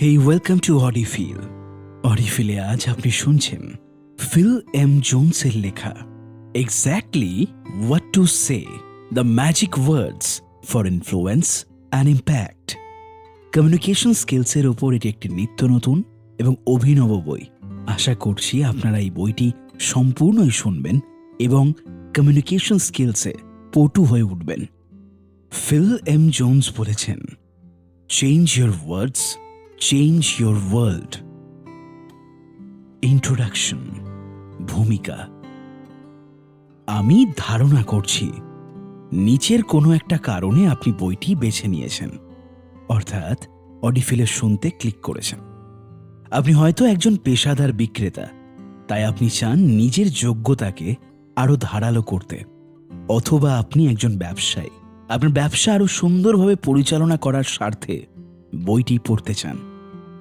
হেই welcome two অডিফিল অডিফিলে আজ আপনি শুনছেন ফিল এম জোনসের লেখা exactly what to say the magic words for influence and impact communication স্কিলসের ওপর এটি একটি নিত্য নতুন এবং অভিনব বই। আশা করছি আপনারা এই বইটি সম্পূর্ণই শুনবেন এবং কমিউনিকেশন স্কিলসে পটু হয়ে উঠবেন। ফিল এম জোন্স বলেছেন change your words change your world introduction ভূমিকা। আমি ধারণা করছি, নিচের কোনো একটা কারণে আপনি বইটি বেছে নিয়েছেন, অর্থাৎ অডিফিলে শুনতে ক্লিক করেছেন। আপনি হয়তো একজন পেশাদার বিক্রেতা, তাই আপনি চান নিজের যোগ্যতাকে আরও ধারালো করতে, অথবা আপনি একজন ব্যবসায়ী। আপনার ব্যবসা আরও সুন্দরভাবে পরিচালনা করার স্বার্থে বইটি পড়তে চান।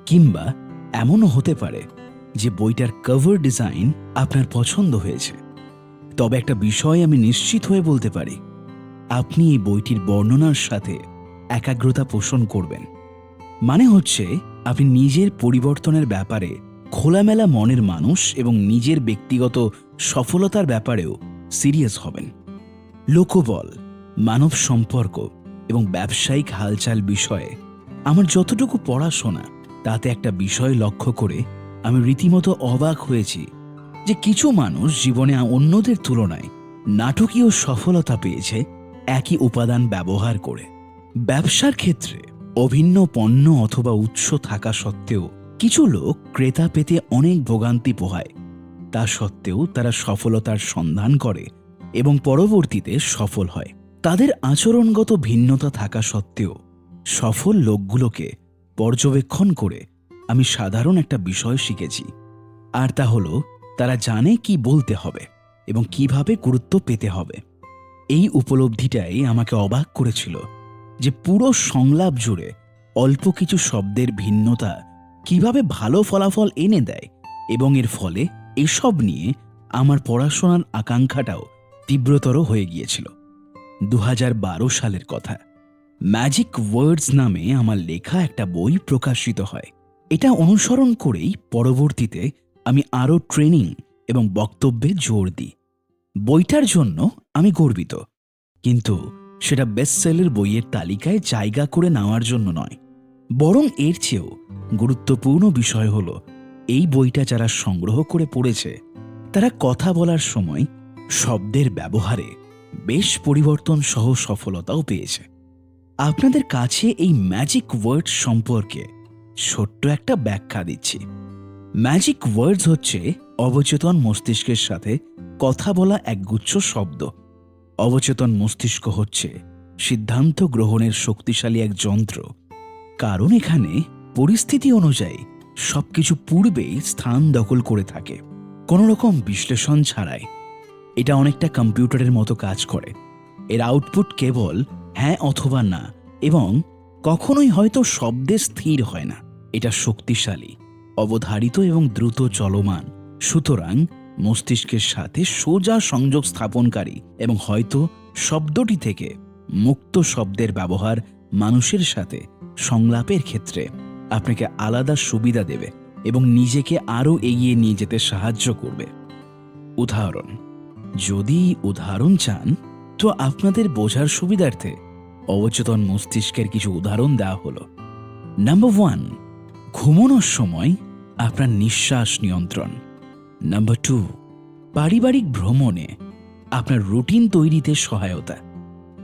কিংবা এমনও হতে পারে যে বইটার কভার ডিজাইন আপনার পছন্দ হয়েছে। তবে একটা বিষয় আমি নিশ্চিত হয়ে বলতে পারি, আপনি এই বইটির বর্ণনার সাথে একাগ্রতা পোষণ করবেন। মানে হচ্ছে, আপনি নিজের পরিবর্তনের ব্যাপারে খোলামেলা মনের মানুষ এবং নিজের ব্যক্তিগত সফলতার ব্যাপারেও সিরিয়াস হবেন। লোকবল, মানব সম্পর্ক এবং ব্যবসায়িক হালচাল বিষয়ে আমার যতটুকু পড়াশোনা তাতে একটা বিষয় লক্ষ্য করে আমি রীতিমতো অবাক হয়েছি যে কিছু মানুষ জীবনে অন্যদের তুলনায় নাটকীয় সফলতা পেয়েছে একই উপাদান ব্যবহার করে। ব্যবসার ক্ষেত্রে অভিন্ন পণ্য অথবা উৎস থাকা সত্ত্বেও কিছু লোক ক্রেতা পেতে অনেক ভোগান্তি পোহায়। তা সত্ত্বেও তারা সফলতার সন্ধান করে এবং পরবর্তীতে সফল হয়। তাদের আচরণগত ভিন্নতা থাকা সত্ত্বেও সফল লোকগুলোকে পর্যবেক্ষণ করে আমি সাধারণ একটা বিষয় শিখেছি। আর তা হলো, তারা জানে কি বলতে হবে এবং কীভাবে গুরুত্ব পেতে হবে। এই উপলব্ধিটাই আমাকে অবাক করেছিল যে পুরো সংলাপ জুড়ে অল্প কিছু শব্দের ভিন্নতা কীভাবে ভালো ফলাফল এনে দেয় এবং এর ফলে এসব নিয়ে আমার পড়াশোনার আকাঙ্ক্ষাটাও তীব্রতর হয়ে গিয়েছিল। দু হাজার বারো সালের কথা। ম্যাজিক ওয়ার্ডস নামে আমার লেখা একটা বই প্রকাশিত হয়। এটা অনুসরণ করেই পরবর্তীতে আমি আরও ট্রেনিং এবং বক্তব্যে জোর দিই। বইটার জন্য আমি গর্বিত। কিন্তু সেটা বেস্টসেলের বইয়ের তালিকায় জায়গা করে নেওয়ার জন্য নয়। বরং এর চেয়েও গুরুত্বপূর্ণ বিষয় হলো, এই বইটা যারা সংগ্রহ করে পড়েছে, তারা কথা বলার সময় শব্দের ব্যবহারে বেশ পরিবর্তন সহ সফলতাও পেয়েছে। আপনাদের কাছে এই ম্যাজিক ওয়ার্ড সম্পর্কে ছোট্ট একটা ব্যাখ্যা দিচ্ছি। ম্যাজিক ওয়ার্ডস হচ্ছে অবচেতন মস্তিষ্কের সাথে কথা বলা একগুচ্ছ শব্দ। অবচেতন মস্তিষ্ক হচ্ছে সিদ্ধান্ত গ্রহণের শক্তিশালী এক যন্ত্র। কারণ এখানে পরিস্থিতি অনুযায়ী সবকিছু পূর্বেই স্থান দখল করে থাকে। কোনো রকম বিশ্লেষণ ছাড়াই। এটা অনেকটা কম্পিউটারের মতো কাজ করে। এর আউটপুট কেবল হ্যাঁ অথবা না, এবং কখনোই হয়তো শব্দে স্থির হয় না। এটা শক্তিশালী, অবধারিত এবং দ্রুত চলমান। সুতরাং মস্তিষ্কের সাথে সোজা সংযোগ স্থাপনকারী এবং হয়তো শব্দটি থেকে মুক্ত শব্দের ব্যবহার মানুষের সাথে সংলাপের ক্ষেত্রে আপনাকে আলাদা সুবিধা দেবে এবং নিজেকে আরও এগিয়ে নিয়ে যেতে সাহায্য করবে। উদাহরণ, যদি উদাহরণ চান, তো আপনাদের বোঝার সুবিধার্থে অবচেতন মস্তিষ্কের কিছু উদাহরণ দেওয়া হলো। নাম্বার ওয়ান ঘুমানোর সময় আপনার নিঃশ্বাস নিয়ন্ত্রণ। নাম্বার টু পারিবারিক ভ্রমণে আপনার রুটিন তৈরিতে সহায়তা।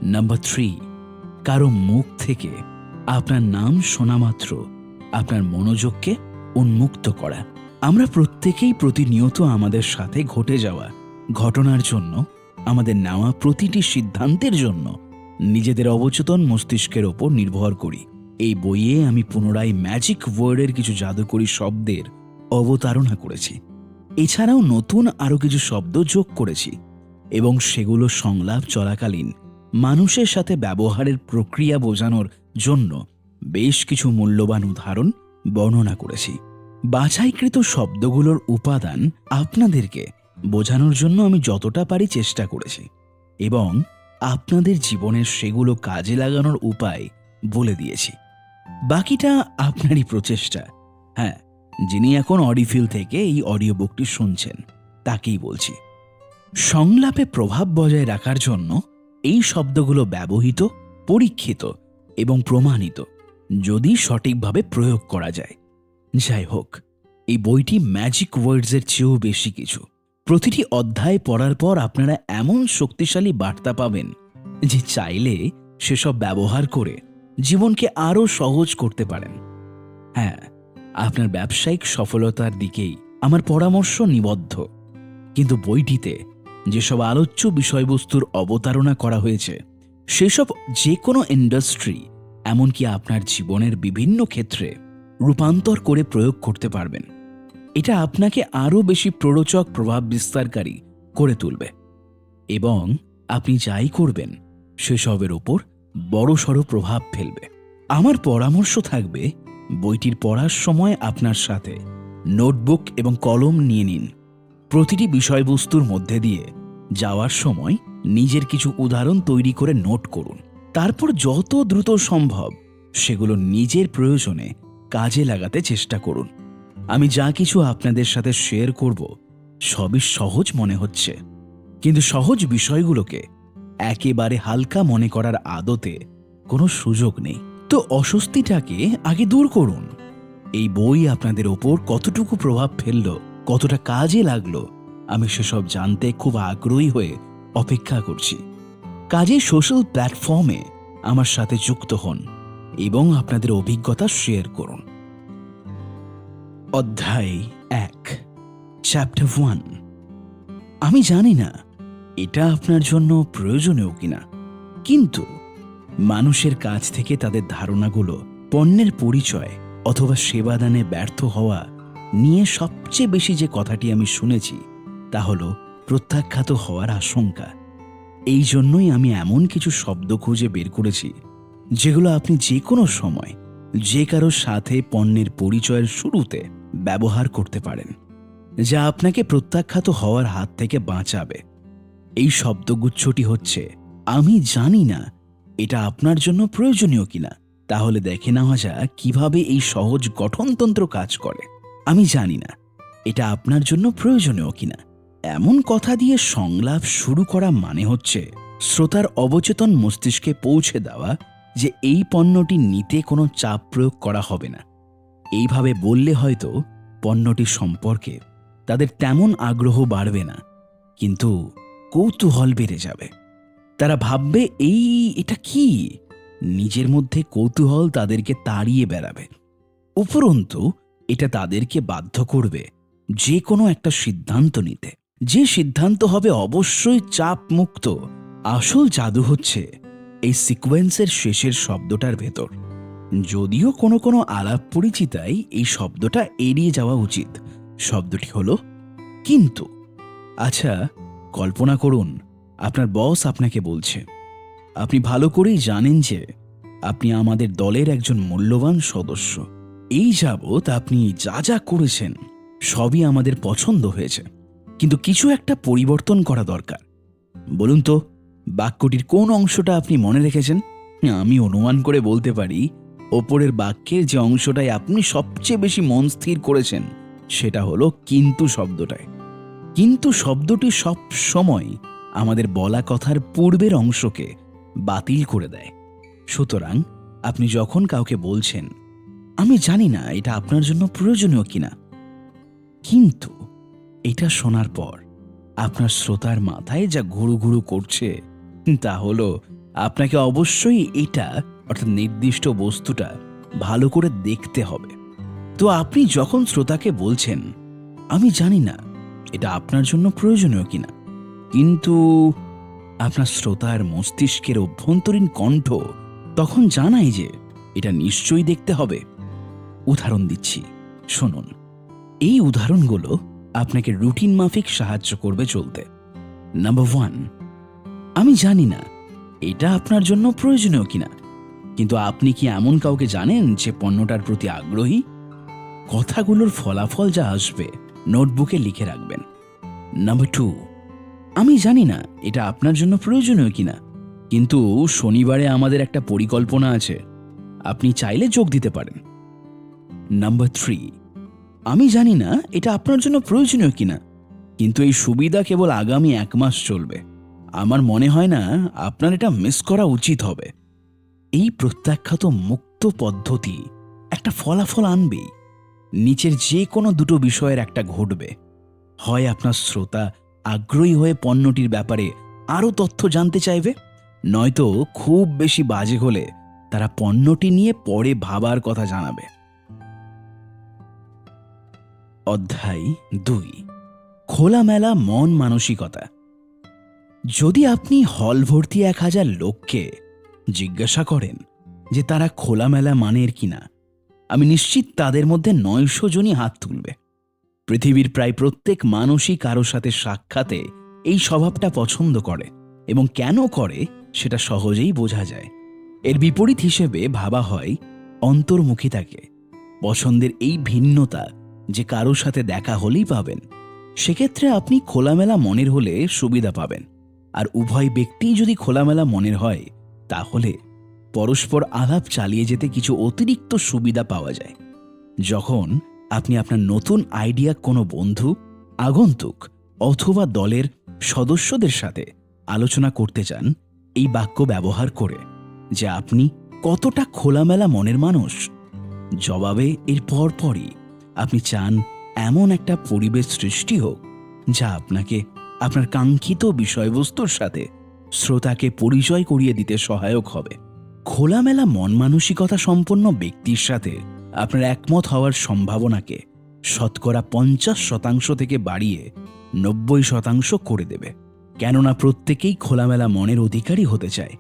নাম্বার থ্রি কারও মুখ থেকে আপনার নাম শোনা মাত্র আপনার মনোযোগকে উন্মুক্ত করা। আমরা প্রত্যেকেই প্রতিনিয়ত আমাদের সাথে ঘটে যাওয়া ঘটনার জন্য, আমাদের নেওয়া প্রতিটি সিদ্ধান্তের জন্য নিজেদের অবচেতন মস্তিষ্কের ওপর নির্ভর করি। এই বইয়ে আমি পুনরায় ম্যাজিক ওয়ার্ডের কিছু জাদুকরী শব্দের অবতারণা করেছি। এছাড়াও নতুন আরও কিছু শব্দ যোগ করেছি এবং সেগুলো সংলাপ চলাকালীন মানুষের সাথে ব্যবহারের প্রক্রিয়া বোঝানোর জন্য বেশ কিছু মূল্যবান উদাহরণ বর্ণনা করেছি। বাছাইকৃত শব্দগুলোর উপাদান আপনাদেরকে বোঝানোর জন্য আমি যতটা পারি চেষ্টা করেছি এবং আপনাদের জীবনের সেগুলো কাজে লাগানোর উপায় বলে দিয়েছি। বাকিটা আপনারই প্রচেষ্টা। হ্যাঁ যিনি এখন অডিফিল থেকে এই অডিও বুকটি শুনছেন, তাকেই বলছি। সংলাপে প্রভাব বজায় রাখার জন্য এই শব্দগুলো ব্যবহৃত, পরীক্ষিত এবং প্রমাণিত, যদি সঠিকভাবে প্রয়োগ করা যায়। যাই হোক, এই বইটি ম্যাজিক ওয়ার্ডসের চেয়েও বেশি কিছু। প্রতিটি অধ্যায় পড়ার পর আপনারা এমন শক্তিশালী বার্তা পাবেন যে চাইলে সেসব ব্যবহার করে জীবনকে আরও সহজ করতে পারেন। হ্যাঁ আপনার ব্যবসায়িক সফলতার দিকেই আমার পরামর্শ নিবদ্ধ। কিন্তু বইটিতে যেসব আলোচ্য বিষয়বস্তুর অবতারণা করা হয়েছে, সেসব যে কোনো ইন্ডাস্ট্রি, এমনকি আপনার জীবনের বিভিন্ন ক্ষেত্রে রূপান্তর করে প্রয়োগ করতে পারবেন। এটা আপনাকে আরও বেশি প্ররোচক প্রভাব বিস্তারকারী করে তুলবে। এবং আপনি যাই করবেন, সেসবের ওপর বড়সড় প্রভাব ফেলবে। আমার পরামর্শ থাকবে, বইটির পড়ার সময় আপনার সাথে নোটবুক এবং কলম নিয়ে নিন। প্রতিটি বিষয়বস্তুর মধ্যে দিয়ে যাওয়ার সময় নিজের কিছু উদাহরণ তৈরি করে নোট করুন। তারপর যত দ্রুত সম্ভব সেগুলো নিজের প্রয়োজনে কাজে লাগাতে চেষ্টা করুন। আমি যা কিছু আপনাদের সাথে শেয়ার করব, সবই সহজ মনে হচ্ছে। কিন্তু সহজ বিষয়গুলোকে একেবারে হালকা মনে করার আদতে কোনো সুযোগ নেই। তো অস্বস্তিটাকে আগে দূর করুন। এই বই আপনাদের ওপর কতটুকু প্রভাব ফেলল, কতটা কাজে লাগল, আমি সেসব জানতে খুব আগ্রহী হয়ে অপেক্ষা করছি। কাজে সোশ্যাল প্ল্যাটফর্মে আমার সাথে যুক্ত হন এবং আপনাদের অভিজ্ঞতা শেয়ার করুন। অধ্যায় এক চ্যাপ্টার ওয়ান আমি জানি না, এটা আপনার জন্য প্রয়োজনীয় কিনা, কিন্তু মানুষের কাছ থেকে তাদের ধারণাগুলো, পণ্যের পরিচয় অথবা সেবাদানে ব্যর্থ হওয়া নিয়ে সবচেয়ে বেশি যে কথাটি আমি শুনেছি, তা হলো প্রত্যাখ্যাত হওয়ার আশঙ্কা। এই জন্যই আমি এমন কিছু শব্দ খুঁজে বের করেছি, যেগুলো আপনি যে কোনো সময়, যে কারও সাথে পণ্যের পরিচয়ের শুরুতে ব্যবহার করতে পারেন, যা আপনাকে প্রত্যাখ্যাত হওয়ার হাত থেকে বাঁচাবে। এই শব্দগুচ্ছটি হচ্ছে, আমি জানি না, এটা আপনার জন্য প্রয়োজনীয় কিনা। তাহলে দেখে নেওয়া যাক কীভাবে এই সহজ গঠনতন্ত্র কাজ করে। আমি জানি না, এটা আপনার জন্য প্রয়োজনীয় কিনা। এমন কথা দিয়ে সংলাপ শুরু করা মানে হচ্ছে, শ্রোতার অবচেতন মস্তিষ্কে পৌঁছে দেওয়া যে এই পণ্যটি নিতে কোনো চাপ প্রয়োগ করা হবে না। এইভাবে বললে হয়তো পণ্যটি সম্পর্কে তাদের তেমন আগ্রহ বাড়বে না, কিন্তু কৌতূহল বেড়ে যাবে। তারা ভাববে, এই, এটা কি? নিজের মধ্যে কৌতূহল তাদেরকে তাড়িয়ে বেড়াবে। উপরন্তু, এটা তাদেরকে বাধ্য করবে যে কোনো একটা সিদ্ধান্ত নিতে। যে সিদ্ধান্ত হবে অবশ্যই চাপ মুক্ত আসল জাদু হচ্ছে এই সিকোয়েন্সের শেষের শব্দটার ভেতর। যদিও কোনো কোনো আলাপ পরিচিতাই এই শব্দটা এড়িয়ে যাওয়া উচিত। শব্দটি হলো, কিন্তু। আচ্ছা কল্পনা করুন, আপনার বস আপনাকে বলছে, আপনি ভালো করেই জানেন যে আপনি আমাদের দলের একজন মূল্যবান সদস্য। এই যাবৎ আপনি যা যা করেছেন, সবই আমাদের পছন্দ হয়েছে। কিন্তু কিছু একটা পরিবর্তন করা দরকার। বলুন তো, বাক্যটির কোন অংশটা আপনি মনে রেখেছেন? আমি অনুমান করে বলতে পারি ওপরের বাক্যের যে অংশটায় আপনি সবচেয়ে বেশি মন স্থির করেছেন, সেটা হলো কিন্তু শব্দটায় কিন্তু শব্দটি সব সময় আমাদের বলা কথার পূর্বের অংশকে বাতিল করে দেয়। সুতরাং আপনি যখন কাউকে বলছেন, আমি জানি না এটা আপনার জন্য প্রয়োজনীয় কিনা, কিন্তু এটা শোনার পর আপনার শ্রোতার মাথায় যা ঘুরু ঘুরু করছে, তা হলো, আপনাকে অবশ্যই এটা অর্থাৎ নির্দিষ্ট বস্তুটা ভালো করে দেখতে হবে। তো আপনি যখন শ্রোতাকে বলছেন, আমি জানি না এটা আপনার জন্য প্রয়োজনীয় কিনা, কিন্তু আপনার শ্রোতার মস্তিষ্কের অভ্যন্তরীণ কণ্ঠ তখন জানাই যে এটা নিশ্চয়ই দেখতে হবে। উদাহরণ দিচ্ছি, শুনুন। এই উদাহরণগুলো আপনাকে রুটিন মাফিক সাহায্য করবে চলতে। নাম্বার ওয়ান, আমি জানি না এটা আপনার জন্য প্রয়োজনীয় কিনা। কিন্তু আপনি কি এমন কাউকে জানেন যে পণ্যটার প্রতি আগ্রহী? কথাগুলোর ফলাফল যা আসবে, নোটবুকে লিখে রাখবেন। নাম্বার টু, আমি জানি না এটা আপনার জন্য প্রয়োজনীয় কিনা, কিন্তু শনিবারে আমাদের একটা পরিকল্পনা আছে। আপনি চাইলে যোগ দিতে পারেন। নাম্বার থ্রি, আমি জানি না এটা আপনার জন্য প্রয়োজনীয় কিনা, কিন্তু এই সুবিধা কেবল আগামী এক মাস চলবে। আমার মনে হয় না আপনার এটা মিস করা উচিত হবে। এই প্রত্যাখ্যাত মুক্ত পদ্ধতি একটা ফলাফল আনবেই। নিচের যে কোনো দুটো বিষয়ের একটা ঘটবে। হয় আপনার শ্রোতা আগ্রহী হয়ে পণ্যটির ব্যাপারে আরও তথ্য জানতে চাইবে, নয়তো খুব বেশি বাজে হলে তারা পণ্যটি নিয়ে পরে ভাবার কথা জানাবে। অধ্যায় দুই। খোলামেলা মন মানসিকতা। যদি আপনি হল ভর্তি এক হাজার লোককে জিজ্ঞাসা করেন যে তারা খোলামেলা মানের কিনা। আমি নিশ্চিত তাদের মধ্যে নয়শো জনই হাত তুলবে। পৃথিবীর প্রায় প্রত্যেক মানুষই কারও সাথে সাক্ষাতে এই স্বভাবটা পছন্দ করে এবং কেন করে সেটা সহজেই বোঝা যায়। এর বিপরীত হিসেবে ভাবা হয় অন্তর্মুখিতাকে পছন্দের এই ভিন্নতা যে কারও সাথে দেখা হলেই পাবেন, সেক্ষেত্রে আপনি খোলামেলা মনের হলে সুবিধা পাবেন। আর উভয় ব্যক্তি যদি খোলামেলা মনের হয় তাহলে পরস্পর আলাপ চালিয়ে যেতে কিছু অতিরিক্ত সুবিধা পাওয়া যায়। যখন আপনি আপনার নতুন আইডিয়া কোনো বন্ধু, আগন্তুক অথবা দলের সদস্যদের সাথে আলোচনা করতে চান, এই বাক্য ব্যবহার করে যে আপনি কতটা খোলামেলা মনের মানুষ। জবাবে এর পরপরই আপনি চান এমন একটা পরিবেশ সৃষ্টি হোক যা আপনাকে আপনার কাঙ্ক্ষিত বিষয়বস্তুর সাথে শ্রোতাকে পরিচয় করিয়ে দিতে সহায়ক হবে। খোলামেলা মন মানসিকতা সম্পন্ন ব্যক্তির সাথে আপনার একমত হওয়ার সম্ভাবনাকে শতকরা পঞ্চাশ শতাংশ থেকে বাড়িয়ে নব্বই শতাংশ করে দেবে। কেননা প্রত্যেকেই খোলামেলা মনের অধিকারী হতে চায়।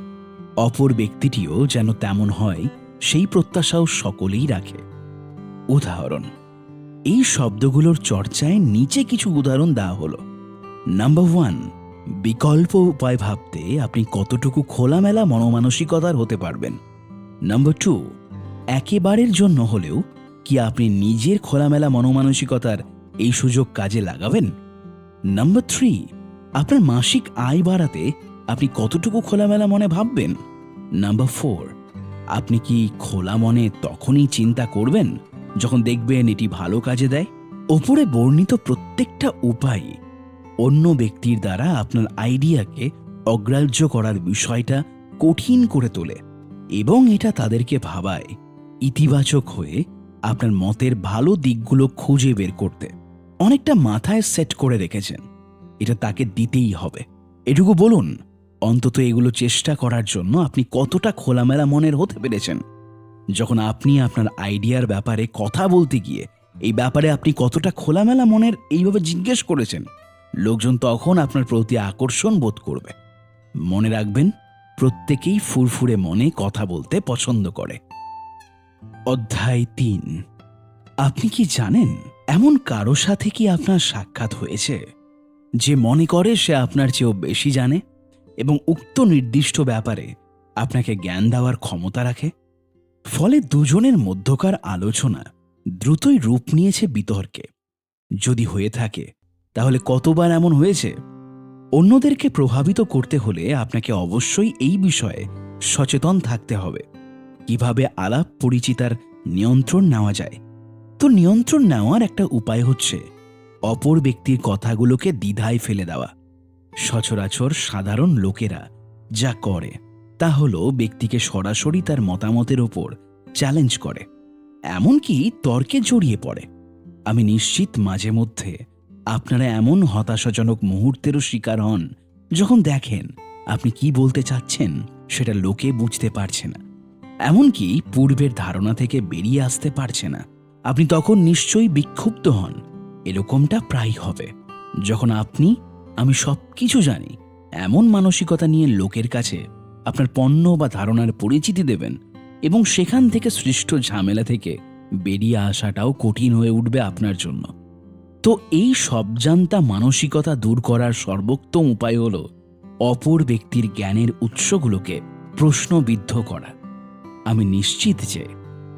অপর ব্যক্তিটিও যেন তেমন হয়, সেই প্রত্যাশাও সকলেই রাখে। উদাহরণ, এই শব্দগুলোর চর্চায় নিচে কিছু উদাহরণ দেওয়া হলো। নাম্বার ওয়ান বিকল্প উপায় ভাবতে আপনি কতটুকু খোলামেলা মনোমানসিকতার হতে পারবেন? নাম্বার টু একেবারের জন্য হলেও কি আপনি নিজের খোলামেলা মনোমানসিকতার এই সুযোগ কাজে লাগাবেন? নাম্বার থ্রি আপনার মাসিক আয় বাড়াতে আপনি কতটুকু খোলামেলা মনে ভাববেন? নাম্বার ফোর আপনি কি খোলা মনে তখনই চিন্তা করবেন যখন দেখবেন এটি ভালো কাজে দেয়? ওপরে বর্ণিত প্রত্যেকটা উপায় অন্য ব্যক্তির দ্বারা আপনার আইডিয়াকে অগ্রাহ্য করার বিষয়টা কঠিন করে তোলে এবং এটা তাদেরকে ভাবায়, ইতিবাচক হয়ে আপনার মতের ভালো দিকগুলো খুঁজে বের করতে। অনেকটা মাথায় সেট করে রেখেছেন। এটা তাকে দিতেই হবে। এটুকু বলুন, অন্তত এগুলো চেষ্টা করার জন্য আপনি কতটা খোলামেলা মনের হতে পেরেছেন? যখন আপনি আপনার আইডিয়ার ব্যাপারে কথা বলতে গিয়ে এই ব্যাপারে আপনি কতটা খোলামেলা মনের এইভাবে জিজ্ঞেস করেছেন লোকজন তখন আপনার প্রতি আকর্ষণ বোধ করবে। মনে রাখবেন, প্রত্যেকেই ফুরফুরে মনে কথা বলতে পছন্দ করে। অধ্যায় তিন। আপনি কি জানেন, এমন কারও সাথে কি আপনার সাক্ষাৎ হয়েছে? যে মনে করে সে আপনার চেয়েও বেশি জানে এবং উক্ত নির্দিষ্ট ব্যাপারে আপনাকে জ্ঞান দেওয়ার ক্ষমতা রাখে? ফলে দুজনের মধ্যকার আলোচনা দ্রুতই রূপ নিয়েছে বিতর্কে। যদি হয়ে থাকে তাহলে কতবার এমন হয়েছে? অন্যদেরকে প্রভাবিত করতে হলে আপনাকে অবশ্যই এই বিষয়ে সচেতন থাকতে হবে। কীভাবে আলাপ পরিচিতার নিয়ন্ত্রণ নেওয়া যায়? তো নিয়ন্ত্রণ নেওয়ার একটা উপায় হচ্ছে অপর ব্যক্তির কথাগুলোকে দ্বিধায় ফেলে দেওয়া। সচরাচর সাধারণ লোকেরা যা করে, তা হলো ব্যক্তিকে সরাসরি তার মতামতের ওপর চ্যালেঞ্জ করে। এমনকি তর্কে জড়িয়ে পড়ে। আমি নিশ্চিত মাঝে মধ্যে আপনারা এমন হতাশাজনক মুহূর্তেরও শিকার হন যখন দেখেন আপনি কি বলতে চাচ্ছেন সেটা লোকে বুঝতে পারছে না। এমনকি পূর্বের ধারণা থেকে বেরিয়ে আসতে পারছে না। আপনি তখন নিশ্চয়ই বিক্ষুব্ধ হন। এরকমটা প্রায় হবে। যখন আপনি, আমি সব কিছু জানি, এমন মানসিকতা নিয়ে লোকের কাছে আপনার পণ্য বা ধারণার পরিচিতি দেবেন এবং সেখান থেকে সৃষ্ট ঝামেলা থেকে বেরিয়ে আসাটাও কঠিন হয়ে উঠবে আপনার জন্য। তো এই সবজান্তা মানসিকতা দূর করার সর্বোত্তম উপায় হল অপর ব্যক্তির জ্ঞানের উৎসগুলোকে প্রশ্নবিদ্ধ করা। আমি নিশ্চিত যে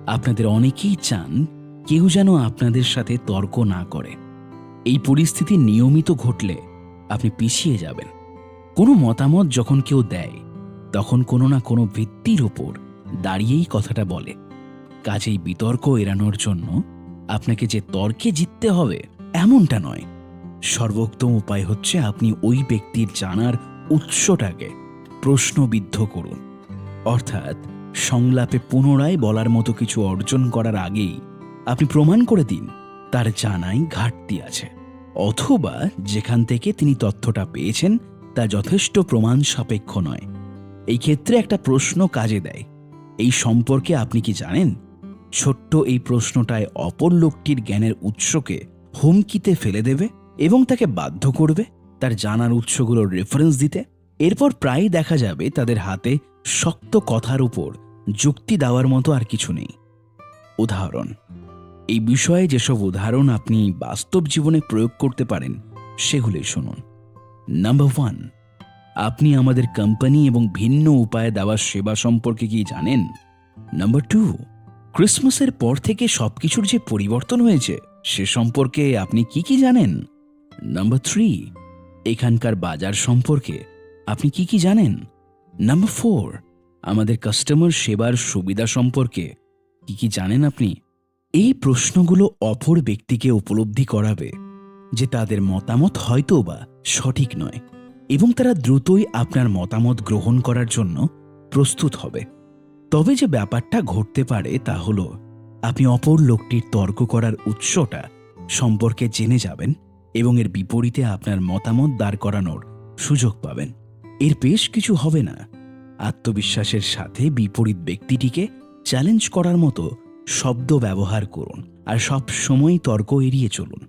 আপনাদের অনেকেই চান কেউ যেন আপনাদের সাথে তর্ক না করে। এই পরিস্থিতি নিয়মিত ঘটলে আপনি পিছিয়ে যাবেন। কোনো মতামত যখন কেউ দেয়, তখন কোনো না কোনো ভিত্তির ওপর দাঁড়িয়েই কথাটা বলে। কাজেই বিতর্ক এড়ানোর জন্য আপনাকে যে তর্কে জিততে হবে এমনটা নয়। সর্বোত্তম উপায় হচ্ছে আপনি ওই ব্যক্তির জানার উৎসটাকে প্রশ্নবিদ্ধ করুন। অর্থাৎ সংলাপে পুনরায় বলার মতো কিছু অর্জন করার আগেই আপনি প্রমাণ করে দিন, তার জানাই ঘাটতি আছে। অথবা যেখান থেকে তিনি তথ্যটা পেয়েছেন, তা যথেষ্ট প্রমাণ সাপেক্ষ নয়। এই ক্ষেত্রে একটা প্রশ্ন কাজে দেয়। এই সম্পর্কে আপনি কি জানেন? ছোট্ট এই প্রশ্নটায় অপর লোকটির জ্ঞানের উৎসকে হুমকিতে ফেলে দেবে এবং তাকে বাধ্য করবে তার জানার উৎসগুলোর রেফারেন্স দিতে। এরপর প্রায়ই দেখা যাবে তাদের হাতে শক্ত কথার উপর যুক্তি দেওয়ার মতো আর কিছু নেই। উদাহরণ, এই বিষয়ে যেসব উদাহরণ আপনি বাস্তব জীবনে প্রয়োগ করতে পারেন, সেগুলি শুনুন। নাম্বার ওয়ান আপনি আমাদের কোম্পানি এবং ভিন্ন উপায়ে দেওয়া সেবা সম্পর্কে কি জানেন? নাম্বার টু ক্রিসমাসের পর থেকে সবকিছুর যে পরিবর্তন হয়েছে সে সম্পর্কে আপনি কি কি জানেন? নাম্বার থ্রি এখানকার বাজার সম্পর্কে আপনি কি কি জানেন? নাম্বার ফোর আমাদের কাস্টমার সেবার সুবিধা সম্পর্কে কি কি জানেন আপনি? এই প্রশ্নগুলো অপর ব্যক্তিকে উপলব্ধি করাবে যে তাদের মতামত হয়তো বা সঠিক নয় এবং তারা দ্রুতই আপনার মতামত গ্রহণ করার জন্য প্রস্তুত হবে। তবে যে ব্যাপারটা ঘটতে পারে তা হল আপনি অপর লোকটির তর্ক করার উৎসটা সম্পর্কে জেনে যাবেন এবং এর বিপরীতে আপনার মতামত দাঁড় করানোর সুযোগ পাবেন। এর বেশ কিছু হবে না। আত্মবিশ্বাসের সাথে বিপরীত ব্যক্তিটিকে চ্যালেঞ্জ করার মতো শব্দ ব্যবহার করুন আর সব সময় তর্ক এড়িয়ে চলুন।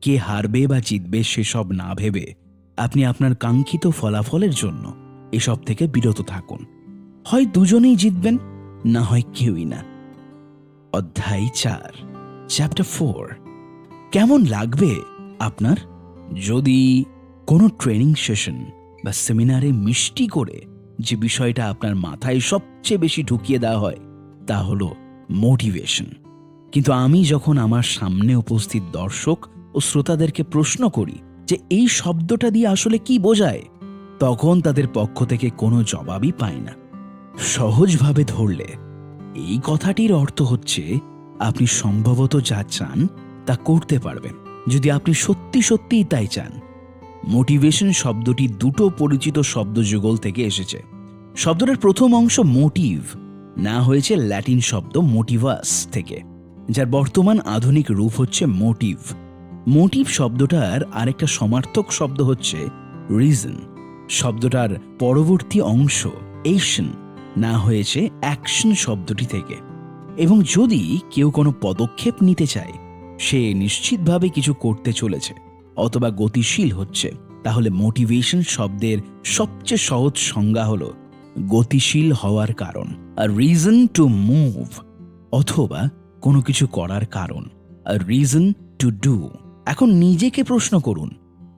কে হারবে বা জিতবে সেসব না ভেবে আপনি আপনার কাঙ্ক্ষিত ফলাফলের জন্য এসব থেকে বিরত থাকুন। হয় দুজনেই জিতবেন, না হয় কেউই না। অধ্যায় চার চ্যাপ্টার ফোর কেমন লাগবে আপনার? যদি কোনো ট্রেনিং সেশন বা সেমিনারে মিষ্টি করে যে বিষয়টা আপনার মাথায় সবচেয়ে বেশি ঢুকিয়ে দেওয়া হয়, তা হলো মোটিভেশন কিন্তু আমি যখন আমার সামনে উপস্থিত দর্শক ও শ্রোতাদেরকে প্রশ্ন করি যে এই শব্দটা দিয়ে আসলে কি বোঝায়, তখন তাদের পক্ষ থেকে কোনো জবাবই পায় না। সহজভাবে ধরলে এই কথাটির অর্থ হচ্ছে, আপনি সম্ভবত যা চান তা করতে পারবেন। যদি আপনি সত্যি সত্যিই তাই চান। মোটিভেশন শব্দটি দুটো পরিচিত শব্দ যুগল থেকে এসেছে। শব্দটার প্রথম অংশ মোটিভ, না হয়েছে ল্যাটিন শব্দ মোটিভাস থেকে, যার বর্তমান আধুনিক রূপ হচ্ছে মোটিভ। মোটিভ শব্দটার আরেকটা সমার্থক শব্দ হচ্ছে রিজন, শব্দটার পরবর্তী অংশ এশন না হয়েছে অ্যাকশন শব্দটি থেকে। এবং যদি কেউ কোনো পদক্ষেপ নিতে চায়, সে নিশ্চিতভাবে কিছু করতে চলেছে, অথবা গতিশীল হচ্ছে। তাহলে মোটিভেশন শব্দের সবচেয়ে সহজ সংজ্ঞা হলো গতিশীল হওয়ার কারণ আর রিজন টু মুভ অথবা কোনো কিছু করার কারণ রিজন টু ডু এখন নিজেকে প্রশ্ন করুন,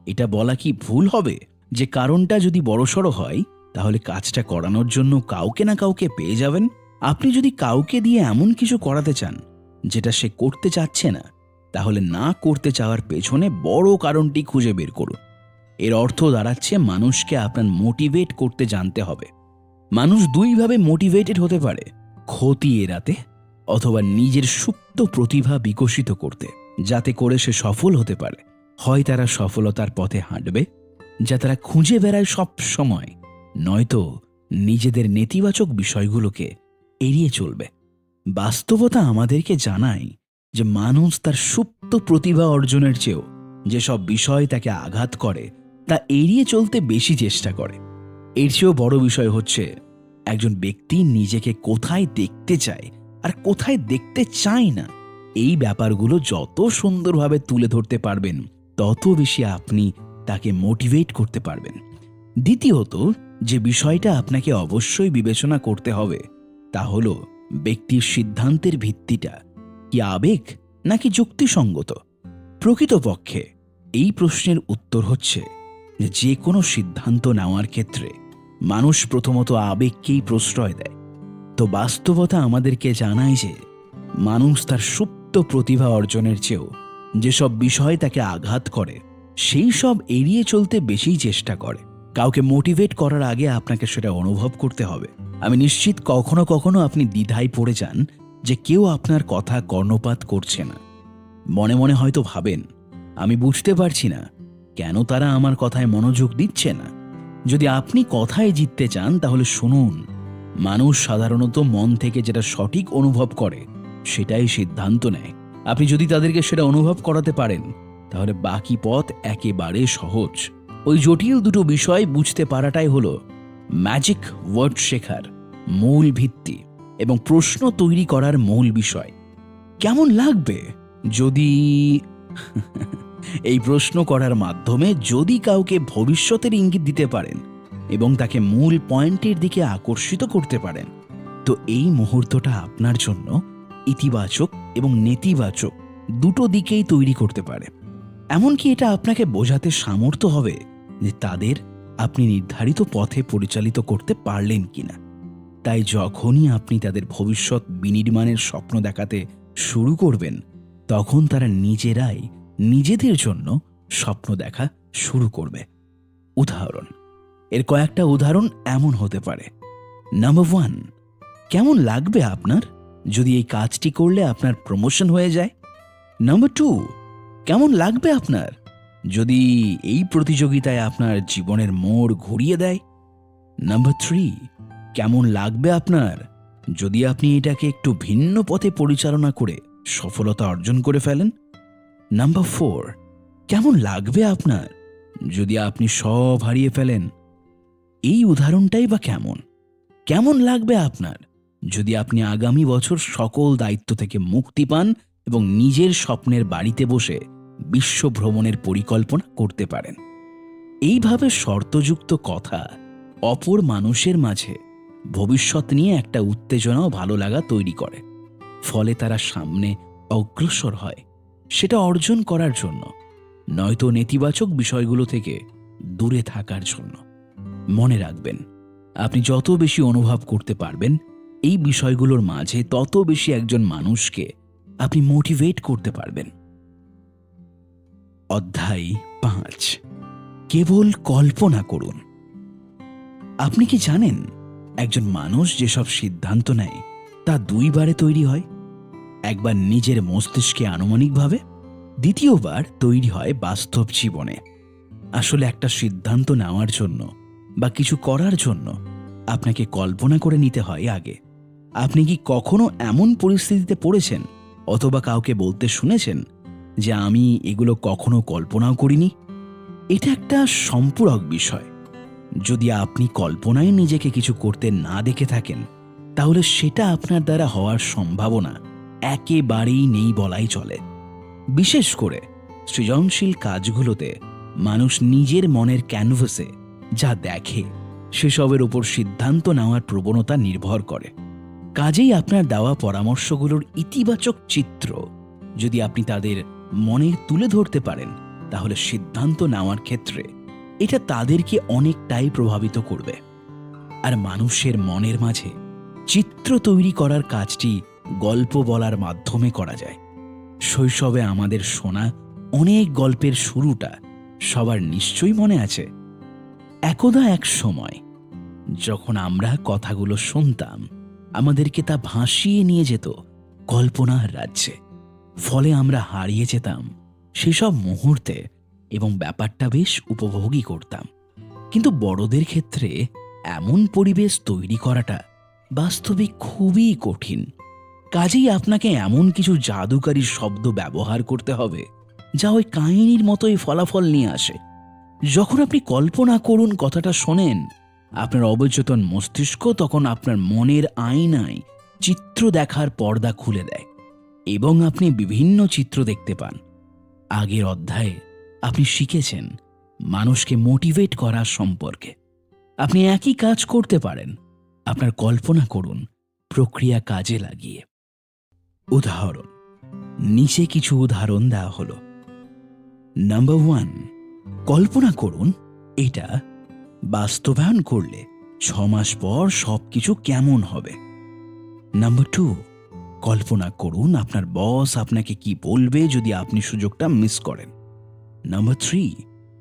এটা বলা কি ভুল হবে? যে কারণটা যদি বড়সড় হয় তাহলে কাজটা করানোর জন্য কাউকে না কাউকে পেয়ে যাবেন? আপনি যদি কাউকে দিয়ে এমন কিছু করাতে চান, যেটা সে করতে চাচ্ছে না, তাহলে না করতে চাওয়ার পেছনে বড় কারণটি খুঁজে বের করুন। এর অর্থ দাঁড়াচ্ছে মানুষকে আপনার মোটিভেট করতে জানতে হবে। মানুষ দুইভাবে মোটিভেটেড হতে পারে, ক্ষতি এড়াতে অথবা নিজের সুপ্ত প্রতিভা বিকশিত করতে, যাতে করে সে সফল হতে পারে। হয় তারা সফলতার পথে হাঁটবে, যা তারা খুঁজে বেড়ায় সব সময় নয়তো নিজেদের নেতিবাচক বিষয়গুলোকে এড়িয়ে চলবে। বাস্তবতা আমাদেরকে জানায় যে মানুষ তার সুপ্ত প্রতিভা অর্জনের চেয়েও যেসব বিষয় তাকে আঘাত করে, তা এড়িয়ে চলতে বেশি চেষ্টা করে। এর চেয়েও বড় বিষয় হচ্ছে, একজন ব্যক্তি নিজেকে কোথায় দেখতে চায় আর কোথায় দেখতে চায় না, এই ব্যাপারগুলো যত সুন্দরভাবে তুলে ধরতে পারবেন, তত বেশি আপনি তাকে মোটিভেট করতে পারবেন। দ্বিতীয়ত যে বিষয়টা আপনাকে অবশ্যই বিবেচনা করতে হবে, তা হল ব্যক্তির সিদ্ধান্তের ভিত্তিটা। কি আবেগ নাকি যুক্তিসঙ্গত? প্রকৃতপক্ষে এই প্রশ্নের উত্তর হচ্ছে যে কোনো সিদ্ধান্ত নেওয়ার ক্ষেত্রে মানুষ প্রথমত আবেগকেই প্রশ্রয় দেয়। তো বাস্তবতা আমাদেরকে জানায় যে মানুষ তার সুপ্ত প্রতিভা অর্জনের চেয়েও যেসব বিষয় তাকে আঘাত করে, সেই সব এড়িয়ে চলতে বেশি চেষ্টা করে। কাউকে মোটিভেট করার আগে আপনাকে সেটা অনুভব করতে হবে। আমি নিশ্চিত কখনো কখনো আপনি দ্বিধায় পড়ে যান যে কেউ আপনার কথা কর্ণপাত করছে না। মনে মনে হয়তো ভাবেন, আমি বুঝতে পারছি না, কেন তারা আমার কথায় মনোযোগ দিচ্ছে না? যদি আপনি কথায় জিততে চান, তাহলে শুনুন, মানুষ সাধারণত মন থেকে যেটা সঠিক অনুভব করে, সেটাই সিদ্ধান্ত নেয়। আপনি যদি তাদেরকে সেটা অনুভব করাতে পারেন, তাহলে বাকি পথ একেবারে সহজ। ওই জটিল দুটো বিষয় বুঝতে পারাটাই হলো ম্যাজিক ওয়ার্ড শেখার মূল ভিত্তি এবং প্রশ্ন তৈরি করার মূল বিষয়। কেমন লাগবে যদি এই প্রশ্ন করার মাধ্যমে যদি কাউকে ভবিষ্যতের ইঙ্গিত দিতে পারেন এবং তাকে মূল পয়েন্টের দিকে আকর্ষিত করতে পারেন, তো এই মুহূর্তটা আপনার জন্য ইতিবাচক এবং নেতিবাচক দুটো দিকেই তৈরি করতে পারে। এমনকি এটা আপনাকে বোঝাতে সামর্থ্য হবে যে তাদের আপনি নির্ধারিত পথে পরিচালিত করতে পারলেন কিনা। তাই যখনই আপনি তাদের ভবিষ্যৎ বিনির্মাণের স্বপ্ন দেখাতে শুরু করবেন, তখন তারা নিজেরাই নিজেদের জন্য স্বপ্ন দেখা শুরু করবে। উদাহরণ, এর কয়েকটা উদাহরণ এমন হতে পারে। নাম্বার ওয়ান, কেমন লাগবে আপনার যদি এই কাজটি করলে আপনার প্রমোশন হয়ে যায়? নাম্বার টু, কেমন লাগবে আপনার যদি এই প্রতিযোগিতায় আপনার জীবনের মোড় ঘুরিয়ে দেয়? নাম্বার থ্রি কেমন লাগবে আপনার? যদি আপনি এটাকে একটু ভিন্ন পথে পরিচালনা করে সফলতা অর্জন করে ফেলেন? নাম্বার ফোর কেমন লাগবে আপনার? যদি আপনি সব হারিয়ে ফেলেন, এই উদাহরণটাই বা কেমন? কেমন লাগবে আপনার? যদি আপনি আগামী বছর সকল দায়িত্ব থেকে মুক্তি পান এবং নিজের স্বপ্নের বাড়িতে বসে বিশ্ব ভ্রমণের পরিকল্পনা করতে পারেন। এইভাবে শর্তযুক্ত কথা অপর মানুষের মাঝে ভবিষ্যৎ নিয়ে একটা উত্তেজনা ও ভালো লাগা তৈরি করে। ফলে তারা সামনে অগ্রসর হয়, সেটা অর্জন করার জন্য, নয়তো নেতিবাচক বিষয়গুলো থেকে দূরে থাকার জন্য। মনে রাখবেন, আপনি যত বেশি অনুভব করতে পারবেন, এই বিষয়গুলোর মাঝে তত বেশি একজন মানুষকে আপনি মোটিভেট করতে পারবেন। অধ্যায় পাঁচ। কেবল কল্পনা করুন। আপনি কি জানেন, একজন মানুষ যেসব সিদ্ধান্ত নেয়, তা দুইবারে তৈরি হয়? একবার নিজের মস্তিষ্কে আনুমানিকভাবে, দ্বিতীয়বার তৈরি হয় বাস্তব জীবনে। আসলে একটা সিদ্ধান্ত নেওয়ার জন্য বা কিছু করার জন্য আপনাকে কল্পনা করে নিতে হয় আগে। আপনি কি কখনো এমন পরিস্থিতিতে পড়েছেন অথবা কাউকে বলতে শুনেছেন যে আমি এগুলো কখনো কল্পনাও করিনি? এটা একটা সম্পূরক বিষয়। যদি আপনি কল্পনায় নিজেকে কিছু করতে না দেখে থাকেন, তাহলে সেটা আপনার দ্বারা হওয়ার সম্ভাবনা একেবারেই নেই বলাই চলে। বিশেষ করে সৃজনশীল কাজগুলোতে মানুষ নিজের মনের ক্যানভাসে যা দেখে সেসবের উপর সিদ্ধান্ত নেওয়ার প্রবণতা নির্ভর করে। কাজেই আপনার দেওয়া পরামর্শগুলোর ইতিবাচক চিত্র যদি আপনি তাদের মনে তুলে ধরতে পারেন, তাহলে সিদ্ধান্ত নেওয়ার ক্ষেত্রে এটা তাদেরকে অনেকটাই প্রভাবিত করবে। আর মানুষের মনের মাঝে চিত্র তৈরি করার কাজটি গল্প বলার মাধ্যমে করা যায়। শৈশবে আমাদের শোনা অনেক গল্পের শুরুটা সবার নিশ্চয়ই মনে আছে। একদা এক সময় যখন আমরা কথাগুলো শুনতাম, আমাদেরকে তা ভাসিয়ে নিয়ে যেত কল্পনার রাজ্যে। ফলে আমরা হারিয়ে যেতাম সেসব মুহূর্তে এবং ব্যাপারটা বেশ উপভোগী করতাম। কিন্তু বড়দের ক্ষেত্রে এমন পরিবেশ তৈরি করাটা বাস্তবে খুবই কঠিন। কাজেই আপনাকে এমন কিছু জাদুকারী শব্দ ব্যবহার করতে হবে যা ওই কাহিনীর মতোই ফলাফল নিয়ে আসে। যখন আপনি কল্পনা করুন কথাটা শোনেন, আপনার অবচেতন মস্তিষ্ক তখন আপনার মনের আয়নায় চিত্র দেখার পর্দা খুলে দেয়। এবং আপনি বিভিন্ন চিত্র দেখতে পান। আগের অধ্যায়ে আপনি শিখেছেন মানুষকে মোটিভেট করার সম্পর্কে। আপনি একই কাজ করতে পারেন। আপনার কল্পনা করুন, প্রক্রিয়া কাজে লাগিয়ে। উদাহরণ, নিচে কিছু উদাহরণ দেওয়া হলো। নাম্বার ওয়ান, কল্পনা করুন, এটা বাস্তবায়ন করলে ছ মাস পর সবকিছু কেমন হবে। নাম্বার টু কল্পনা করুন আপনার বস আপনাকে কি বলবে যদি আপনি সুযোগটা মিস করেন। নাম্বার থ্রি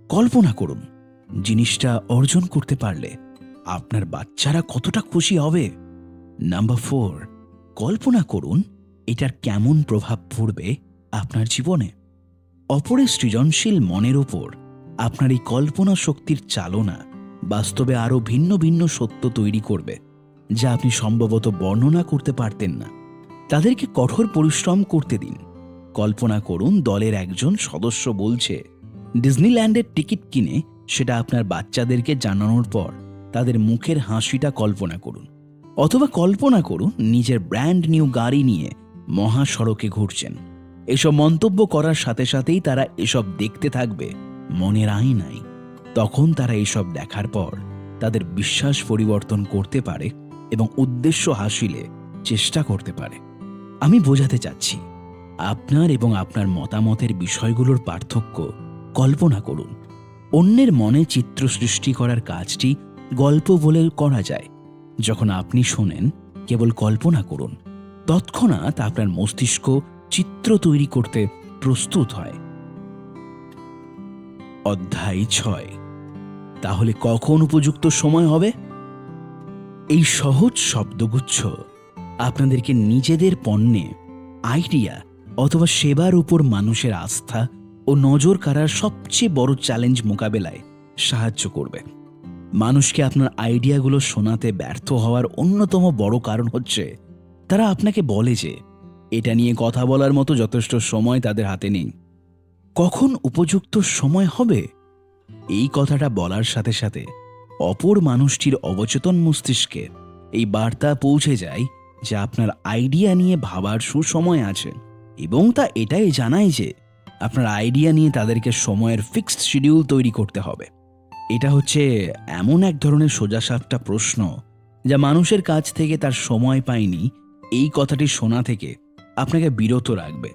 কল্পনা করুন, জিনিসটা অর্জন করতে পারলে আপনার বাচ্চারা কতটা খুশি হবে। নাম্বার ফোর কল্পনা করুন, এটার কেমন প্রভাব পড়বে আপনার জীবনে। অপরের সৃজনশীল মনের ওপর আপনার এই কল্পনা শক্তির চালনা বাস্তবে আরও ভিন্ন ভিন্ন সত্য তৈরি করবে, যা আপনি সম্ভবত বর্ণনা করতে পারতেন না। তাদেরকে কঠোর পরিশ্রম করতে দিন। কল্পনা করুন দলের একজন সদস্য বলছে, ডিজনিল্যান্ডের টিকিট কিনে সেটা আপনার বাচ্চাদেরকে জানানোর পর তাদের মুখের হাসিটা কল্পনা করুন। অথবা কল্পনা করুন নিজের ব্র্যান্ড নিউ গাড়ি নিয়ে মহাসড়কে ঘুরছেন। এসব মন্তব্য করার সাথে সাথেই তারা এসব দেখতে থাকবে, মনের আইনাই তখন তারা এসব দেখার পর তাদের বিশ্বাস পরিবর্তন করতে পারে এবং উদ্দেশ্য হাসিলে চেষ্টা করতে পারে। আমি বোঝাতে চাচ্ছি, আপনার এবং আপনার মতামতের বিষয়গুলোর পার্থক্য কল্পনা করুন। অন্যের মনে চিত্র সৃষ্টি করার কাজটি গল্প বলে করা যায়। যখন আপনি শোনেন, কেবল কল্পনা করুন। তৎক্ষণাৎ আপনার মস্তিষ্ক চিত্র তৈরি করতে প্রস্তুত হয়। অধ্যায় ছয়। তাহলে কখন উপযুক্ত সময় হবে? এই সহজ শব্দগুচ্ছ আপনাদেরকে নিজেদের পণ্যে আইডিয়া অথবা সেবার উপর মানুষের আস্থা ও নজর কাড়ার সবচেয়ে বড় চ্যালেঞ্জ মোকাবেলায় সাহায্য করবে। মানুষকে আপনার আইডিয়াগুলো শোনাতে ব্যর্থ হওয়ার অন্যতম বড় কারণ হচ্ছে, তারা আপনাকে বলে যে, এটা নিয়ে কথা বলার মতো যথেষ্ট সময় তাদের হাতে নেই। কখন উপযুক্ত সময় হবে? এই কথাটা বলার সাথে সাথে অপর মানুষটির অবচেতন মস্তিষ্কে এই বার্তা পৌঁছে যায় যে আপনার আইডিয়া নিয়ে ভাবার সুসময় আছে। এবং তা এটাই জানায় যে, আপনার আইডিয়া নিয়ে তাদেরকে সময়ের ফিক্সড শিডিউল তৈরি করতে হবে। এটা হচ্ছে এমন এক ধরনের সোজাসাপটা প্রশ্ন, যা মানুষের কাছ থেকে তার সময় পায়নি, এই কথাটি শোনা থেকে আপনাকে বিরত রাখবে।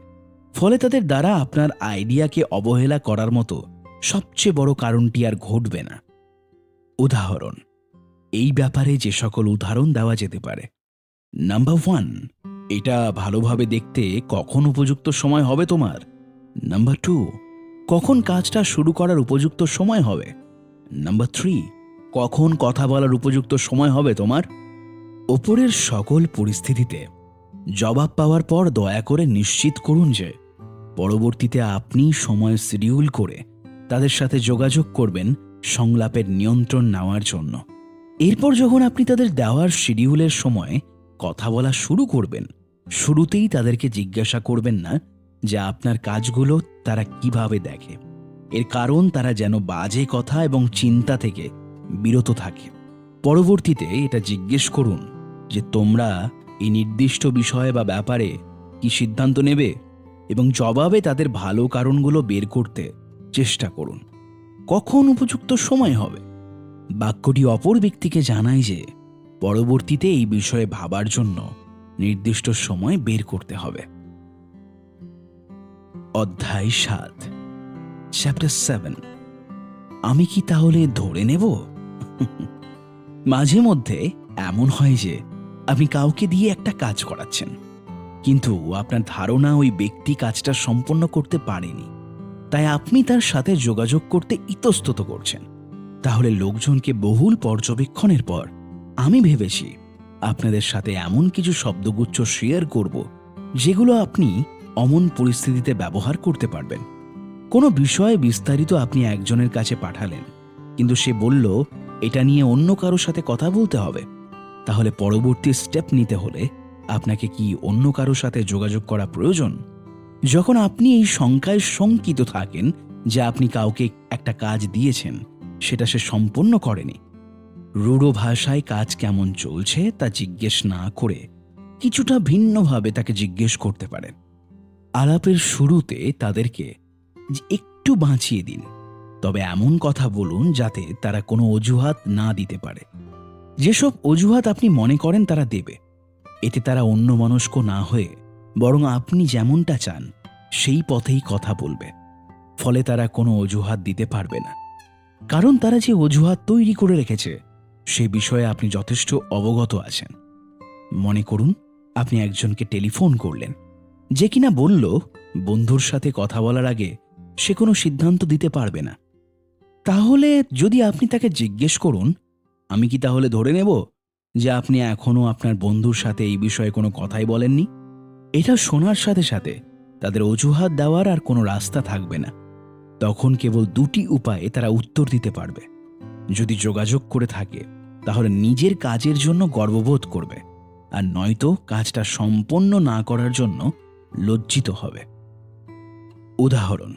ফলে তাদের দ্বারা আপনার আইডিয়াকে অবহেলা করার মতো সবচেয়ে বড় কারণটি আর ঘটবে না। উদাহরণ, এই ব্যাপারে যে সকল উদাহরণ দেওয়া যেতে পারে নাম্বার ওয়ান এটা ভালোভাবে দেখতে কখন উপযুক্ত সময় হবে তোমার? নাম্বার টু কখন কাজটা শুরু করার উপযুক্ত সময় হবে? নাম্বার থ্রি কখন কথা বলার উপযুক্ত সময় হবে তোমার? ওপরের সকল পরিস্থিতিতে জবাব পাওয়ার পর দয়া করে নিশ্চিত করুন যে পরবর্তীতে আপনি সময় শিডিউল করে তাদের সাথে যোগাযোগ করবেন সংলাপের নিয়ন্ত্রণ নেওয়ার জন্য। এরপর যখন আপনি তাদের দেওয়ার শিডিউলের সময় কথা বলা শুরু করবেন। শুরুতেই তাদেরকে জিজ্ঞাসা করবেন না যে আপনার কাজগুলো তারা কীভাবে দেখে। এর কারণ তারা যেন বাজে কথা এবং চিন্তা থেকে বিরত থাকে। পরবর্তীতে এটা জিজ্ঞেস করুন যে তোমরা এই নির্দিষ্ট বিষয়ে বা ব্যাপারে কি সিদ্ধান্ত নেবে এবং জবাবে তাদের ভালো কারণগুলো বের করতে চেষ্টা করুন। কখন উপযুক্ত সময় হবে? বাক্যটি অপর ব্যক্তিকে জানায় যে পরবর্তীতে এই বিষয়ে ভাবার জন্য নির্দিষ্ট সময় বের করতে হবে। অধ্যায় সাত চ্যাপ্টার সেভেন আমি কি তাহলে ধরে নেব? মাঝে মধ্যে এমন হয় যে আপনি কাউকে দিয়ে একটা কাজ করাচ্ছেন, কিন্তু আপনার ধারণা ওই ব্যক্তি কাজটা সম্পন্ন করতে পারেনি। তাই আপনি তার সাথে যোগাযোগ করতে ইতস্তত করছেন। তাহলে লোকজনকে বহুল পর্যবেক্ষণের পর আমি ভেবেছি আপনাদের সাথে এমন কিছু শব্দগুচ্ছ শেয়ার করব যেগুলো আপনি অমন পরিস্থিতিতে ব্যবহার করতে পারবেন। কোনো বিষয়ে বিস্তারিত আপনি একজনের কাছে পাঠালেন, কিন্তু সে বলল, এটা নিয়ে অন্য কারোর সাথে কথা বলতে হবে। তাহলে পরবর্তী স্টেপ নিতে হলে আপনাকে কি অন্য কারোর সাথে যোগাযোগ করা প্রয়োজন? যখন আপনি এই শঙ্কায় শঙ্কিত থাকেন যে আপনি কাউকে একটা কাজ দিয়েছেন, সেটা সে সম্পন্ন করেনি। রূঢ় ভাষায় কাজ কেমন চলছে তা জিজ্ঞেস না করে কিছুটা ভিন্নভাবে তাকে জিজ্ঞেস করতে পারেন। আলাপের শুরুতে তাদেরকে একটু বাঁচিয়ে দিন, তবে এমন কথা বলুন যাতে তারা কোনো অজুহাত না দিতে পারে। যেসব অজুহাত আপনি মনে করেন তারা দেবে, এতে তারা অন্য মনস্ক না হয়ে বরং আপনি যেমনটা চান সেই পথেই কথা বলবে, ফলে তারা কোনো অজুহাত দিতে পারবে না। কারণ তারা যে অজুহাত তৈরি করে রেখেছে সে বিষয়ে আপনি যথেষ্ট অবগত আছেন। মনে করুন, আপনি একজনকে টেলিফোন করলেন। যে কিনা বলল, বন্ধুর সাথে কথা বলার আগে সে কোনো সিদ্ধান্ত দিতে পারবে না। তাহলে যদি আপনি তাকে জিজ্ঞেস করুন, আমি কি তাহলে ধরে নেব যে আপনি এখনও আপনার বন্ধুর সাথে এই বিষয়ে কোনো কথাই বলেননি? এটা শোনার সাথে সাথে তাদের অজুহাত দেওয়ার আর কোনো রাস্তা থাকবে না। তখন কেবল দুটি উপায়ে তারা উত্তর দিতে পারবে। যদি যোগাযোগ করে থাকে তাহলে নিজের কাজের জন্য গর্ববোধ করবে, আর নয়তো কাজটা সম্পন্ন না করার জন্য লজ্জিত হবে। উদাহরণ,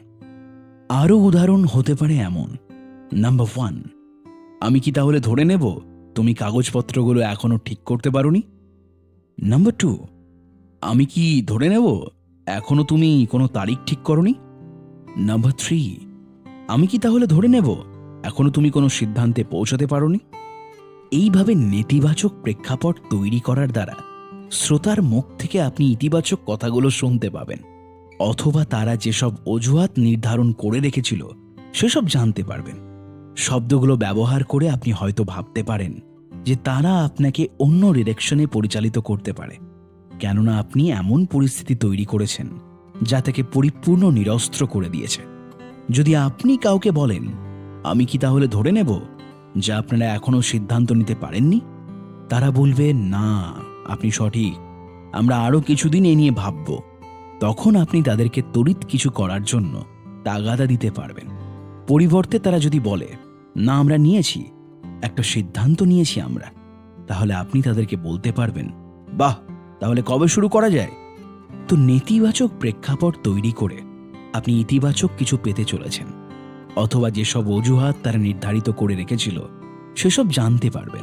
আরও উদাহরণ হতে পারে এমন। নাম্বার ওয়ান, আমি কি তাহলে ধরে নেব তুমি কাগজপত্রগুলো এখনও ঠিক করতে পারোনি? নাম্বার টু, আমি কি ধরে নেব এখনও তুমি কোনো তারিখ ঠিক করনি? নাম্বার থ্রি, আমি কি তাহলে ধরে নেব এখনও তুমি কোনো সিদ্ধান্তে পৌঁছাতে পারোনি? এইভাবে নেতিবাচক প্রেক্ষাপট তৈরি করার দ্বারা শ্রোতার মুখ থেকে আপনি ইতিবাচক কথাগুলো শুনতে পাবেন, অথবা তারা যেসব অজুহাত নির্ধারণ করে রেখেছিল সেসব জানতে পারবেন। শব্দগুলো ব্যবহার করে আপনি হয়তো ভাবতে পারেন যে তারা আপনাকে অন্য ডিরেকশনে পরিচালিত করতে পারে, কেননা আপনি এমন পরিস্থিতি তৈরি করেছেন যা তাকে পরিপূর্ণ নিরস্ত্র করে দিয়েছে। যদি আপনি কাউকে বলেন, আমি কি তাহলে ধরে নেব? যা আপনারা এখনও সিদ্ধান্ত নিতে পারেননি? তারা বলবে, না, আপনি সঠিক। আমরা আরও কিছুদিন এ নিয়ে ভাবব। তখন আপনি তাদেরকে তড়িৎ কিছু করার জন্য তাগাদা দিতে পারবেন। পরিবর্তে তারা যদি বলে, না, আমরা নিয়েছি, একটা সিদ্ধান্ত নিয়েছি আমরা, তাহলে আপনি তাদেরকে বলতে পারবেন, বাহ, তাহলে কবে শুরু করা যায়? তো নেতিবাচক প্রেক্ষাপট তৈরি করে আপনি ইতিবাচক কিছু পেতে চলেছেন। অথবা যেসব অজুহাত তারা নির্ধারিত করে রেখেছিল, সেসব জানতে পারবেন।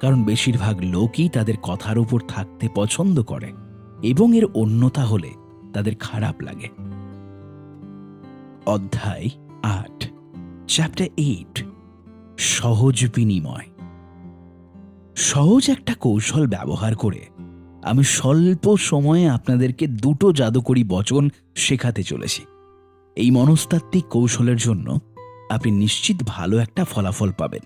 কারণ বেশিরভাগ লোকই তাদের কথার উপর থাকতে পছন্দ করে এবং এর অন্যতা হলে তাদের খারাপ লাগে। অধ্যায় আট চ্যাপ্টার এইট সহজ বিনিময়। সহজ একটা কৌশল ব্যবহার করে আমি স্বল্প সময়ে আপনাদেরকে দুটো জাদুকরি বচন শেখাতে চলেছি। এই মনস্তাত্ত্বিক কৌশলের জন্য আপনি নিশ্চিত ভালো একটা ফলাফল পাবেন।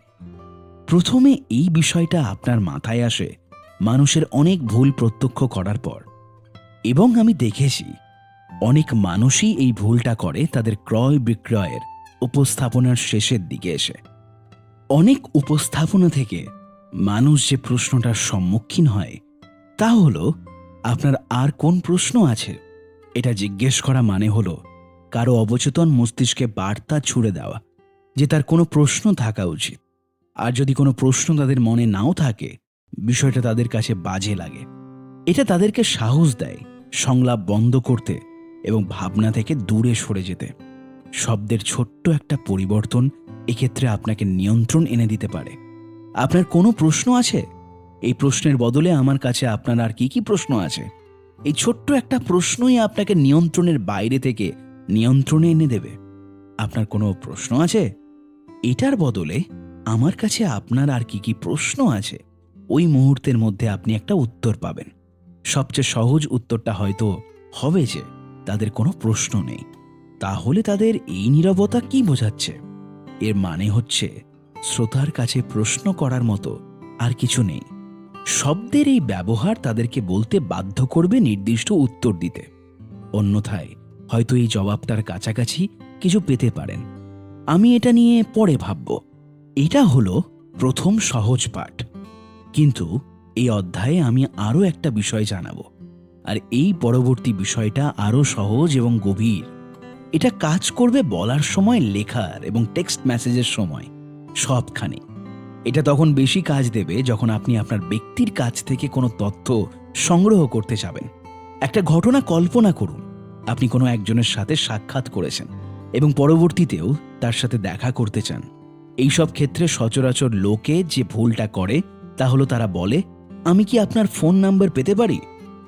প্রথমে এই বিষয়টা আপনার মাথায় আসে মানুষের অনেক ভুল প্রত্যক্ষ করার পর। এবং আমি দেখেছি অনেক মানুষই এই ভুলটা করে তাদের ক্রয় বিক্রয়ের উপস্থাপনার শেষের দিকে এসে। অনেক উপস্থাপনা থেকে মানুষ যে প্রশ্নটার সম্মুখীন হয় তা হলো, আপনার আর কোন প্রশ্ন আছে? এটা জিজ্ঞেস করা মানে হলো কারও অবচেতন মস্তিষ্কে বার্তা ছুড়ে দেওয়া, যে তার কোনো প্রশ্ন থাকা উচিত। আর যদি কোনো প্রশ্ন তাদের মনে নাও থাকে, বিষয়টা তাদের কাছে বাজে লাগে। এটা তাদেরকে সাহস দেয় সংলাপ বন্ধ করতে এবং ভাবনা থেকে দূরে সরে যেতে। শব্দের ছোট্ট একটা পরিবর্তন এক্ষেত্রে আপনাকে নিয়ন্ত্রণ এনে দিতে পারে। আপনার কোনো প্রশ্ন আছে? এই প্রশ্নের বদলে আমার কাছে আপনার আর কি কি প্রশ্ন আছে? এই ছোট্ট একটা প্রশ্নই আপনাকে নিয়ন্ত্রণের বাইরে থেকে নিয়ন্ত্রণে এনে দেবে। আপনার কোনো প্রশ্ন আছে? এটার বদলে আমার কাছে আপনার আর কি কি প্রশ্ন আছে, ওই মুহূর্তের মধ্যে আপনি একটা উত্তর পাবেন। সবচেয়ে সহজ উত্তরটা হয়তো হবে যে, তাদের কোনো প্রশ্ন নেই। তাহলে তাদের এই নীরবতা কি বোঝাচ্ছে? এর মানে হচ্ছে, শ্রোতার কাছে প্রশ্ন করার মতো আর কিছু নেই। শব্দের এই ব্যবহার তাদেরকে বলতে বাধ্য করবে নির্দিষ্ট উত্তর দিতে। অন্যথায় হয়তো এই জবাবটার কাছাকাছি কিছু পেতে পারেন। আমি এটা নিয়ে পরে ভাবব। এটা হলো প্রথম সহজ পাঠ। কিন্তু এই অধ্যায়ে আমি আরও একটা বিষয় জানাব। আর এই পরবর্তী বিষয়টা আরও সহজ এবং গভীর। এটা কাজ করবে বলার সময় লেখার এবং টেক্সট মেসেজের সময়, সবখানে। এটা তখন বেশি কাজ দেবে যখন আপনি আপনার ব্যক্তির কাছ থেকে কোনো তথ্য সংগ্রহ করতে যাবেন। একটা ঘটনা কল্পনা করুন। আপনি কোনো একজনের সাথে সাক্ষাৎ করেছেন এবং পরবর্তীতেও তার সাথে দেখা করতে চান। এইসব ক্ষেত্রে সচরাচর লোকে যে ভুলটা করে, তা হলো তারা বলে, আমি কি আপনার ফোন নাম্বার পেতে পারি?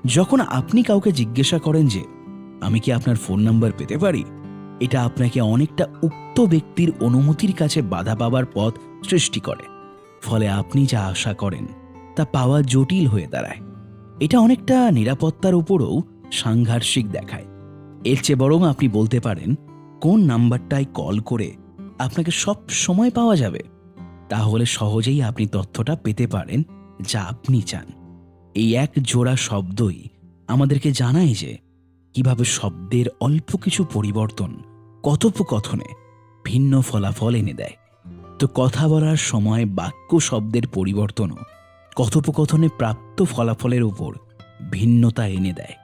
যখন আপনি কাউকে জিজ্ঞাসা করেন যে, আমি কি আপনার ফোন নাম্বার পেতে পারি? এটা আপনাকে অনেকটা উক্ত ব্যক্তির অনুমতির কাছে বাধা পাবার পথ সৃষ্টি করে। ফলে আপনি যা আশা করেন, তা পাওয়া জটিল হয়ে দাঁড়ায়। এটা অনেকটা নিরাপত্তার উপরও সাংঘর্ষিক দেখায়। এর চেয়ে বরং আপনি বলতে পারেন, কোন নাম্বারটায় কল করে আপনাকে সব সময় পাওয়া যাবে। তাহলে সহজেই আপনি তথ্যটা পেতে পারেন যা আপনি চান। এই এক জোড়া শব্দই আমাদেরকে জানায় যে, কীভাবে শব্দের অল্প কিছু পরিবর্তন কথোপকথনে ভিন্ন ফলাফল এনে দেয়। তো কথা বলার সময় বাক্য শব্দের পরিবর্তনও কথোপকথনে প্রাপ্ত ফলাফলের উপর ভিন্নতা এনে দেয়।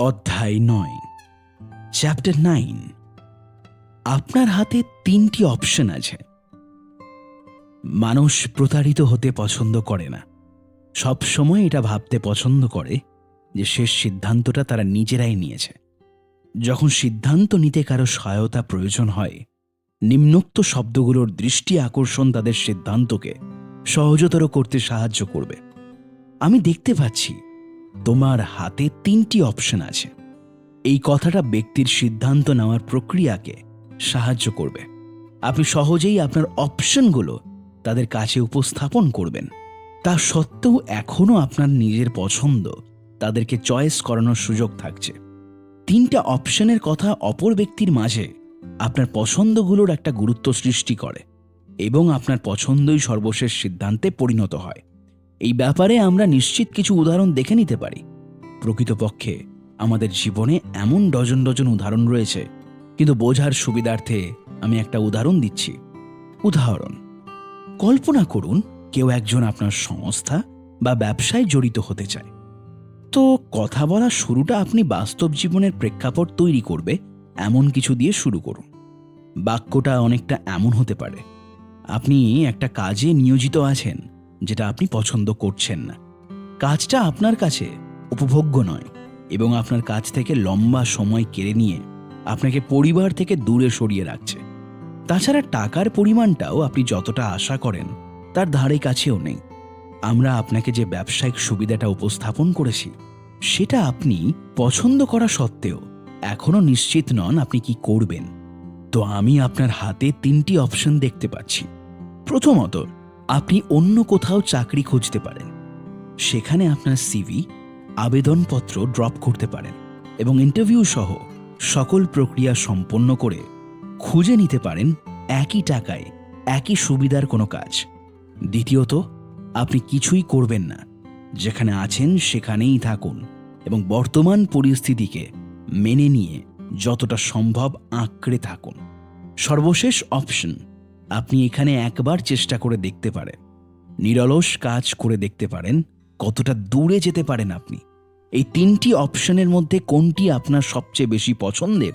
অধ্যায় নয় চ্যাপ্টার নাইন আপনার হাতে তিনটি অপশন আছে। মানুষ প্রতারিত হতে পছন্দ করে না। সব সময় এটা ভাবতে পছন্দ করে যে শেষ সিদ্ধান্তটা তারা নিজেরাই নিয়েছে। যখন সিদ্ধান্ত নিতে কারও সহায়তা প্রয়োজন হয়, নিম্নোক্ত শব্দগুলোর দৃষ্টি আকর্ষণ তাদের সিদ্ধান্তকে সহজতর করতে সাহায্য করবে। আমি দেখতে পাচ্ছি তোমার হাতে তিনটি অপশন আছে। এই কথাটা ব্যক্তির সিদ্ধান্ত নেওয়ার প্রক্রিয়াকে সাহায্য করবে। আপনি সহজেই আপনার অপশনগুলো তাদের কাছে উপস্থাপন করবেন। তা সত্ত্বেও এখনও আপনার নিজের পছন্দ তাদেরকে চয়েস করানোর সুযোগ থাকছে। তিনটা অপশনের কথা অপর ব্যক্তির মাঝে আপনার পছন্দগুলোর একটা গুরুত্ব সৃষ্টি করে এবং আপনার পছন্দই সর্বশেষ সিদ্ধান্তে পরিণত হয়। এই ব্যাপারে আমরা নিশ্চিত কিছু উদাহরণ দেখে নিতে পারি। প্রকৃতপক্ষে, আমাদের জীবনে এমন ডজন ডজন উদাহরণ রয়েছে, কিন্তু বোঝার সুবিধার্থে আমি একটা উদাহরণ দিচ্ছি। উদাহরণ, কল্পনা করুন কেউ একজন আপনার সংস্থা বা ব্যবসায় জড়িত হতে চায়। তো কথা বলা শুরুটা আপনি বাস্তব জীবনের প্রেক্ষাপট তৈরি করবে, এমন কিছু দিয়ে শুরু করুন। বাক্যটা অনেকটা এমন হতে পারে। আপনি একটা কাজে নিয়োজিত আছেন যেটা আপনি পছন্দ করছেন। কাজটা আপনার কাছে উপভোগ্য নয় এবং আপনার কাছ থেকে লম্বা সময় কেড়ে নিয়ে আপনাকে পরিবার থেকে দূরে সরিয়ে রাখছে। তাছাড়া টাকার পরিমাণটাও আপনি যতটা আশা করেন তার ধারে কাছেও নেই। আমরা আপনাকে যে ব্যবসায়িক সুবিধাটা উপস্থাপন করেছি, সেটা আপনি পছন্দ করা সত্ত্বেও এখনও নিশ্চিত নন আপনি কি করবেন। তো আমি আপনার হাতে তিনটি অপশন দেখতে পাচ্ছি। প্রথমত আপনি অন্য কোথাও চাকরি খুঁজতে পারেন। সেখানে আপনার সিভি আবেদনপত্র ড্রপ করতে পারেন এবং ইন্টারভিউ সহ সকল প্রক্রিয়া সম্পন্ন করে খুঁজে নিতে পারেন একই টাকায় একই সুবিধার কোনো কাজ। দ্বিতীয়ত, আপনি কিছুই করবেন না। যেখানে আছেন সেখানেই থাকুন এবং বর্তমান পরিস্থিতিকে মেনে নিয়ে যতটা সম্ভব আঁকড়ে থাকুন। সর্বশেষ অপশন আপনি এখানে একবার চেষ্টা করে দেখতে পারেন। নিরলস কাজ করে দেখতে পারেন, কতটা দূরে যেতে পারেন আপনি। এই তিনটি অপশনের মধ্যে কোনটি আপনার সবচেয়ে বেশি পছন্দের?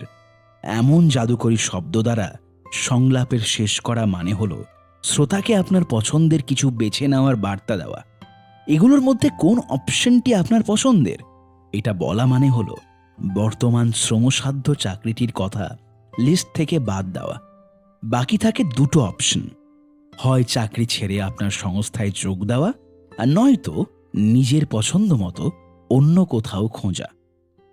এমন জাদুকরী শব্দ দ্বারা সংলাপের শেষ করা মানে হল শ্রোতাকে আপনার পছন্দের কিছু বেছে নেওয়ার বার্তা দেওয়া। এগুলোর মধ্যে কোন অপশনটি আপনার পছন্দের? এটা বলা মানে হলো বর্তমান শ্রমসাধ্য চাকরিটির কথা লিস্ট থেকে বাদ দেওয়া। বাকি থাকে দুটো অপশন হয় চাকরি ছেড়ে আপনার সংস্থায় যোগ দেওয়া, আর নয়তো নিজের পছন্দ মতো অন্য কোথাও খোঁজা।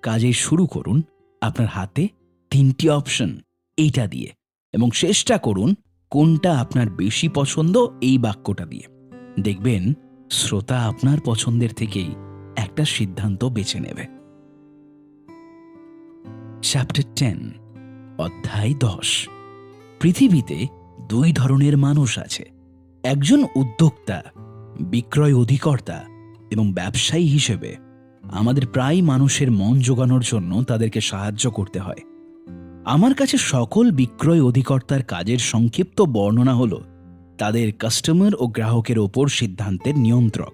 কাজে শুরু করুন আপনার হাতে তিনটি অপশন এইটা দিয়ে। এবং চেষ্টা করুন কোনটা আপনার বেশি পছন্দ, এই বাক্যটা দিয়ে। দেখবেন শ্রোতা আপনার পছন্দের থেকেই একটা সিদ্ধান্ত বেছে নেবে। চ্যাপ্টার টেন অধ্যায় দশ। পৃথিবীতে দুই ধরনের মানুষ আছে। একজন উদ্যোক্তা, বিক্রয় অধিকর্তা এবং ব্যবসায়ী হিসেবে আমাদের প্রায় মানুষের মন জোগানোর জন্য তাদেরকে সাহায্য করতে হয়। আমার কাছে সকল বিক্রয় অধিকর্তার কাজের সংক্ষিপ্ত বর্ণনা হল তাদের কাস্টমার ও গ্রাহকের ওপর সিদ্ধান্তের নিয়ন্ত্রক।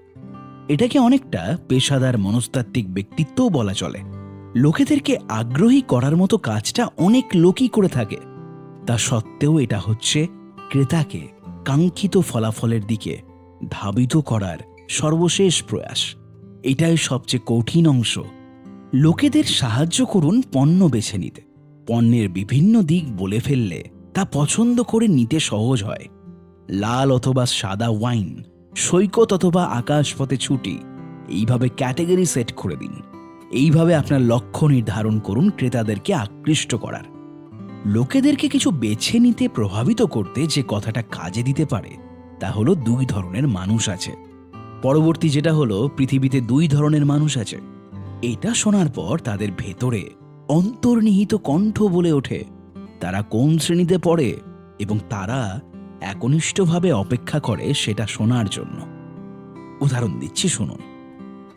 এটাকে অনেকটা পেশাদার মনস্তাত্ত্বিক ব্যক্তিত্বও বলা চলে। লোকেদেরকে আগ্রহী করার মতো কাজটা অনেক লোকই করে থাকে। তা সত্ত্বেও এটা হচ্ছে ক্রেতাকে কাঙ্ক্ষিত ফলাফলের দিকে ধাবিত করার সর্বশেষ প্রয়াস। এটাই সবচেয়ে কঠিন অংশ। লোকেদের সাহায্য করুন পণ্য বেছে নিতে। পণ্যের বিভিন্ন দিক বলে ফেললে তা পছন্দ করে নিতে সহজ হয়। লাল অথবা সাদা ওয়াইন, সৈকত অথবা আকাশপথে ছুটি, এইভাবে ক্যাটাগরি সেট করে দিন। এইভাবে আপনার লক্ষ্য নির্ধারণ করুন ক্রেতাদেরকে আকৃষ্ট করার। লোকেদেরকে কিছু বেছে নিতে প্রভাবিত করতে যে কথাটা কাজে দিতে পারে, তা হলো দুই ধরনের মানুষ আছে। পরবর্তী যেটা হলো, পৃথিবীতে দুই ধরনের মানুষ আছে। এটা শোনার পর তাদের ভেতরে অন্তর্নিহিত কণ্ঠ বলে ওঠে। তারা কোন শ্রেণীতে পড়ে এবং তারা একনিষ্ঠভাবে অপেক্ষা করে সেটা শোনার জন্য। উদাহরণ দিচ্ছি, শুনুন।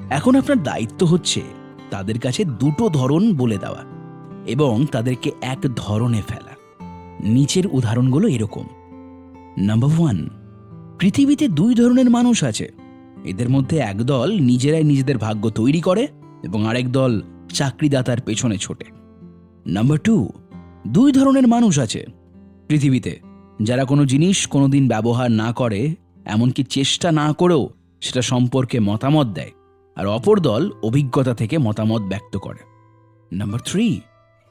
এখন আপনার দায়িত্ব হচ্ছে তাদের কাছে দুটো ধরন বলে দেওয়া। এবং তাদেরকে এক ধরনে ফেলা। নিচের উদাহরণগুলো এরকম। নাম্বার ওয়ান পৃথিবীতে দুই ধরনের মানুষ আছে। এদের মধ্যে একদল নিজেরাই নিজেদের ভাগ্য তৈরি করে এবং আরেক দল চাকরিদাতার পেছনে ছোটে। নাম্বার টু দুই ধরনের মানুষ আছে পৃথিবীতে। যারা কোনো জিনিস কোনোদিন ব্যবহার না করে, এমনকি চেষ্টা না করেও সেটা সম্পর্কে মতামত দেয়। আর অপর দল অভিজ্ঞতা থেকে মতামত ব্যক্ত করে। নাম্বার থ্রি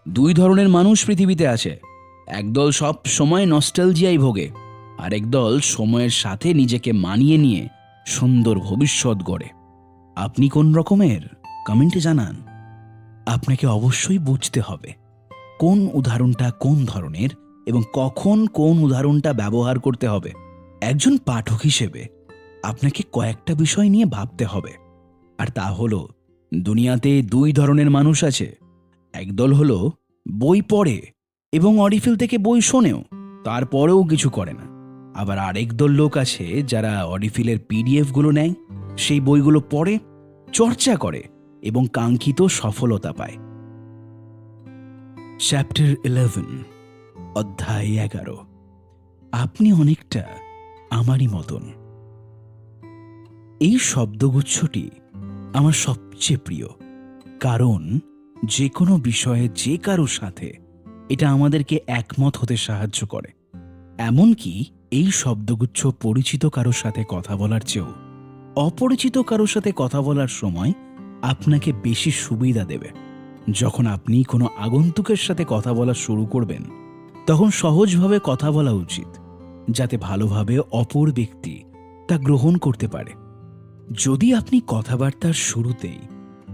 দুই ধরনের মানুষ পৃথিবীতে আছে। একদল সব সময় নস্টালজিয়াই ভোগে, আর একদল সময়ের সাথে নিজেকে মানিয়ে নিয়ে সুন্দর ভবিষ্যৎ গড়ে। আপনি কোন রকমের? কমেন্টে জানান। আপনাকে অবশ্যই বুঝতে হবে কোন উদাহরণটা কোন ধরনের এবং কখন কোন উদাহরণটা ব্যবহার করতে হবে। একজন পাঠক হিসেবে আপনাকে কয়েকটা বিষয় নিয়ে ভাবতে হবে। আর তা হলো, দুনিয়াতে দুই ধরনের মানুষ আছে। একদল হলো বই পড়ে এবং অডিফিল থেকে বই শোনেও, তারপরেও কিছু করে না। আবার আরেক দল লোক আছে যারা অডিফিলের পিডিএফগুলো নেয়, সেই বইগুলো পড়ে, চর্চা করে এবং কাঙ্ক্ষিত সফলতা পায়। চ্যাপ্টার ইলেভেন অধ্যায় এগারো। আপনি অনেকটা আমারই মতন। এই শব্দগুচ্ছটি আমার সবচেয়ে প্রিয়, কারণ যে কোনো বিষয়ে যে কারও সাথে, এটা আমাদেরকে একমত হতে সাহায্য করে। এমনকি এই শব্দগুচ্ছ পরিচিত কারোর সাথে কথা বলার চেয়েও, অপরিচিত কারোর সাথে কথা বলার সময় আপনাকে বেশি সুবিধা দেবে। যখন আপনি কোনো আগন্তুকের সাথে কথা বলা শুরু করবেন, তখন সহজভাবে কথা বলা উচিত, যাতে ভালোভাবে অপর ব্যক্তি তা গ্রহণ করতে পারে। যদি আপনি কথাবার্তার শুরুতেই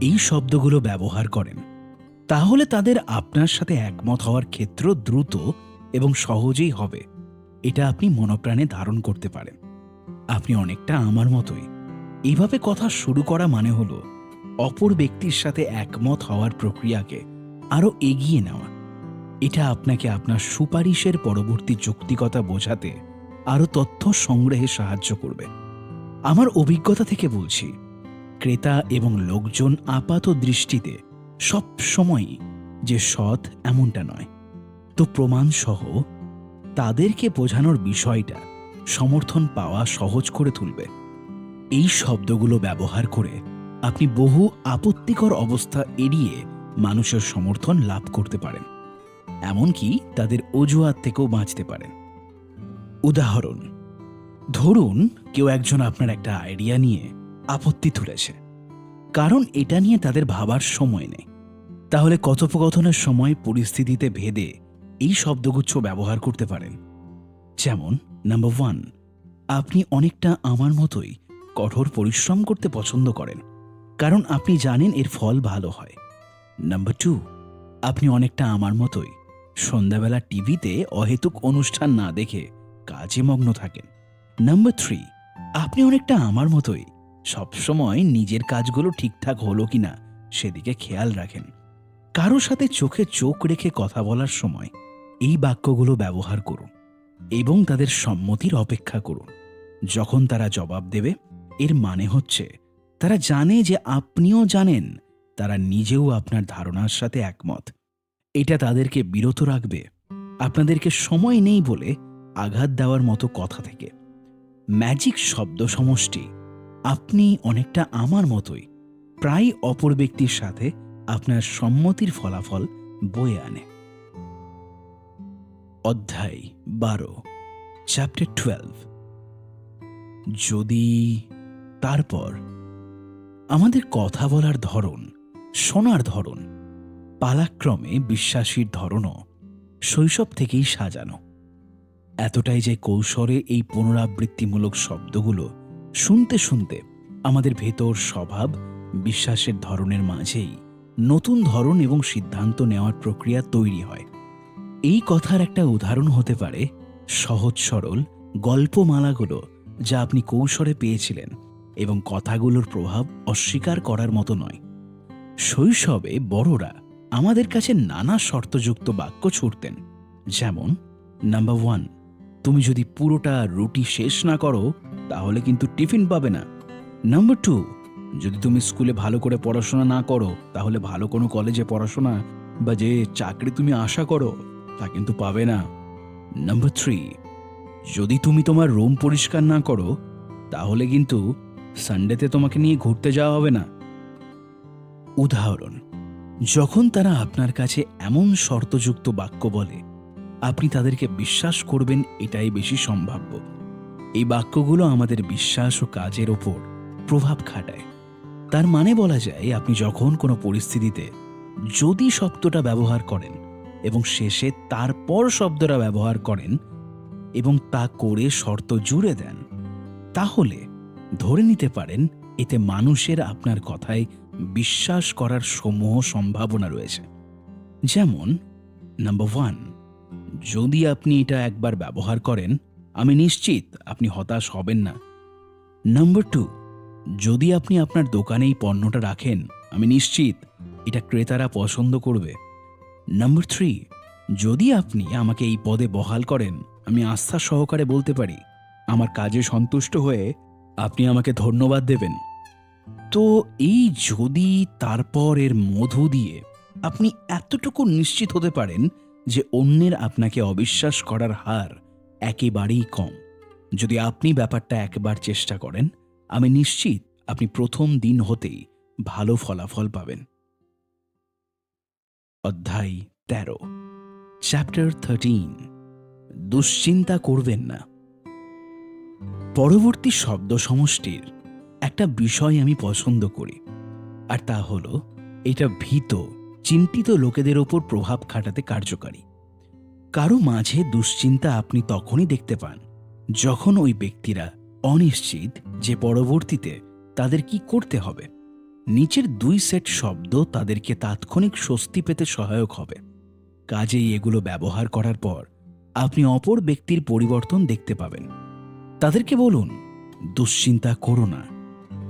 এই শব্দগুলো ব্যবহার করেন তাহলে তাদের আপনার সাথে একমত হওয়ার ক্ষেত্র দ্রুত এবং সহজেই হবে। এটা আপনি মনপ্রাণে ধারণ করতে পারেন। আপনি অনেকটা আমার মতোই। এইভাবে কথা শুরু করা মানে হলো, অপর ব্যক্তির সাথে একমত হওয়ার প্রক্রিয়াকে আরও এগিয়ে নেওয়া। এটা আপনাকে আপনার সুপারিশের পরবর্তী যৌক্তিকতা বোঝাতে আরও তথ্য সংগ্রহে সাহায্য করবে। আমার অভিজ্ঞতা থেকে বলছি, ক্রেতা এবং লোকজন আপাত দৃষ্টিতে সব সময়ই যে সৎ এমনটা নয়। তো প্রমাণ সহ তাদেরকে বোঝানোর বিষয়টা সমর্থন পাওয়া সহজ করে তুলবে। এই শব্দগুলো ব্যবহার করে আপনি বহু আপত্তিকর অবস্থা এড়িয়ে মানুষের সমর্থন লাভ করতে পারেন। এমনকি তাদের অজুহাত থেকেও বাঁচতে পারেন। উদাহরণ, ধরুন কেউ একজন আপনার একটা আইডিয়া নিয়ে আপত্তি তুলেছে। কারণ এটা নিয়ে তাদের ভাবার সময় নেই। তাহলে কথোপকথনের সময় পরিস্থিতিতে ভেদে এই শব্দগুচ্ছ ব্যবহার করতে পারেন। যেমন নাম্বার ওয়ান আপনি অনেকটা আমার মতোই কঠোর পরিশ্রম করতে পছন্দ করেন, কারণ আপনি জানেন এর ফল ভালো হয়। নাম্বার টু আপনি অনেকটা আমার মতোই সন্ধ্যাবেলা টিভিতে অহেতুক অনুষ্ঠান না দেখে কাজে মগ্ন থাকেন। নাম্বার থ্রি আপনি অনেকটা আমার মতোই সবসময় নিজের কাজগুলো ঠিকঠাক হলো কিনা সেদিকে খেয়াল রাখেন। কারও সাথে চোখে চোখ রেখে কথা বলার সময় এই বাক্যগুলো ব্যবহার করুন এবং তাদের সম্মতির অপেক্ষা করুন। যখন তারা জবাব দেবে, এর মানে হচ্ছে তারা জানে যে আপনিও জানেন, তারা নিজেও আপনার ধারণার সাথে একমত। এটা তাদেরকে বিরত রাখবে, আপনাদেরকে সময় নেই বলে আঘাত দেওয়ার মতো কথা থেকে। ম্যাজিক শব্দ সমষ্টি আপনি অনেকটা আমার মতোই। প্রায় অপর ব্যক্তির সাথে আপনার সম্মতির ফলাফল বয়ে আনে। অধ্যায় বারো চ্যাপ্টার টুয়েলভ যদি তারপর আমাদের কথা বলার ধরন, শোনার ধরন, পালাক্রমে বিশ্বাসীর ধরনও শৈশব থেকেই সাজানো। এতটাই যে কৌশলে এই পুনরাবৃত্তিমূলক শব্দগুলো শুনতে শুনতে আমাদের ভেতর স্বভাব, বিশ্বাসের ধরনের মাঝেই নতুন ধরন এবং সিদ্ধান্ত নেওয়ার প্রক্রিয়া তৈরি হয়। এই কথার একটা উদাহরণ হতে পারে সহজ সরল গল্পমালাগুলো যা আপনি কৌশলে পেয়েছিলেন এবং কথাগুলোর প্রভাব অস্বীকার করার মতো নয়। শৈশবে বড়রা আমাদের কাছে নানা শর্তযুক্ত বাক্য ছুটতেন, যেমন, নাম্বার ওয়ান, তুমি যদি পুরোটা রুটি শেষ না করো তাহলে কিন্তু টিফিন পাবে না। নাম্বার টু যদি তুমি স্কুলে ভালো করে পড়াশোনা না করো, তাহলে ভালো কোনো কলেজে পড়াশোনা বা যে চাকরি তুমি আশা করো, তা কিন্তু পাবে না। নাম্বার থ্রি যদি তুমি তোমার রুম পরিষ্কার না করো, তাহলে কিন্তু সানডেতে তোমাকে নিয়ে ঘুরতে যাওয়া হবে না। উদাহরণ, যখন তারা আপনার কাছে এমন শর্তযুক্ত বাক্য বলে, আপনি তাদেরকে বিশ্বাস করবেন এটাই বেশি সম্ভাব্য। এই বাক্যগুলো আমাদের বিশ্বাস ও কাজের ওপর প্রভাব খাটায়। তার মানে বলা যায়, আপনি যখন কোনো পরিস্থিতিতে যদি শব্দটা ব্যবহার করেন এবং শেষে তারপর শব্দটা ব্যবহার করেন এবং তা করে শর্ত জুড়ে দেন, তাহলে ধরে নিতে পারেন এতে মানুষের আপনার কথায় বিশ্বাস করার সমূহ সম্ভাবনা রয়েছে। যেমন নাম্বার ওয়ান যদি আপনি এটা একবার ব্যবহার করেন আমি নিশ্চিত আপনি হতাশ হবেন না। নাম্বার টু যদি আপনি আপনার দোকানে এই পণ্যটা রাখেন, আমি নিশ্চিত এটা ক্রেতারা পছন্দ করবে। নাম্বার থ্রি যদি আপনি আমাকে এই পদে বহাল করেন, আমি আস্থা সহকারে বলতে পারি, আমার কাজে সন্তুষ্ট হয়ে আপনি আমাকে ধন্যবাদ দেবেন। তো এই যদি তারপর এর মধু দিয়ে আপনি এতটুকু নিশ্চিত হতে পারেন যে অন্যের আপনাকে অবিশ্বাস করার হার একেবারেই কম। যদি আপনি ব্যাপারটা একবার চেষ্টা করেন, আমি নিশ্চিত আপনি প্রথম দিন হতেই ভালো ফলাফল পাবেন। অধ্যায় তেরো চ্যাপ্টার থার্টিন দুশ্চিন্তা করবেন না। পরবর্তী শব্দ সমষ্টির একটা বিষয় আমি পছন্দ করি, আর তা হলো, এটা ভীত, চিন্তিত লোকেদের ওপর প্রভাব খাটাতে কার্যকারী। কারও মাঝে দুশ্চিন্তা আপনি তখনই দেখতে পান, যখন ওই ব্যক্তিরা অনিশ্চিত যে পরবর্তীতে তাদের কি করতে হবে। নিচের দুই সেট শব্দ তাদেরকে তাৎক্ষণিক স্বস্তি পেতে সহায়ক হবে। কাজেই এগুলো ব্যবহার করার পর আপনি অপর ব্যক্তির পরিবর্তন দেখতে পাবেন। তাদেরকে বলুন, দুশ্চিন্তা করো না।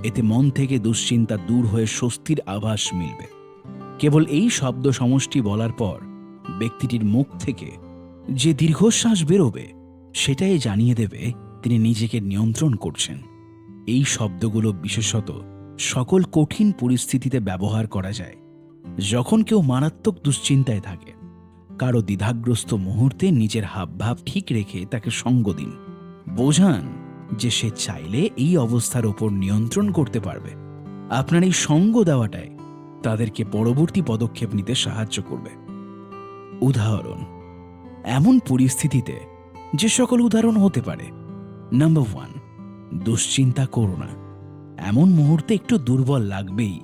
এতে মন থেকে দুশ্চিন্তা দূর হয়ে স্বস্তির আভাস মিলবে। কেবল এই শব্দ সমষ্টি বলার পর ব্যক্তিটির মুখ থেকে যে দীর্ঘশ্বাস বেরোবে, সেটাই জানিয়ে দেবে তিনি নিজেকে নিয়ন্ত্রণ করছেন। এই শব্দগুলো বিশেষত সকল কঠিন পরিস্থিতিতে ব্যবহার করা যায়। যখন কেউ মারাত্মক দুশ্চিন্তায় থাকে, কারও দ্বিধাগ্রস্ত মুহূর্তে নিজের হাবভাব ঠিক রেখে তাকে সঙ্গ দিন। বোঝান যে সে চাইলে এই অবস্থার ওপর নিয়ন্ত্রণ করতে পারবে। আপনার এই সঙ্গ দেওয়াটাই তাদেরকে পরবর্তী পদক্ষেপ নিতে সাহায্য করবে। উদাহরণ এমন পরিস্থিতিতে যে সকল উদাহরণ হতে পারে। নাম্বার ওয়ান দুশ্চিন্তা করো না। এমন মুহূর্তে একটু দুর্বল লাগবেই।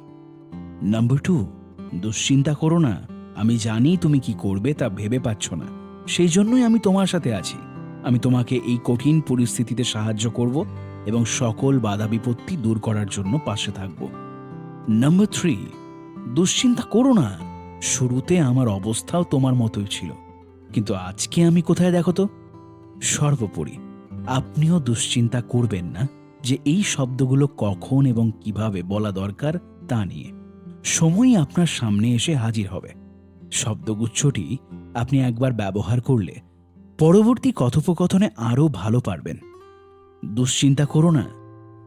নাম্বার টু দুশ্চিন্তা করো না। আমি জানি তুমি কি করবে তা ভেবে পাচ্ছ না। সেই জন্যই আমি তোমার সাথে আছি। আমি তোমাকে এই কঠিন পরিস্থিতিতে সাহায্য করব এবং সকল বাধা বিপত্তি দূর করার জন্য পাশে থাকব। নাম্বার থ্রি দুশ্চিন্তা করো না। শুরুতে আমার অবস্থাও তোমার মতোই ছিল। কিন্তু আজকে আমি কোথায় দেখো তো? সর্বোপরি, আপনিও দুশ্চিন্তা করবেন না যে এই শব্দগুলো কখন এবং কীভাবে বলা দরকার তা নিয়ে। সময় আপনার সামনে এসে হাজির হবে। শব্দগুচ্ছটি আপনি একবার ব্যবহার করলে পরবর্তী কথোপকথনে আরও ভালো পারবেন। দুশ্চিন্তা করো না,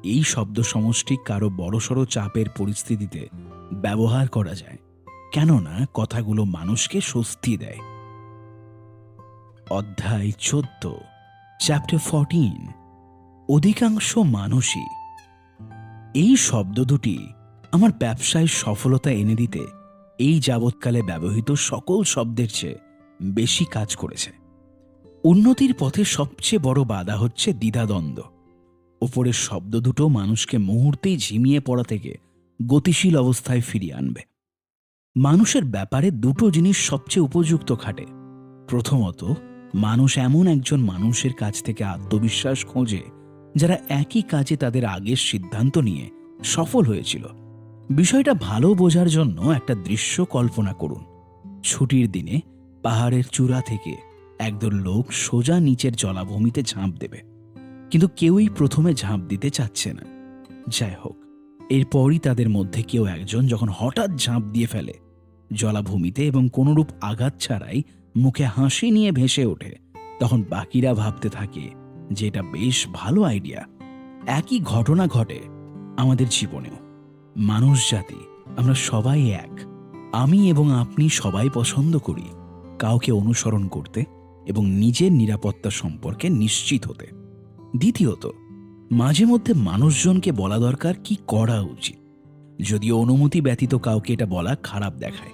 এই শব্দ সমষ্টি কারও বড়সড় চাপের পরিস্থিতিতে ব্যবহার করা যায়। কেননা, কথাগুলো মানুষকে স্বস্তি দেয়। অধ্যায় চোদ্দ চ্যাপ্টার ফরটিন অধিকাংশ মানুষই। এই শব্দ দুটি আমার ব্যবসায় সফলতা এনে দিতে এই যাবৎকালে ব্যবহৃত সকল শব্দের চেয়ে বেশি কাজ করেছে। উন্নতির পথে সবচেয়ে বড় বাধা হচ্ছে দ্বিধাদ্বন্দ্ব। ওপরের শব্দ দুটো মানুষকে মুহূর্তেই ঝিমিয়ে পড়া থেকে গতিশীল অবস্থায় ফিরিয়ে আনবে। মানুষের ব্যাপারে দুটো জিনিস সবচেয়ে উপযুক্ত খাটে। প্রথমত মানুষ এমন একজন মানুষের কাছ থেকে আত্মবিশ্বাস খোঁজে, যারা একই কাজে তাদের আগের সিদ্ধান্ত নিয়ে সফল হয়েছিল। বিষয়টা ভালো বোঝার জন্য একটা দৃশ্য কল্পনা করুন। ছুটির দিনে পাহাড়ের চূড়া থেকে একদল লোক সোজা নিচের জলাভূমিতে ঝাঁপ দেবে। কিন্তু কেউই প্রথমে ঝাঁপ দিতে চাচ্ছে না। যাই হোক, এরপরই তাদের মধ্যে কেউ একজন যখন হঠাৎ ঝাঁপ দিয়ে ফেলে, জলাভূমিতে এবং কোনরূপ আঘাত ছাড়াই মুখে হাসি নিয়ে ভেসে ওঠে। তখন বাকিরা ভাবতে থাকে যে এটা বেশ ভালো আইডিয়া। একই ঘটনা ঘটে আমাদের জীবনেও। মানুষ জাতি, আমরা সবাই এক। আমি এবং আপনি সবাই পছন্দ করি কাউকে অনুসরণ করতে এবং নিজের নিরাপত্তা সম্পর্কে নিশ্চিত হতে। দ্বিতীয়ত, মাঝে মধ্যে মানুষজনকে বলা দরকার কি করা উচিত। যদিও অনুমতি ব্যতীত কাউকে এটা বলা খারাপ দেখায়।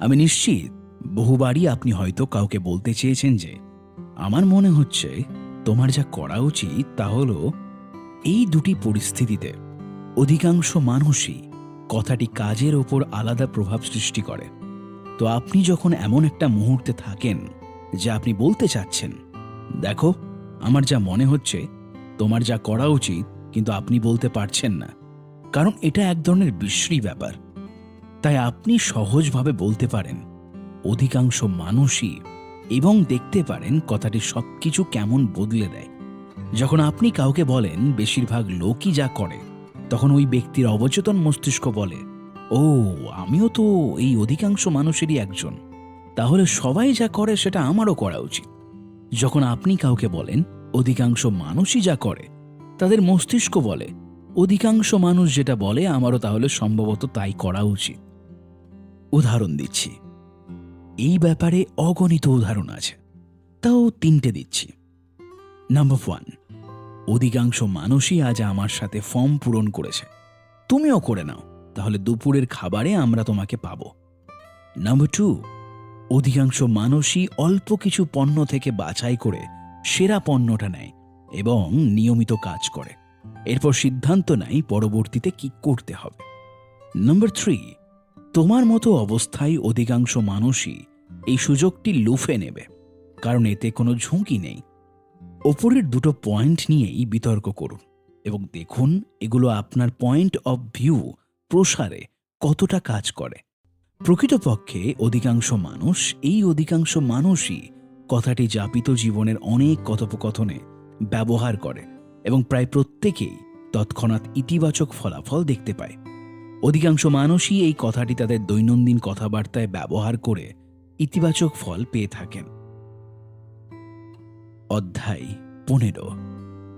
আমি নিশ্চিত বহুবারই আপনি হয়তো কাউকে বলতে চেয়েছেন যে, আমার মনে হচ্ছে তোমার যা করা উচিত তা হলো এই দুটি পরিস্থিতিতে অধিকাংশ মানুষই কথাটি কাজের ওপর আলাদা প্রভাব সৃষ্টি করে। তো আপনি যখন এমন একটা মুহূর্তে থাকেন যা আপনি বলতে চাচ্ছেন, দেখো, আমার যা মনে হচ্ছে তোমার যা করা উচিত কিন্তু আপনি বলতে পারছেন না। কারণ এটা এক ধরনের বিশ্রী ব্যাপার। তাই আপনি সহজভাবে বলতে পারেন অধিকাংশ মানুষই এবং দেখতে পারেন কথাটি সবকিছু কেমন বদলে দেয়। যখন আপনি কাউকে বলেন বেশিরভাগ লোকই যা করে, তখন ওই ব্যক্তির অবচেতন মস্তিষ্ক বলে, ও, আমিও তো এই অধিকাংশ মানুষেরই একজন। তাহলে সবাই যা করে সেটা আমারও করা উচিত। যখন আপনি কাউকে বলেন অধিকাংশ মানুষই যা করে, তাদের মস্তিষ্ক বলে, অধিকাংশ মানুষ যেটা বলে আমারও তাহলে সম্ভবত তাই করা উচিত। উদাহরণ দিচ্ছি। এই ব্যাপারে অগণিত উদাহরণ আছে। তাও তিনটে দিচ্ছি। নাম্বার ওয়ান অধিকাংশ মানুষই আজ আমার সাথে ফর্ম পূরণ করেছে। তুমিও করে নাও, তাহলে দুপুরের খাবারে আমরা তোমাকে পাবো। নাম্বার টু অধিকাংশ মানুষই অল্প কিছু পণ্য থেকে বাছাই করে সেরা পণ্যটা নেয় এবং নিয়মিত কাজ করে। এরপর সিদ্ধান্ত নেয় পরবর্তীতে কি করতে হবে। নাম্বার থ্রি তোমার মতো অবস্থায় অধিকাংশ মানুষই এই সুযোগটি লুফে নেবে, কারণ এতে কোনো ঝুঁকি নেই। ওপরের দুটো পয়েন্ট নিয়েই বিতর্ক করুন এবং দেখুন এগুলো আপনার পয়েন্ট অফ ভিউ, প্রসারে কতটা কাজ করে। প্রকৃতপক্ষে অধিকাংশ মানুষ, এই অধিকাংশ মানুষই কথাটি যাপিত জীবনের অনেক কথোপকথনে ব্যবহার করে এবং প্রায় প্রত্যেকেই তৎক্ষণাৎ ইতিবাচক ফলাফল দেখতে পায়। অধিকাংশ মানুষই এই কথাটি তাদের দৈনন্দিন কথাবার্তায় ব্যবহার করে ইতিবাচক ফল পেয়ে থাকেন। অধ্যায় পনেরো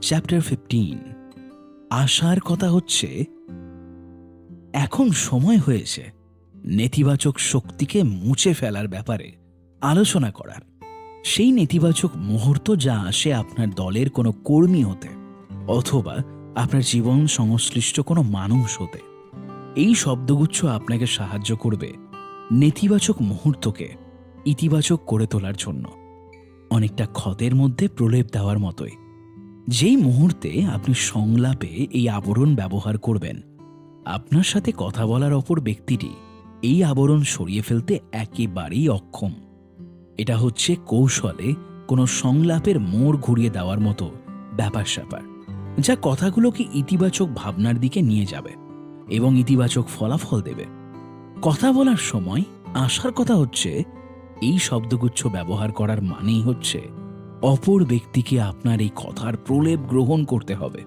চ্যাপ্টার ফিফটিন আশার কথা হচ্ছে, এখন সময় হয়েছে নেতিবাচক শক্তিকে মুছে ফেলার ব্যাপারে আলোচনা করার। সেই নেতিবাচক মুহূর্ত যা আসে আপনার দলের কোনো কর্মী হতে অথবা আপনার জীবন সংশ্লিষ্ট কোনো মানুষ হতে। এই শব্দগুচ্ছ আপনাকে সাহায্য করবে নেতিবাচক মুহূর্তকে ইতিবাচক করে তোলার জন্য। অনেকটা ক্ষতের মধ্যে প্রলেপ দেওয়ার মতোই। যেই মুহূর্তে আপনি সংলাপে এই আবরণ ব্যবহার করবেন, আপনার সাথে কথা বলার অপর ব্যক্তিটি এই আবরণ সরিয়ে ফেলতে একেবারেই অক্ষম। এটা হচ্ছে কৌশলে কোনো সংলাপের মোড় ঘুরিয়ে দেওয়ার মতো ব্যাপার স্যাপার যা কথাগুলোকে ইতিবাচক ভাবনার দিকে নিয়ে যাবে এবং ইতিবাচক ফলাফল দেবে। কথা বলার সময় আসার কথা হচ্ছে এই শব্দগুচ্ছ ব্যবহার করার মানেই হচ্ছে অপর ব্যক্তিকে আপনার এই কথার প্রলেপ গ্রহণ করতে হবে।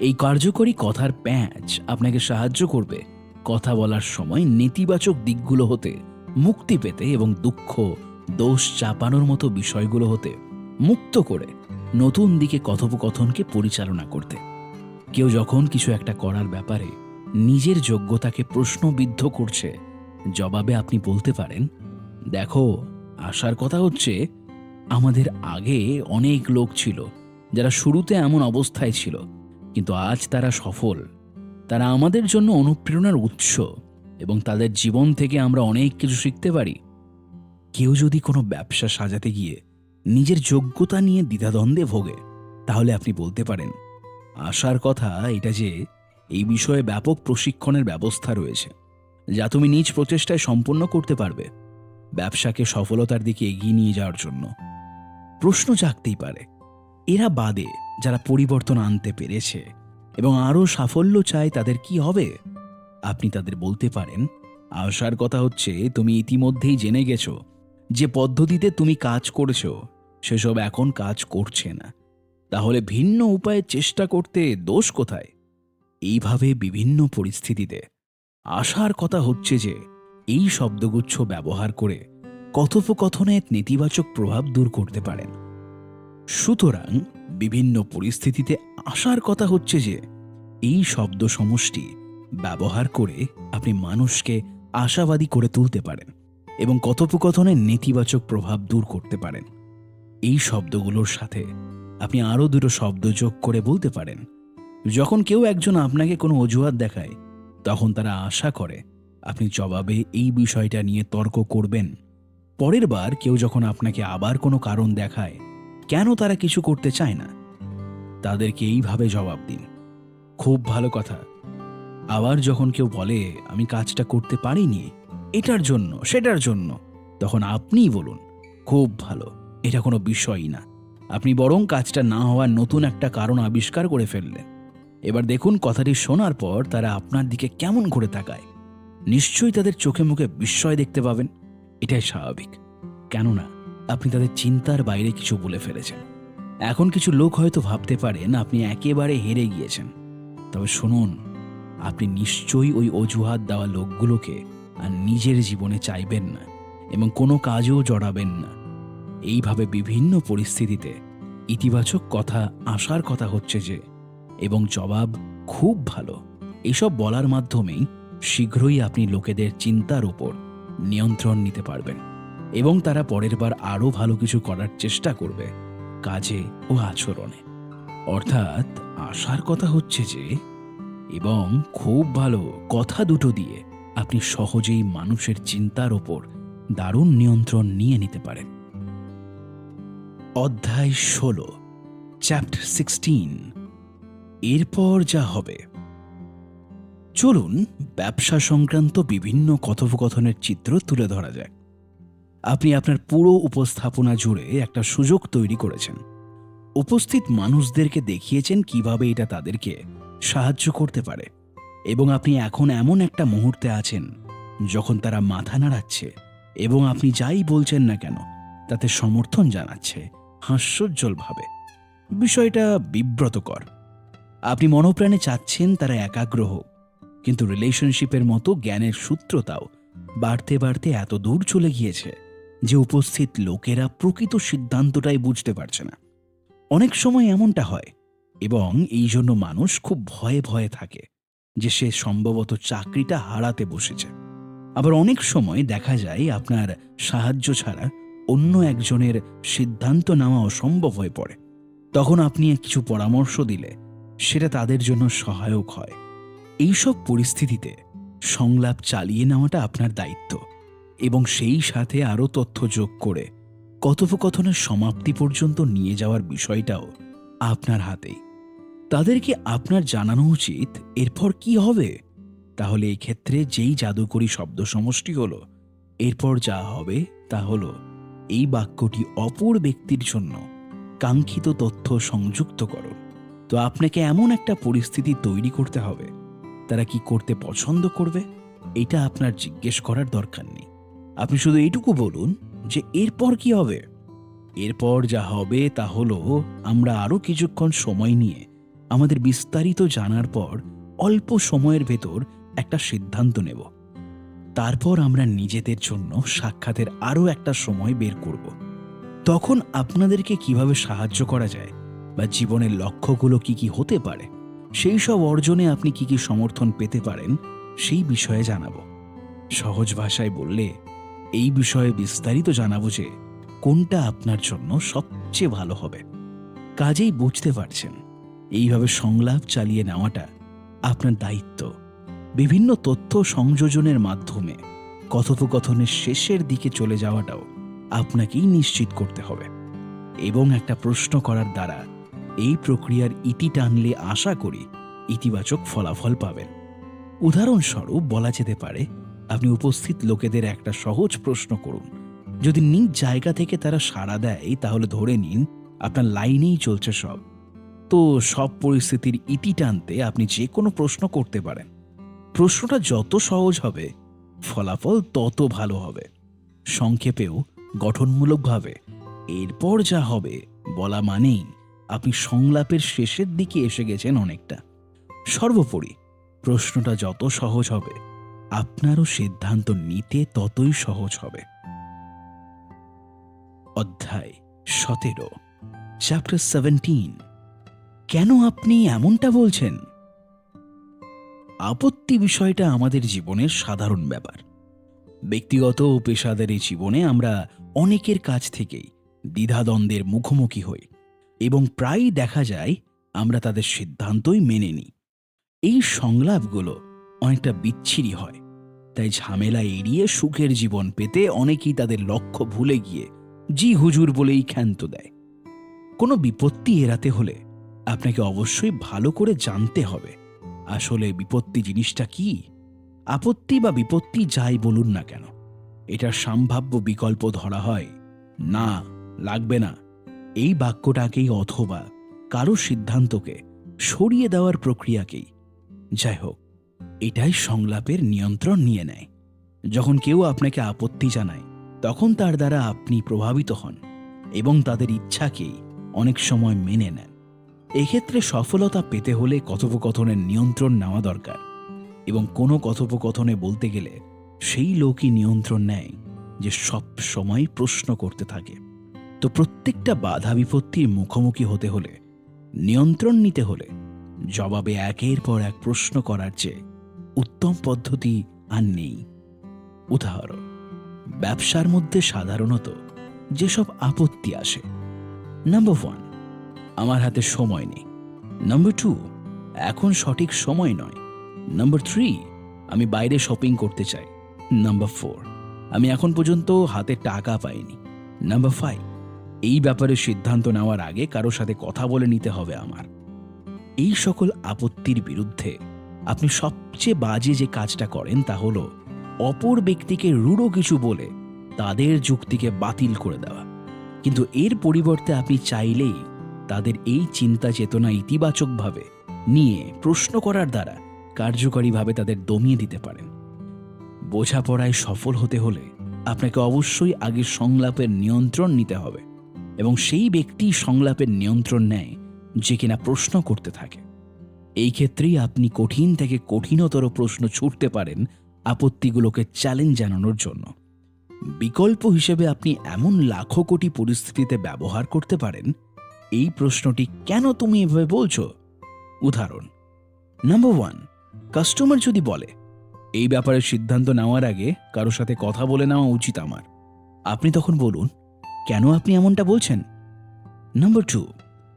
এই কার্যকরী কথার প্যাঁচ আপনাকে সাহায্য করবে কথা বলার সময় নেতিবাচক দিকগুলো হতে, মুক্তি পেতে এবং দুঃখ, দোষ চাপানোর মতো বিষয়গুলো হতে, মুক্ত করে নতুন দিকে কথোপকথনকে পরিচালনা করতে। কেউ যখন কিছু একটা করার ব্যাপারে নিজের যোগ্যতাকে প্রশ্নবিদ্ধ করছে, জবাবে আপনি বলতে পারেন দেখো, আসার কথা হচ্ছে, আমাদের আগে অনেক লোক ছিল, যারা শুরুতে এমন অবস্থায় ছিল, কিন্তু আজ তারা সফল। তারা আমাদের জন্য অনুপ্রেরণার উৎস, এবং তাদের জীবন থেকে আমরা অনেক কিছু শিখতে পারি। কেউ যদি কোনো ব্যবসা সাজাতে গিয়ে নিজের যোগ্যতা নিয়ে দ্বিধাদ্বন্দ্বে ভোগে, তাহলে আপনি বলতে পারেন আসার কথা এটা যে, এই বিষয়ে ব্যাপক প্রশিক্ষণের ব্যবস্থা রয়েছে, যা তুমি নিজ প্রচেষ্টায় সম্পন্ন করতে পারবে। ব্যবসাকে সফলতার দিকে এগিয়ে নিয়ে যাওয়ার জন্য। প্রশ্ন জাগতেই পারে, এরা বাদে যারা পরিবর্তন আনতে পেরেছে এবং আরও সাফল্য চায় তাদের কি হবে? আপনি তাদের বলতে পারেন আসার কথা হচ্ছে তুমি ইতিমধ্যেই জেনে গেছো যে পদ্ধতিতে তুমি কাজ করেছ, সেসব এখন কাজ করছে না। তাহলে ভিন্ন উপায়ে চেষ্টা করতে দোষ কোথায়? এইভাবে বিভিন্ন পরিস্থিতিতে আসার কথা হচ্ছে যে এই শব্দগুচ্ছ ব্যবহার করে কথোপকথনের নেতিবাচক প্রভাব দূর করতে পারেন। সুতরাং বিভিন্ন পরিস্থিতিতে আসার কথা হচ্ছে যে, এই শব্দ সমষ্টি ব্যবহার করে আপনি মানুষকে আশাবাদী করে তুলতে পারেন এবং কথোপকথনের নেতিবাচক প্রভাব দূর করতে পারেন। এই শব্দগুলোর সাথে আপনি আরও দুটো শব্দ যোগ করে বলতে পারেন। যখন কেউ একজন আপনাকে কোনো অজুহাত দেখায়, তখন তারা আশা করে আপনি জবাবে এই বিষয়টা নিয়ে তর্ক করবেন। পরের বার কেউ যখন আপনাকে আবার কোনো কারণ দেখায়, কেন তারা কিছু করতে চায় না? তাদেরকে এইভাবে জবাব দিন। খুব ভালো কথা। আবার যখন কেউ বলে, আমি কাজটা করতে পারিনি, এটার জন্য, সেটার জন্য, তখন আপনিই বলুন, খুব ভালো, এটা কোনো বিষয়ই না। আপনি বরং কাজটা না হওয়ার নতুন একটা কারণ আবিষ্কার করে ফেললেন। এবার দেখুন কথাটি শোনার পর তারা আপনার দিকে কেমন করে তাকায়। নিশ্চয়ই তাদের চোখে মুখে বিস্ময় দেখতে পাবেন। এটাই স্বাভাবিক। কেননা, আপনি তাদের চিন্তার বাইরে কিছু বলে ফেলেছেন। এখন কিছু লোক হয়তো ভাবতে পারেন, আপনি একেবারে হেরে গিয়েছেন। তবে শুনুন, আপনি নিশ্চয়ই ওই অজুহাত দেওয়া লোকগুলোকে আর নিজের জীবনে চাইবেন না এবং কোনো কাজেও জড়াবেন না। এইভাবে বিভিন্ন পরিস্থিতিতে ইতিবাচক কথা আসার কথা হচ্ছে যে, এবং জবাব খুব ভালো। এসব বলার মাধ্যমেই শীঘ্রই আপনি লোকেদের চিন্তার উপর নিয়ন্ত্রণ নিতে পারবেন এবং তারা পরের বার আরও ভালো কিছু করার চেষ্টা করবে কাজে ও আচরণে। অর্থাৎ আসার কথা হচ্ছে যে, এবং খুব ভালো কথা দুটো দিয়ে আপনি সহজেই মানুষের চিন্তার ওপর দারুণ নিয়ন্ত্রণ নিয়ে নিতে পারেন। অধ্যায় ষোলো, চ্যাপ্টার সিক্সটিন। এরপর যা হবে চলুন ব্যবসা সংক্রান্ত বিভিন্ন কথোপকথনের চিত্র তুলে ধরা যাক। আপনি আপনার পুরো উপস্থাপনা জুড়ে একটা সুযোগ তৈরি করেছেন। উপস্থিত মানুষদেরকে দেখিয়েছেন কীভাবে এটা তাদেরকে সাহায্য করতে পারে। এবং আপনি এখন এমন একটা মুহূর্তে আছেন যখন তারা মাথা নাড়াচ্ছে এবং আপনি যাই বলছেন না কেন, তাতে সমর্থন জানাচ্ছে হাস্যোজ্জ্বলভাবে। বিষয়টা বিব্রতকর। আপনি মনোপ্রাণে চাচ্ছেন তারা একাগ্র হোক। কিন্তু রিলেশনশিপের মতো জ্ঞানের সূত্রতাও বাড়তে বাড়তে এত দূর চলে গিয়েছে যে উপস্থিত লোকেরা প্রকৃত সিদ্ধান্তটাই বুঝতে পারছে না। অনেক সময় এমনটা হয় এবং এই জন্য মানুষ খুব ভয়ে ভয়ে থাকে যে সে সম্ভবত চাকরিটা হারাতে বসেছে। আবার অনেক সময় দেখা যায় আপনার সাহায্য ছাড়া অন্য একজনের সিদ্ধান্ত নেওয়া অসম্ভব হয়ে পড়ে। তখন আপনি কিছু পরামর্শ দিলে সেটা তাদের জন্য সহায়ক হয়। এইসব পরিস্থিতিতে সংলাপ চালিয়ে নেওয়াটা আপনার দায়িত্ব এবং সেই সাথে আরও তথ্য যোগ করে কথোপকথনের সমাপ্তি পর্যন্ত নিয়ে যাওয়ার বিষয়টাও আপনার হাতেই। তাদেরকে আপনার জানানো উচিত, এরপর কি হবে? তাহলে এই ক্ষেত্রে যেই জাদুকরী শব্দ সমষ্টি হলো, এরপর যা হবে তা হলো এই বাক্যটি অপর ব্যক্তির জন্য কাঙ্ক্ষিত তথ্য সংযুক্ত করো তো আপনাকে এমন একটা পরিস্থিতি তৈরি করতে হবে তারা কি করতে পছন্দ করবে? এটা আপনার জিজ্ঞেস করার দরকার নেই। আপনি শুধু এইটুকু বলুন যে এরপর কি হবে? এরপর যা হবে তা হলো আমরা আরও কিছুক্ষণ সময় নিয়ে আমাদের বিস্তারিত জানার পর অল্প সময়ের ভেতর একটা সিদ্ধান্ত নেব। তারপর আমরা নিজেদের জন্য সাক্ষাতের আরও একটা সময় বের করব। তখন আপনাদেরকে কীভাবে সাহায্য করা যায় বা জীবনের লক্ষ্যগুলো কি কি হতে পারে সেই সব অর্জনে আপনি কি কি সমর্থন পেতে পারেন, সেই বিষয়ে জানাব। সহজ ভাষায় বললে, এই বিষয়ে বিস্তারিত জানাব যে, কোনটা আপনার জন্য সবচেয়ে ভালো হবে। কাজেই বুঝতে পারছেন, এইভাবে সংলাপ চালিয়ে নেওয়াটা আপনার দায়িত্ব। বিভিন্ন তথ্য সংযোজনের মাধ্যমে কথোপকথনের শেষের দিকে চলে যাওয়াটাও আপনাকেই নিশ্চিত করতে হবে। এবং একটা প্রশ্ন করার দ্বারা এই প্রক্রিয়ার ইতি টানলে আশা করি ইতিবাচক ফলাফল পাবেন। উদাহরণস্বরূপ বলা যেতে পারে, আপনি উপস্থিত লোকেদের একটা সহজ প্রশ্ন করুন। যদি নিজ জায়গা থেকে তারা সাড়া দেয়, তাহলে ধরে নিন আপনার লাইনেই চলছে সব। তো সব পরিস্থিতির ইতি টানতে আপনি যে কোনো প্রশ্ন করতে পারেন। প্রশ্নটা যত সহজ হবে, ফলাফল তত ভালো হবে। সংক্ষেপেও গঠনমূলকভাবে, এরপর যা হবে বলা মানেই আপনি সংলাপের শেষের দিকে এসে গেছেন অনেকটা। সর্বোপরি, প্রশ্নটা যত সহজ হবে, আপনারও সিদ্ধান্ত নিতে ততই সহজ হবে। অধ্যায় সতেরো চ্যাপ্টার সেভেন্টিন কেন আপনি এমনটা বলছেন? আপত্তি বিষয়টা আমাদের জীবনের সাধারণ ব্যাপার। ব্যক্তিগত ও পেশাদারি জীবনে আমরা অনেকের কাছ থেকেই দ্বিধাদ্বন্দ্বের মুখোমুখি হই। এবং প্রায়ই দেখা যায় আমরা তাদের সিদ্ধান্তই মেনে নিই। এই সংলাপগুলো অনেকটা বিচ্ছিরি হয়, তাই ঝামেলা এড়িয়ে সুখের জীবন পেতে অনেকেই তাদের লক্ষ্য ভুলে গিয়ে জি হুজুর বলেই ক্ষান্ত দেয়। কোনো বিপত্তি এড়াতে হলে আপনাকে অবশ্যই ভালো করে জানতে হবে, আসলে বিপত্তি জিনিসটা কি? আপত্তি বা বিপত্তি যাই বলুন না কেন, এটার সম্ভাব্য বিকল্প ধরা হয়, না, লাগবে না। এই বাক্যটাকেই অথবা কারও সিদ্ধান্তকে সরিয়ে দেওয়ার প্রক্রিয়াকেই। যাই হোক, এটাই সংলাপের নিয়ন্ত্রণ নিয়ে নেয়। যখন কেউ আপনাকে আপত্তি জানায়, তখন তার দ্বারা আপনি প্রভাবিত হন এবং তাদের ইচ্ছাকেই অনেক সময় মেনে নেন। এক্ষেত্রে সফলতা পেতে হলে কথোপকথনের নিয়ন্ত্রণ নেওয়া দরকার এবং কোনো কথোপকথনে বলতে গেলে সেই লোকই নিয়ন্ত্রণ নেয় যে সব সময় প্রশ্ন করতে থাকে। তো প্রত্যেকটা বাধা বিপত্তির মুখোমুখি হতে হলে, নিয়ন্ত্রণ নিতে হলে, জবাবে একের পর এক প্রশ্ন করার চেয়ে উত্তম পদ্ধতি আর নেই। উদাহরণ, ব্যবসার মধ্যে সাধারণত যেসব আপত্তি আসে নাম্বার ওয়ান আমার হাতে সময় নেই। নাম্বার টু এখন সঠিক সময় নয়। নাম্বার থ্রি আমি বাইরে শপিং করতে চাই। নাম্বার ফোর আমি এখন পর্যন্ত হাতে টাকা পাইনি। নাম্বার ফাইভ এই ব্যাপারে সিদ্ধান্ত নেওয়ার আগে কারও সাথে কথা বলে নিতে হবে আমার। এই সকল আপত্তির বিরুদ্ধে আপনি সবচেয়ে বাজে যে কাজটা করেন তা হলো অপর ব্যক্তিকে রূঢ় কিছু বলে তাদের যুক্তিকে বাতিল করে দেওয়া। কিন্তু এর পরিবর্তে আপনি চাইলেই তাদের এই চিন্তা চেতনা ইতিবাচকভাবে নিয়ে প্রশ্ন করার দ্বারা কার্যকরীভাবে তাদের দমিয়ে দিতে পারেন। বোঝাপড়ায় সফল হতে হলে আপনাকে অবশ্যই আগে সংলাপের নিয়ন্ত্রণ নিতে হবে। এবং সেই ব্যক্তি সংলাপের নিয়ন্ত্রণ নেয় যে কিনা প্রশ্ন করতে থাকে। এই ক্ষেত্রেই আপনি কঠিন থেকে কঠিনতর প্রশ্ন ছুটতে পারেন আপত্তিগুলোকে চ্যালেঞ্জ জানানোর জন্য। বিকল্প হিসেবে আপনি এমন লাখো কোটি পরিস্থিতিতে ব্যবহার করতে পারেন। এই প্রশ্নটি কেন তুমি এভাবে বলছো? উদাহরণ নাম্বার ওয়ান কাস্টমার যদি বলে, এই ব্যাপারে সিদ্ধান্ত নেওয়ার আগে কারোর সাথে কথা বলে নেওয়া উচিত আমার। আপনি তখন বলুন কেন আপনি এমনটা বলছেন? নাম্বার টু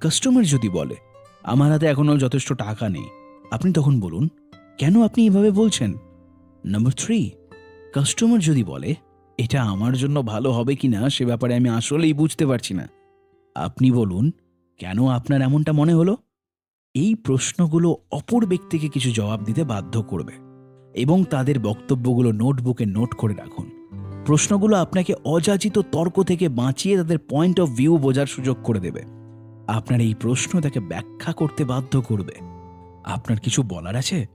কাস্টমার যদি বলে, আমার হাতে এখনও যথেষ্ট টাকা নেই, আপনি তখন বলুন, কেন আপনি এভাবে বলছেন? নাম্বার থ্রি কাস্টমার যদি বলে, এটা আমার জন্য ভালো হবে কিনা সে ব্যাপারে আমি আসলেই বুঝতে পারছি না, আপনি বলুন, কেন আপনার এমনটা মনে হলো? এই প্রশ্নগুলো অপর ব্যক্তিকে কিছু জবাব দিতে বাধ্য করবে এবং তাদের বক্তব্যগুলো নোটবুকে নোট করে রাখুন। প্রশ্নগুলো আপনাকে অযাচিত তর্ক থেকে বাঁচিয়ে তাদের পয়েন্ট অফ ভিউ বোঝার সুযোগ করে দেবে। আপনার এই প্রশ্ন তাকে ব্যাখ্যা করতে বাধ্য করবে। আপনার কিছু বলার আছে?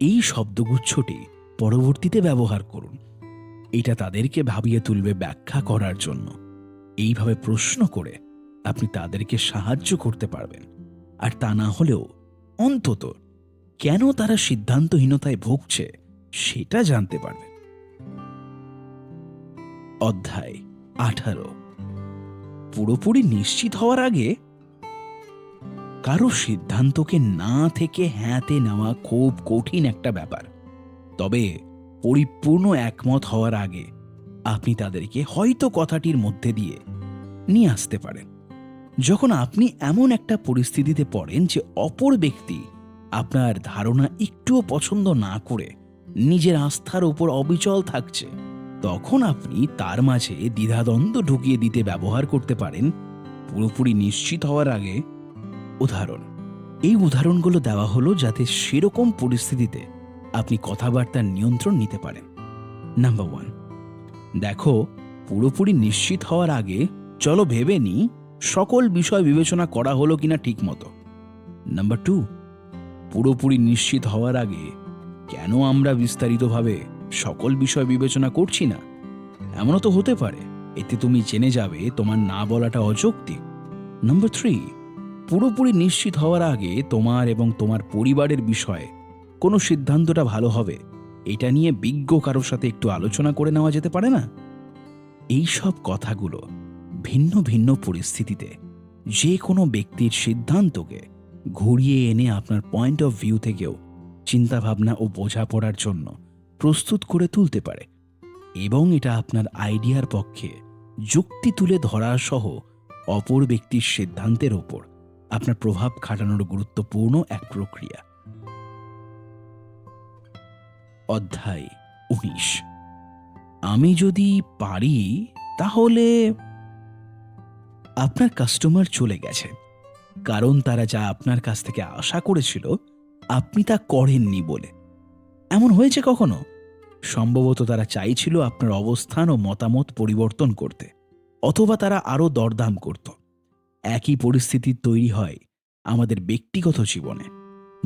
এই শব্দগুচ্ছটি পরবর্তীতে ব্যবহার করুন। এটা তাদেরকে ভাবিয়ে তুলবে ব্যাখ্যা করার জন্য। এইভাবে প্রশ্ন করে আপনি তাদেরকে সাহায্য করতে পারবেন। আর তা না হলেও অন্তত কেন তারা সিদ্ধান্তহীনতায় ভুগছে সেটা জানতে পারবেন। অধ্যায় আঠারো। পুরোপুরি নিশ্চিত হওয়ার আগে কারও সিদ্ধান্তকে না থেকে হ্যাঁতে নেওয়া খুব কঠিন একটা ব্যাপার। তবে পরিপূর্ণ একমত হওয়ার আগে আপনি তাদেরকে হয়তো কথাটির মধ্যে দিয়ে নিয়ে আসতে পারেন। যখন আপনি এমন একটা পরিস্থিতিতে পড়েন যে অপর ব্যক্তি আপনার ধারণা একটুও পছন্দ না করে নিজের আস্থার উপর অবিচল থাকছে তখন আপনি তার মাঝে দ্বিধাদ্বন্দ্ব ঢুকিয়ে দিতে ব্যবহার করতে পারেন। পুরোপুরি নিশ্চিত হওয়ার আগে উদাহরণ। এই উদাহরণগুলো দেওয়া হলো যাতে সেরকম পরিস্থিতিতে আপনি কথাবার্তার নিয়ন্ত্রণ নিতে পারেন। নাম্বার ওয়ান দেখো, পুরোপুরি নিশ্চিত হওয়ার আগে চলো ভেবে নি সকল বিষয় বিবেচনা করা হলো কিনা ঠিক মতো। নাম্বার টু পুরোপুরি নিশ্চিত হওয়ার আগে কেন আমরা বিস্তারিতভাবে সকল বিষয় বিবেচনা করছি না। এমনও তো হতে পারে, এতে তুমি জেনে যাবে তোমার না বলাটা অযৌক্তিক। নাম্বার থ্রি পুরোপুরি নিশ্চিত হওয়ার আগে তোমার এবং তোমার পরিবারের বিষয়ে কোনো সিদ্ধান্তটা ভালো হবে, এটা নিয়ে বিজ্ঞ কারোর সাথে একটু আলোচনা করে নেওয়া যেতে পারে না? এই সব কথাগুলো ভিন্ন ভিন্ন পরিস্থিতিতে যে কোনো ব্যক্তির সিদ্ধান্তকে ঘুরিয়ে এনে আপনার পয়েন্ট অফ ভিউ থেকেও চিন্তাভাবনা ও বোঝাপড়ার জন্য প্রস্তুত করে তুলতে পারে এবং এটা আপনার আইডিয়ার পক্ষে যুক্তি তুলে ধরা সহ অপর ব্যক্তির সিদ্ধান্তের ওপর আপনার প্রভাব খাটানোর গুরুত্বপূর্ণ এক প্রক্রিয়া। অধ্যায় উনিশ। আমি যদি পারি, তাহলে আপনার কাস্টমার চলে গেছে কারণ তারা যা আপনার কাছ থেকে আশা করেছিল, আপনি তা করেননি বলে। এমন হয়েছে কখনো? সম্ভবত তারা চাইছিল আপনার অবস্থান ও মতামত পরিবর্তন করতে, অথবা তারা আরও দরদাম করত। একই পরিস্থিতি তৈরি হয় আমাদের ব্যক্তিগত জীবনে।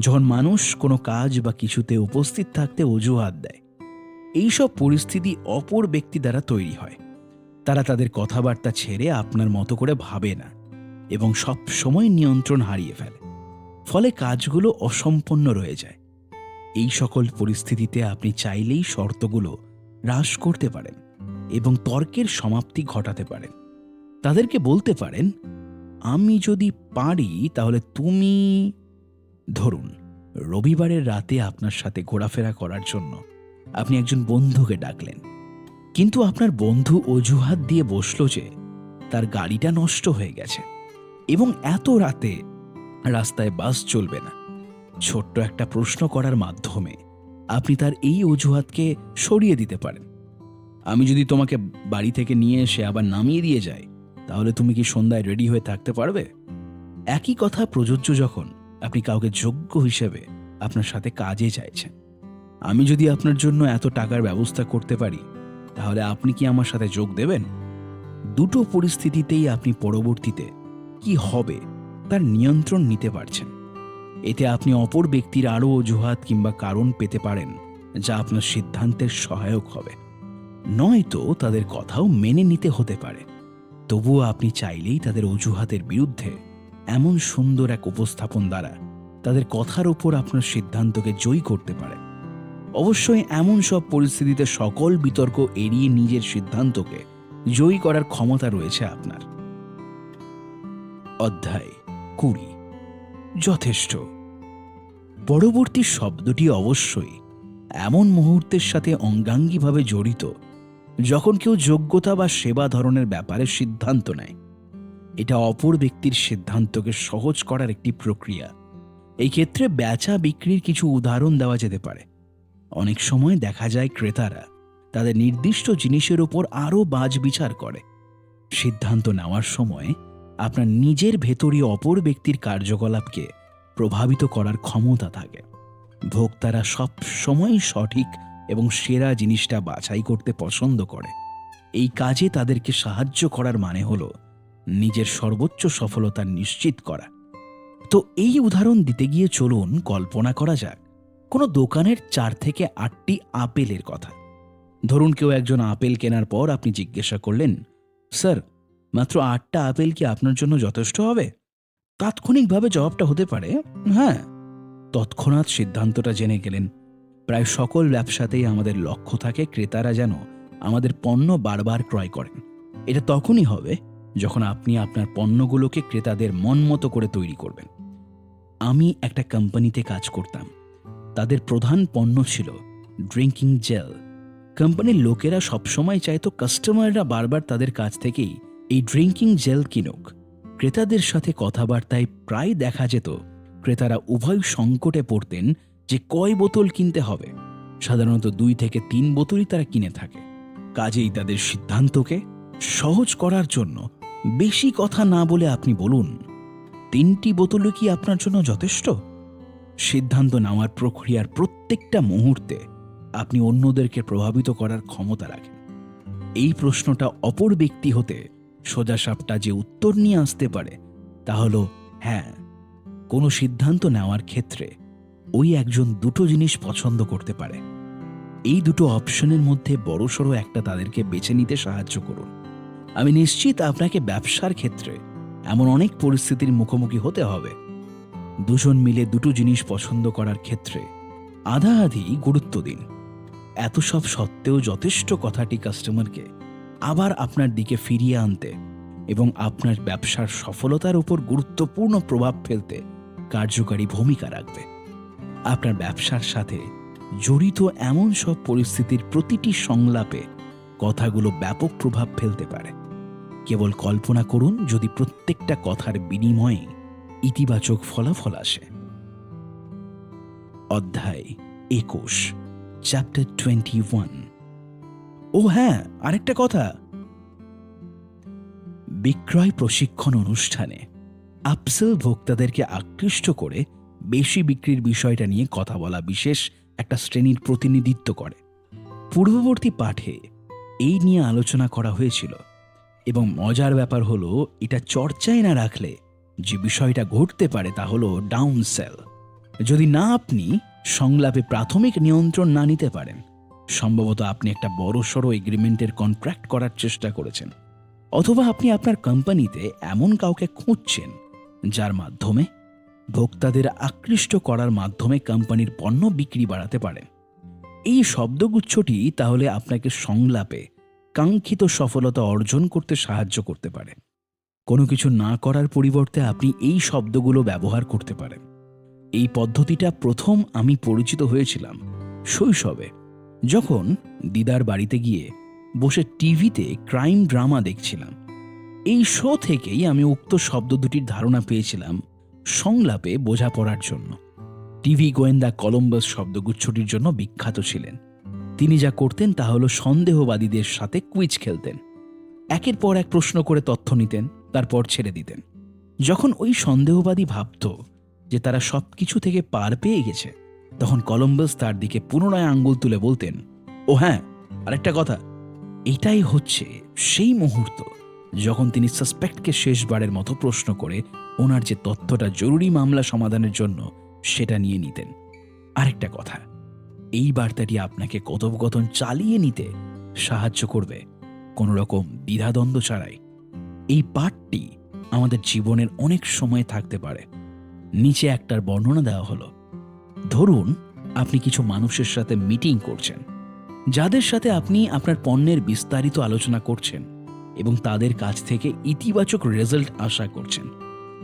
যখন মানুষ কোনো কাজ বা কিছুতে উপস্থিত থাকতে অজুহাত দেয়, এইসব পরিস্থিতি অপর ব্যক্তি দ্বারা তৈরি হয়। তারা তাদের কথাবার্তা ছেড়ে আপনার মতো করে ভাবে না এবং সব সময় নিয়ন্ত্রণ হারিয়ে ফেলে। ফলে কাজগুলো অসম্পন্ন রয়ে যায়। এই সকল পরিস্থিতিতে আপনি চাইলেই শর্তগুলো হ্রাস করতে পারেন এবং তর্কের সমাপ্তি ঘটাতে পারেন। তাদেরকে বলতে পারেন, আমি যদি পারি, তাহলে তুমি ধরুন, রবিবারের রাতে আপনার সাথে ঘোরাফেরা করার জন্য আপনি একজন বন্ধুকে ডাকলেন। কিন্তু আপনার বন্ধু অজুহাত দিয়ে বসল যে তার গাড়িটা নষ্ট হয়ে গেছে এবং এত রাতে রাস্তায় বাস চলবে না। ছোট্ট একটা প্রশ্ন করার মাধ্যমে আপনি তার এই অজুহাতকে সরিয়ে দিতে পারেন। আমি যদি তোমাকে বাড়ি থেকে নিয়ে এসে আবার নামিয়ে দিয়ে যাই, তাহলে তুমি কি সন্ধ্যায় রেডি হয়ে থাকতে পারবে? একই কথা প্রযোজ্য যখন আপনি কাউকে যোগ্য হিসেবে আপনার সাথে কাজে চাইছেন। আমি যদি আপনার জন্য এত টাকার ব্যবস্থা করতে পারি, তাহলে আপনি কি আমার সাথে যোগ দেবেন? দুটো পরিস্থিতিতেই আপনি পরবর্তীতে কি হবে তার নিয়ন্ত্রণ নিতে পারছেন। এতে আপনি অপর ব্যক্তির আরও অজুহাত কিংবা কারণ পেতে পারেন, যা আপনার সিদ্ধান্তের সহায়ক হবে। নয়তো তাদের কথাও মেনে নিতে হতে পারে। তবুও আপনি চাইলেই তাদের অজুহাতের বিরুদ্ধে এমন সুন্দর এক উপস্থাপন দ্বারা তাদের কথার উপর আপনার সিদ্ধান্তকে জয়ী করতে পারে। অবশ্যই এমন সব পরিস্থিতিতে সকল বিতর্ক এড়িয়ে নিজের সিদ্ধান্তকে জয়ী করার ক্ষমতা রয়েছে আপনার। অধ্যায় কুড়ি। যথেষ্ট। পরবর্তী শব্দটি অবশ্যই এমন মুহূর্তের সাথে অঙ্গাঙ্গিভাবে জড়িত যখন কেউ যোগ্যতা বা সেবা ধরনের ব্যাপারে সিদ্ধান্ত নেয়। এটা অপর ব্যক্তির সিদ্ধান্তকে সহজ করার একটি প্রক্রিয়া। এই ক্ষেত্রে বেচা বিক্রির কিছু উদাহরণ দেওয়া যেতে পারে। অনেক সময় দেখা যায় ক্রেতারা তাদের নির্দিষ্ট জিনিসের উপর আরও বাজ বিচার করে। সিদ্ধান্ত নেওয়ার সময় আপনার নিজের ভেতরই অপর ব্যক্তির কার্যকলাপকে প্রভাবিত করার ক্ষমতা থাকে। ভোক্তারা সব সময় সঠিক এবং সেরা জিনিসটা বাছাই করতে পছন্দ করে। এই কাজে তাদেরকে সাহায্য করার মানে হলো নিজের সর্বোচ্চ সফলতা নিশ্চিত করা। তো এই উদাহরণ দিতে গিয়ে চলুন কল্পনা করা যাক, কোনো দোকানের চার থেকে আটটি আপেলের কথা। ধরুন কেউ একজন আপেল কেনার পর আপনি জিজ্ঞাসা করলেন, স্যার মাত্র আটটা আপেল কি আপনার জন্য যথেষ্ট হবে? তাৎক্ষণিকভাবে জবাবটা হতে পারে হ্যাঁ। তৎক্ষণাৎ সিদ্ধান্তটা জেনে গেলেন। প্রায় সকল ব্যবসাতেই আমাদের লক্ষ্য থাকে ক্রেতারা যেন আমাদের পণ্য বারবার ক্রয় করেন। এটা তখনই হবে যখন আপনি আপনার পণ্যগুলোকে ক্রেতাদের মন মতো করে তৈরি করবেন। আমি একটা কোম্পানিতে কাজ করতাম। তাদের প্রধান পণ্য ছিল ড্রিঙ্কিং জেল। কোম্পানির লোকেরা সবসময় চাইতো কাস্টমাররা বারবার তাদের কাছ থেকেই এই ড্রিঙ্কিং জেল কিনুক। ক্রেতাদের সাথে কথাবার্তায় প্রায় দেখা যেত, ক্রেতারা উভয় সংকটে পড়তেন যে কয় বোতল কিনতে হবে। সাধারণত দুই থেকে তিন বোতলই তারা কিনে থাকে। কাজেই তাদের সিদ্ধান্তকে সহজ করার জন্য বেশি কথা না বলে আপনি বলুন, তিনটি বোতলও কি আপনার জন্য যথেষ্ট? সিদ্ধান্ত নেওয়ার প্রক্রিয়ার প্রত্যেকটা মুহূর্তে আপনি অন্যদেরকে প্রভাবিত করার ক্ষমতা রাখেন। এই প্রশ্নটা অপর ব্যক্তি হতে সোজাসাপটা যে উত্তর নিয়ে আসতে পারে, তা হলো হ্যাঁ কোনো সিদ্ধান্ত নেওয়ার ক্ষেত্রে ওই একজন দুটো জিনিস পছন্দ করতে পারে। এই দুটো অপশনের মধ্যে বড়সড় একটা তাদেরকে বেছে নিতে সাহায্য করুন। আমি নিশ্চিত আপনাকে ব্যবসার ক্ষেত্রে এমন অনেক পরিস্থিতির মুখোমুখি হতে হবে। দুজন মিলে দুটো জিনিস পছন্দ করার ক্ষেত্রে আধা আধি গুরুত্ব দিন। এত সব সত্ত্বেও যথেষ্ট কথাটি কাস্টমারকে আবার আপনার দিকে ফিরিয়ে আনতে এবং আপনার ব্যবসার সফলতার উপর গুরুত্বপূর্ণ প্রভাব ফেলতে কার্যকারী ভূমিকা রাখবে। আপনার ব্যবসার সাথে জড়িত এমন সব পরিস্থিতির প্রতিটি সংলাপে কথাগুলো ব্যাপক প্রভাব ফেলতে পারে। কেবল কল্পনা করুন, যদি প্রত্যেকটা কথার বিনিময়ে ইতিবাচক ফলাফল আসে। অধ্যায় একুশ, চ্যাপ্টার টোয়েন্টি ওয়ান। ও হ্যাঁ আরেকটা কথা। বিক্রয় প্রশিক্ষণ অনুষ্ঠানে আপসেল ভোক্তাদেরকে আকৃষ্ট করে বেশি বিক্রির বিষয়টা নিয়ে কথা বলা বিশেষ একটা শ্রেণির প্রতিনিধিত্ব করে। পূর্ববর্তী পাঠে এই নিয়ে আলোচনা করা হয়েছিল এবং মজার ব্যাপার হলো, এটা চর্চায় না রাখলে যে বিষয়টা ঘটতে পারে তা হলো ডাউন সেল যদি না আপনি সংলাপে প্রাথমিক নিয়ন্ত্রণ না নিতে পারেন সম্ভবত আপনি একটা বড় সড়ো এগ্রিমেন্টের কন্ট্রাক্ট করার চেষ্টা করেছেন। অথবা আপনি আপনার কোম্পানিতে এমন কাউকে খুঁজছেন, যার মাধ্যমে ভোক্তাদের আকৃষ্ট করার মাধ্যমে কোম্পানির পণ্য বিক্রি বাড়াতে পারেন। এই শব্দগুচ্ছটি তাহলে আপনাকে সংলাপে কাঙ্ক্ষিত সফলতা অর্জন করতে সাহায্য করতে পারে। কোনো কিছু না করার পরিবর্তে আপনি এই শব্দগুলো ব্যবহার করতে পারেন। এই পদ্ধতিটা প্রথম আমি পরিচিত হয়েছিলাম শৈশবে। যখন দিদার বাড়িতে গিয়ে বসে টিভিতে ক্রাইম ড্রামা দেখছিলাম, এই শো থেকেই আমি উক্ত শব্দ দুটির ধারণা পেয়েছিলাম সংলাপে বোঝাপড়ার জন্য। টিভি গোয়েন্দা কলম্বাস শব্দগুচ্ছটির জন্য বিখ্যাত ছিলেন। তিনি যা করতেন তা হলো সন্দেহবাদীদের সাথে কুইজ খেলতেন। একের পর এক প্রশ্ন করে তথ্য নিতেন, তারপর ছেড়ে দিতেন। যখন ওই সন্দেহবাদী ভাবত যে তারা সব কিছু থেকে পার পেয়ে গেছে তখন কলম্বাস তার দিকে পুনরায় আঙ্গুল তুলে বলতেন, ও হ্যাঁ আরেকটা কথা। এটাই হচ্ছে সেই মুহূর্ত যখন তিনি সাসপেক্টকে শেষবারের মতো প্রশ্ন করে ওনার যে তথ্যটা জরুরি মামলা সমাধানের জন্য সেটা নিয়ে নিতেন। আরেকটা কথা, এই বার্তাটি আপনাকে কথোপকথন চালিয়ে নিতে সাহায্য করবে কোনো রকম দ্বিধাদ্বন্দ্ব ছাড়াই। এই পাঠটি আমাদের জীবনের অনেক সময় থাকতে পারে। নিচে একটার বর্ণনা দেওয়া হলো। ধরুন, আপনি কিছু মানুষের সাথে মিটিং করছেন, যাদের সাথে আপনি আপনার পণ্যের বিস্তারিত আলোচনা করছেন এবং তাদের কাছ থেকে ইতিবাচক রেজাল্ট আশা করছেন।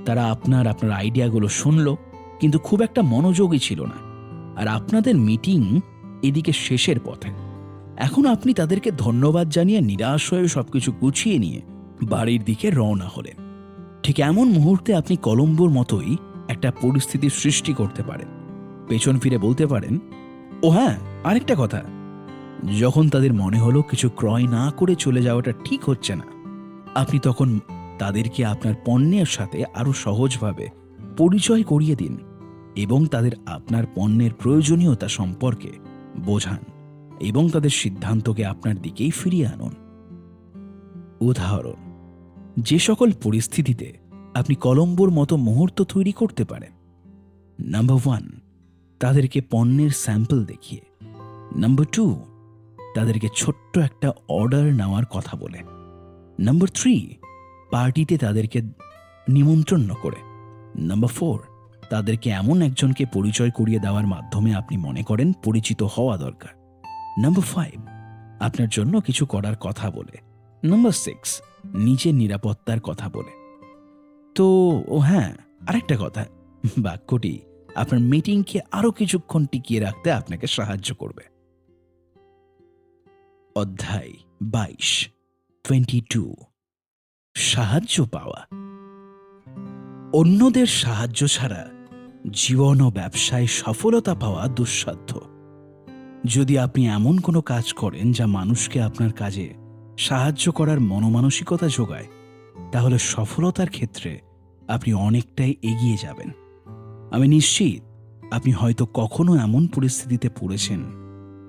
তারা আপনার আপনার আইডিয়াগুলো শুনল, কিন্তু খুব একটা মনোযোগী ছিল না। আর আপনাদের মিটিং এদিকে শেষের পথে। এখন আপনি তাদেরকে ধন্যবাদ জানিয়ে নিরাশ হয়ে সবকিছু গুছিয়ে নিয়ে বাড়ির দিকে রওনা হলেন। ঠিক এমন মুহূর্তে আপনি কলম্বোর মতোই একটা পরিস্থিতির সৃষ্টি করতে পারেন। পেছন ফিরে বলতে পারেন, ও হ্যাঁ আরেকটা কথা। যখন তাদের মনে হলো কিছু ক্রয় না করে চলে যাওয়াটা ঠিক হচ্ছে না, আপনি তখন তাদেরকে আপনার পণ্যের সাথে আরও সহজভাবে পরিচয় করিয়ে দিন এবং তাদের আপনার পণ্যের প্রয়োজনীয়তা সম্পর্কে বোঝান এবং তাদের সিদ্ধান্তকে আপনার দিকেই ফিরিয়ে আনুন। উদাহরণ, যে সকল পরিস্থিতিতে আপনি কলম্বোর মতো মুহূর্ত তৈরি করতে পারেন। নাম্বার ওয়ান তাদেরকে পণ্যের স্যাম্পল দেখিয়ে। নাম্বার টু তাদেরকে ছোট্ট একটা অর্ডার নেওয়ার কথা বলে। নাম্বার থ্রি পার্টিতে তাদেরকে নিমন্ত্রণ করে। নাম্বার ফোর তাদেরকে এমন একজনকে পরিচয় করিয়ে দেওয়ার মাধ্যমে আপনি মনে করেন পরিচিত হওয়া দরকার। নাম্বার ফাইভ আপনার জন্য কিছু করার কথা বলে। নাম্বার সিক্স নিজের নিরাপত্তার কথা বলে। তো, ও হ্যাঁ আরেকটা কথা। বাক্যটি আপনার মিটিংকে আরও কিছুক্ষণ টিকিয়ে রাখতে আপনাকে সাহায্য করবে। অধ্যায় বাইশ টোয়েন্টি টু সাহায্য পাওয়া। অন্যদের সাহায্য ছাড়া জীবন ও ব্যবসায় সফলতা পাওয়া দুঃসাধ্য। যদি আপনি এমন কোনো কাজ করেন যা মানুষকে আপনার কাজে সাহায্য করার মনোমানসিকতা যোগায়, তাহলে সফলতার ক্ষেত্রে আপনি অনেকটাই এগিয়ে যাবেন। আমি নিশ্চিত আপনি হয়তো কখনো এমন পরিস্থিতিতে পড়েছেন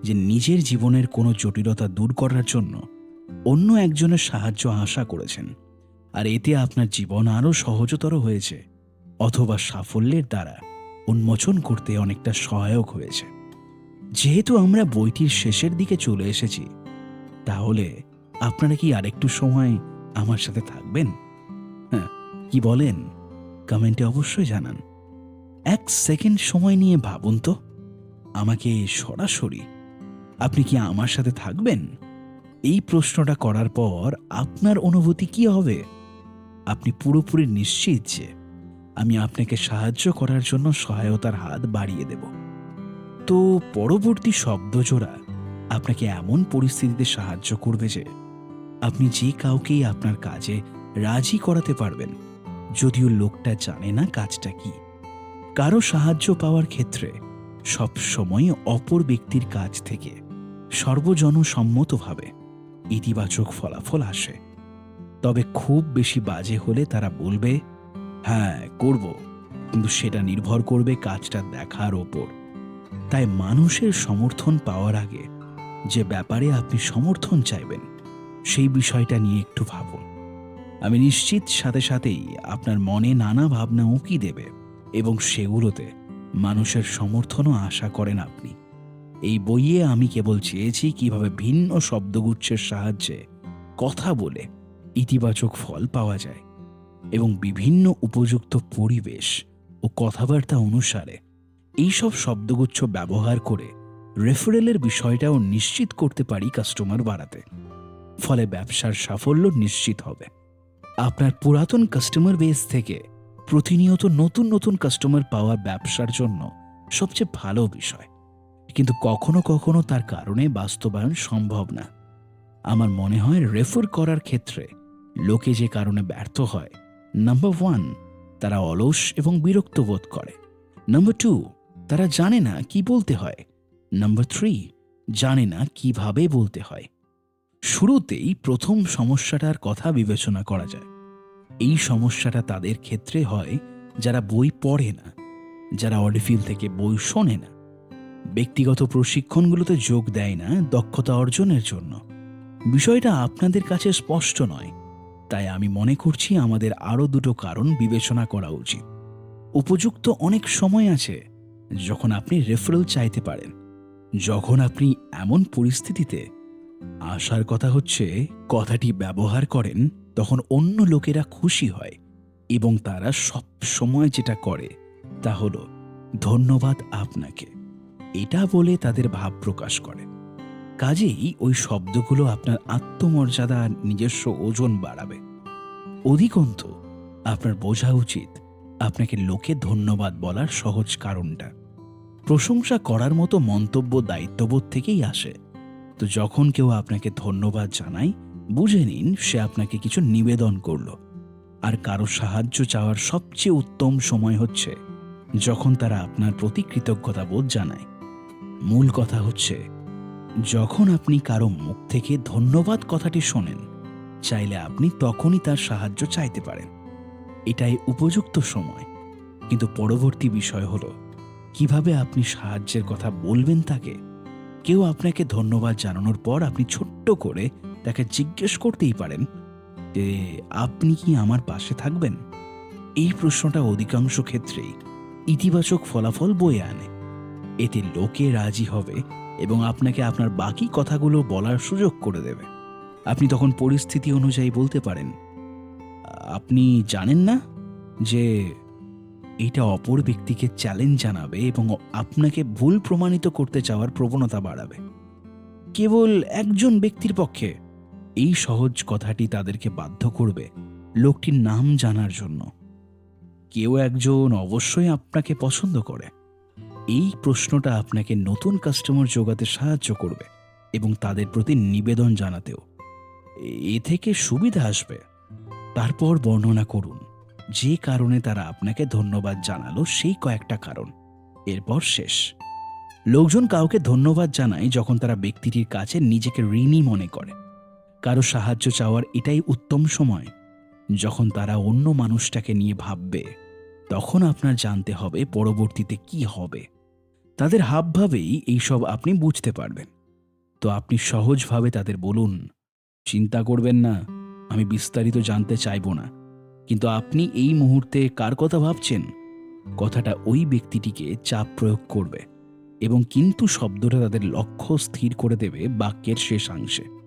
যে নিজের জীবনের কোনো জটিলতা দূর করার জন্য অন্য একজনের সাহায্য আশা করেছেন। আর এতে আপনার জীবন আরও সহজতর হয়েছে অথবা সাফল্যের দ্বারা উন্মোচন করতে অনেকটা সহায়ক হয়েছে। যেহেতু আমরা বইটির শেষের দিকে চলে এসেছি, তাহলে আপনারা কি আরেকটু সময় আমার সাথে থাকবেন? হ্যাঁ কি বলেন? কমেন্টে অবশ্যই জানান। এক সেকেন্ড সময় নিয়ে ভাবুন তো। আমাকে সরাসরি আপনি কি আমার সাথে থাকবেন? এই প্রশ্নটা করার পর আপনার অনুভূতি কি হবে? আপনি পুরোপুরি নিশ্চিত যে আমি আপনাকে সাহায্য করার জন্য সহায়তার হাত বাড়িয়ে দেব। তো পরবর্তী শব্দজোড়া আপনাকে এমন পরিস্থিতিতে সাহায্য করবে যে আপনি যে কাউকেই আপনার কাজে রাজি করাতে পারবেন, যদিও লোকটা জানে না কাজটা কি। কারও সাহায্য পাওয়ার ক্ষেত্রে সব সময় অপর ব্যক্তির কাছ থেকে সর্বজনসম্মতভাবে ইতিবাচক ফলাফল আসে। তবে খুব বেশি বাজে হলে তারা বলবে হ্যাঁ করব। কিন্তু সেটা নির্ভর করবে কাজটা দেখার ওপর। তাই মানুষের সমর্থন পাওয়ার আগে যে ব্যাপারে আপনি সমর্থন চাইবেন, সেই বিষয়টা নিয়ে একটু ভাবুন। আমি নিশ্চিত সাথে সাথেই আপনার মনে নানা ভাবনা উঁকি দেবে। এবং সেগুলোতে মানুষের সমর্থনও আশা করেন আপনি। এই বইয়ে আমি কেবল চেয়েছি কীভাবে ভিন্ন শব্দগুচ্ছের সাহায্যে কথা বলে ইতিবাচক ফল পাওয়া যায় এবং বিভিন্ন উপযুক্ত পরিবেশ ও কথাবার্তা অনুসারে এইসব শব্দগুচ্ছ ব্যবহার করে রেফারেলের বিষয়টাও নিশ্চিত করতে পারি কাস্টমার বাড়াতে। ফলে ব্যবসার সাফল্য নিশ্চিত হবে। আপনার পুরাতন কাস্টমার বেস থেকে প্রতিনিয়ত নতুন নতুন কাস্টমার পাওয়ার ব্যবসার জন্য সবচেয়ে ভালো বিষয়। কিন্তু কখনো কখনো তার কারণে বাস্তবায়ন সম্ভব না। আমার মনে হয় রেফার করার ক্ষেত্রে লোকে যে কারণে ব্যর্থ হয় নাম্বার ওয়ান তারা অলস এবং বিরক্ত বোধ করে। নাম্বার টু তারা জানে না কি বলতে হয়। নাম্বার থ্রি জানে না কীভাবে বলতে হয়। শুরুতেই প্রথম সমস্যাটার কথা বিবেচনা করা যায়। এই সমস্যাটা তাদের ক্ষেত্রে হয় যারা বই পড়ে না, যারা অডিফিল থেকে বই শোনে না। ব্যক্তিগত প্রশিক্ষণগুলোতে যোগ দেয় না দক্ষতা অর্জনের জন্য। বিষয়টা আপনাদের কাছে স্পষ্ট নয়, তাই আমি মনে করছি আমাদের আরও দুটো কারণ বিবেচনা করা উচিত। উপযুক্ত অনেক সময় আছে যখন আপনি রেফারেল চাইতে পারেন। যখন আপনি এমন পরিস্থিতিতে আসার কথা হচ্ছে কথাটি ব্যবহার করেন তখন অন্য লোকেরা খুশি হয় এবং তারা সব সময় যেটা করে তা হলো, ধন্যবাদ আপনাকে। এটা বলে তাদের ভাব প্রকাশ করে। কাজেই ওই শব্দগুলো আপনার আত্মমর্যাদা আর নিজস্ব ওজন বাড়াবে। অধিকন্ত, আপনার বোঝা উচিত আপনাকে লোকে ধন্যবাদ বলার সহজ কারণটা। প্রশংসা করার মতো মন্তব্য দায়িত্ববোধ থেকেই আসে। তো যখন কেউ আপনাকে ধন্যবাদ জানায় বুঝে নিন সে আপনাকে কিছু নিবেদন করল। আর কারও সাহায্য চাওয়ার সবচেয়ে উত্তম সময় হচ্ছে যখন তারা আপনার প্রতি কৃতজ্ঞতা বোধ জানায়। মূল কথা হচ্ছে, যখন আপনি কারও মুখ থেকে ধন্যবাদ কথাটি শোনেন, চাইলে আপনি তখনই তার সাহায্য চাইতে পারেন। এটাই উপযুক্ত সময়। কিন্তু পরবর্তী বিষয় হল, কীভাবে আপনি সাহায্যের কথা বলবেন তাকে? কেউ আপনাকে ধন্যবাদ জানানোর পর আপনি ছোট্ট করে তাকে জিজ্ঞেস করতেই পারেন যে, আপনি কি আমার পাশে থাকবেন? এই প্রশ্নটা অধিকাংশ ক্ষেত্রেই ইতিবাচক ফলাফল বয়ে আনে। এতে লোকে রাজি হবে এবং আপনাকে আপনার বাকি কথাগুলো বলার সুযোগ করে দেবে। আপনি তখন পরিস্থিতি অনুযায়ী বলতে পারেন, আপনি জানেন না যে এটা অপর ব্যক্তিকে চ্যালেঞ্জ জানাবে এবং আপনাকে ভুল প্রমাণিত করতে চাওয়ার প্রবণতা বাড়াবে। কেবল একজন ব্যক্তির পক্ষে এই সহজ কথাটি তাদেরকে বাধ্য করবে লোকটির নাম জানার জন্য। কেউ একজন অবশ্যই আপনাকে পছন্দ করে। এই প্রশ্নটা আপনাকে নতুন কাস্টমার জোগাতে সাহায্য করবে এবং তাদের প্রতি নিবেদন জানাতেও। এ থেকে সুবিধা আসবে। তারপর বর্ণনা করুন। যে কারণে তারা আপনাকে ধন্যবাদ জানালো সেই কয়েকটা কারণ। এরপর শেষ। লোকজন কাউকে ধন্যবাদ জানায় যখন তারা ব্যক্তিটির কাছে নিজেকে ঋণী মনে করে। কারও সাহায্য চাওয়ার এটাই উত্তম সময়। যখন তারা অন্য মানুষটাকে নিয়ে ভাববে, তখন আপনার জানতে হবে পরবর্তীতে কি হবে। তাদের হাবভাবেই এইসব আপনি বুঝতে পারবেন। তো আপনি সহজভাবে তাদের বলুন, চিন্তা করবেন না, আমি বিস্তারিত জানতে চাইব না। কিন্তু আপনি এই মুহূর্তে কার কথা ভাবছেন? কথাটা ওই ব্যক্তিটিকে চাপ প্রয়োগ করবে এবং কিন্তু শব্দটা তাদের লক্ষ্য স্থির করে দেবে বাক্যের শেষাংশে।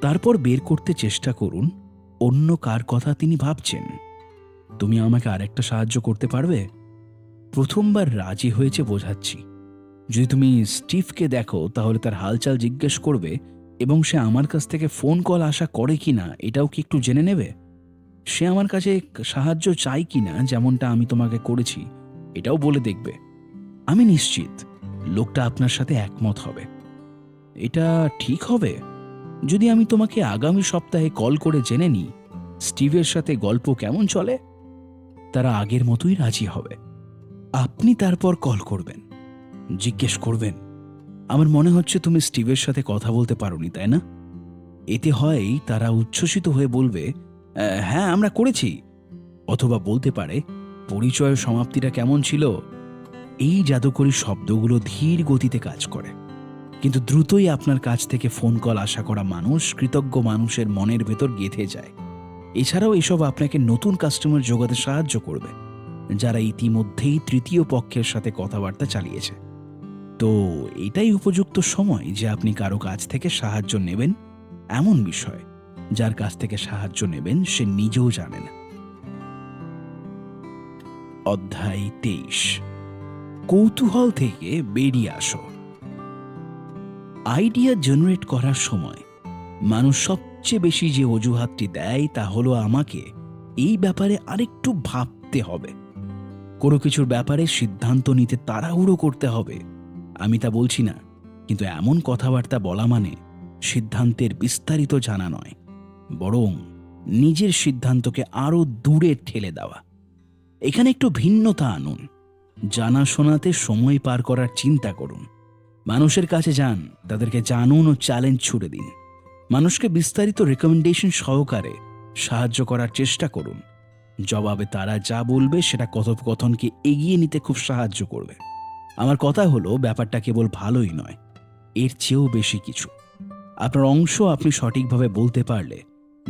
তারপর বের করতে চেষ্টা করুন, অন্য কার কথা তিনি ভাবছেন। তুমি আমাকে আরেকটা সাহায্য করতে পারবে? প্রথমবার রাজি হয়েছে বোঝাচ্ছি। যদি তুমি স্টিভকে দেখো, তাহলে তার হালচাল জিজ্ঞেস করবে এবং সে আমার কাছ থেকে ফোন কল আশা করে কি না এটাও কি একটু জেনে নেবে? সে আমার কাছে সাহায্য চাই কি না যেমনটা আমি তোমাকে করেছি, এটাও বলে দেখবে। আমি নিশ্চিত, লোকটা আপনার সাথে একমত হবে। এটা ঠিক হবে? যদি আমি তোমাকে আগামী সপ্তাহে কল করে জেনে নিই স্টিভের সাথে গল্প কেমন চলে তারা আগের মতোই রাজি হবে। আপনি তারপর কল করবেন জিজ্ঞেস করবেন। আমার মনে হচ্ছে তুমি স্টিভের সাথে কথা বলতে পারোনি তাই না? এতে হয় তারা উচ্ছ্বসিত হয়ে বলবে "আহ, হ্যাঁ আমরা করেছি। অথবা বলতে পারে পরিচয়ের সমাপ্তিটা কেমন ছিল? এই জাদুকরী শব্দগুলো ধীর গতিতে কাজ করে। কিন্তু দ্রুতই আপনার কাছ থেকে ফোন কল আশা করা মানুষ কৃতজ্ঞ মানুষের মনের ভেতর গেঁথে যায়। এছাড়াও এসব আপনাকে নতুন কাস্টমার যোগাতে সাহায্য করবে, যারা ইতিমধ্যেই তৃতীয় পক্ষের সাথে কথাবার্তা চালিয়েছে। তো এটাই উপযুক্ত সময় যে আপনি কারও কাছ থেকে সাহায্য নেবেন, এমন বিষয় যার কাছ থেকে সাহায্য নেবেন সে নিজেও জানে না। অধ্যায় তেইশ। কৌতূহল থেকে বেরিয়ে আসো। আইডিয়া জেনারেট করার সময় মানুষ সবচেয়ে বেশি যে অজুহাতটি দেয় তা হলো আমাকে এই ব্যাপারে আরেকটু ভাবতে হবে। কোনো কিছুর ব্যাপারে সিদ্ধান্ত নিতে তাড়াহুড়ো করতে হবে। আমি তা বলছি না, কিন্তু এমন কথাবার্তা বলা মানে সিদ্ধান্তের বিস্তারিত জানা নয়, বরং নিজের সিদ্ধান্তকে আরও দূরে ঠেলে দেওয়া। এখানে একটু ভিন্নতা আনুন, জানাশোনাতে সময় পার করার চিন্তা করুন। মানুষের কাছে যান, তাদেরকে জানুন ও চ্যালেঞ্জ ছুড়ে দিন। মানুষকে বিস্তারিত রেকমেন্ডেশন সহকারে সাহায্য করার চেষ্টা করুন। জবাবে তারা যা বলবে সেটা কথোপকথনকে এগিয়ে নিতে খুব সাহায্য করবে। আমার কথা হলো, ব্যাপারটা কেবল ভালোই নয়, এর চেয়েও বেশি কিছু। আপনার অংশ আপনি সঠিকভাবে বলতে পারলে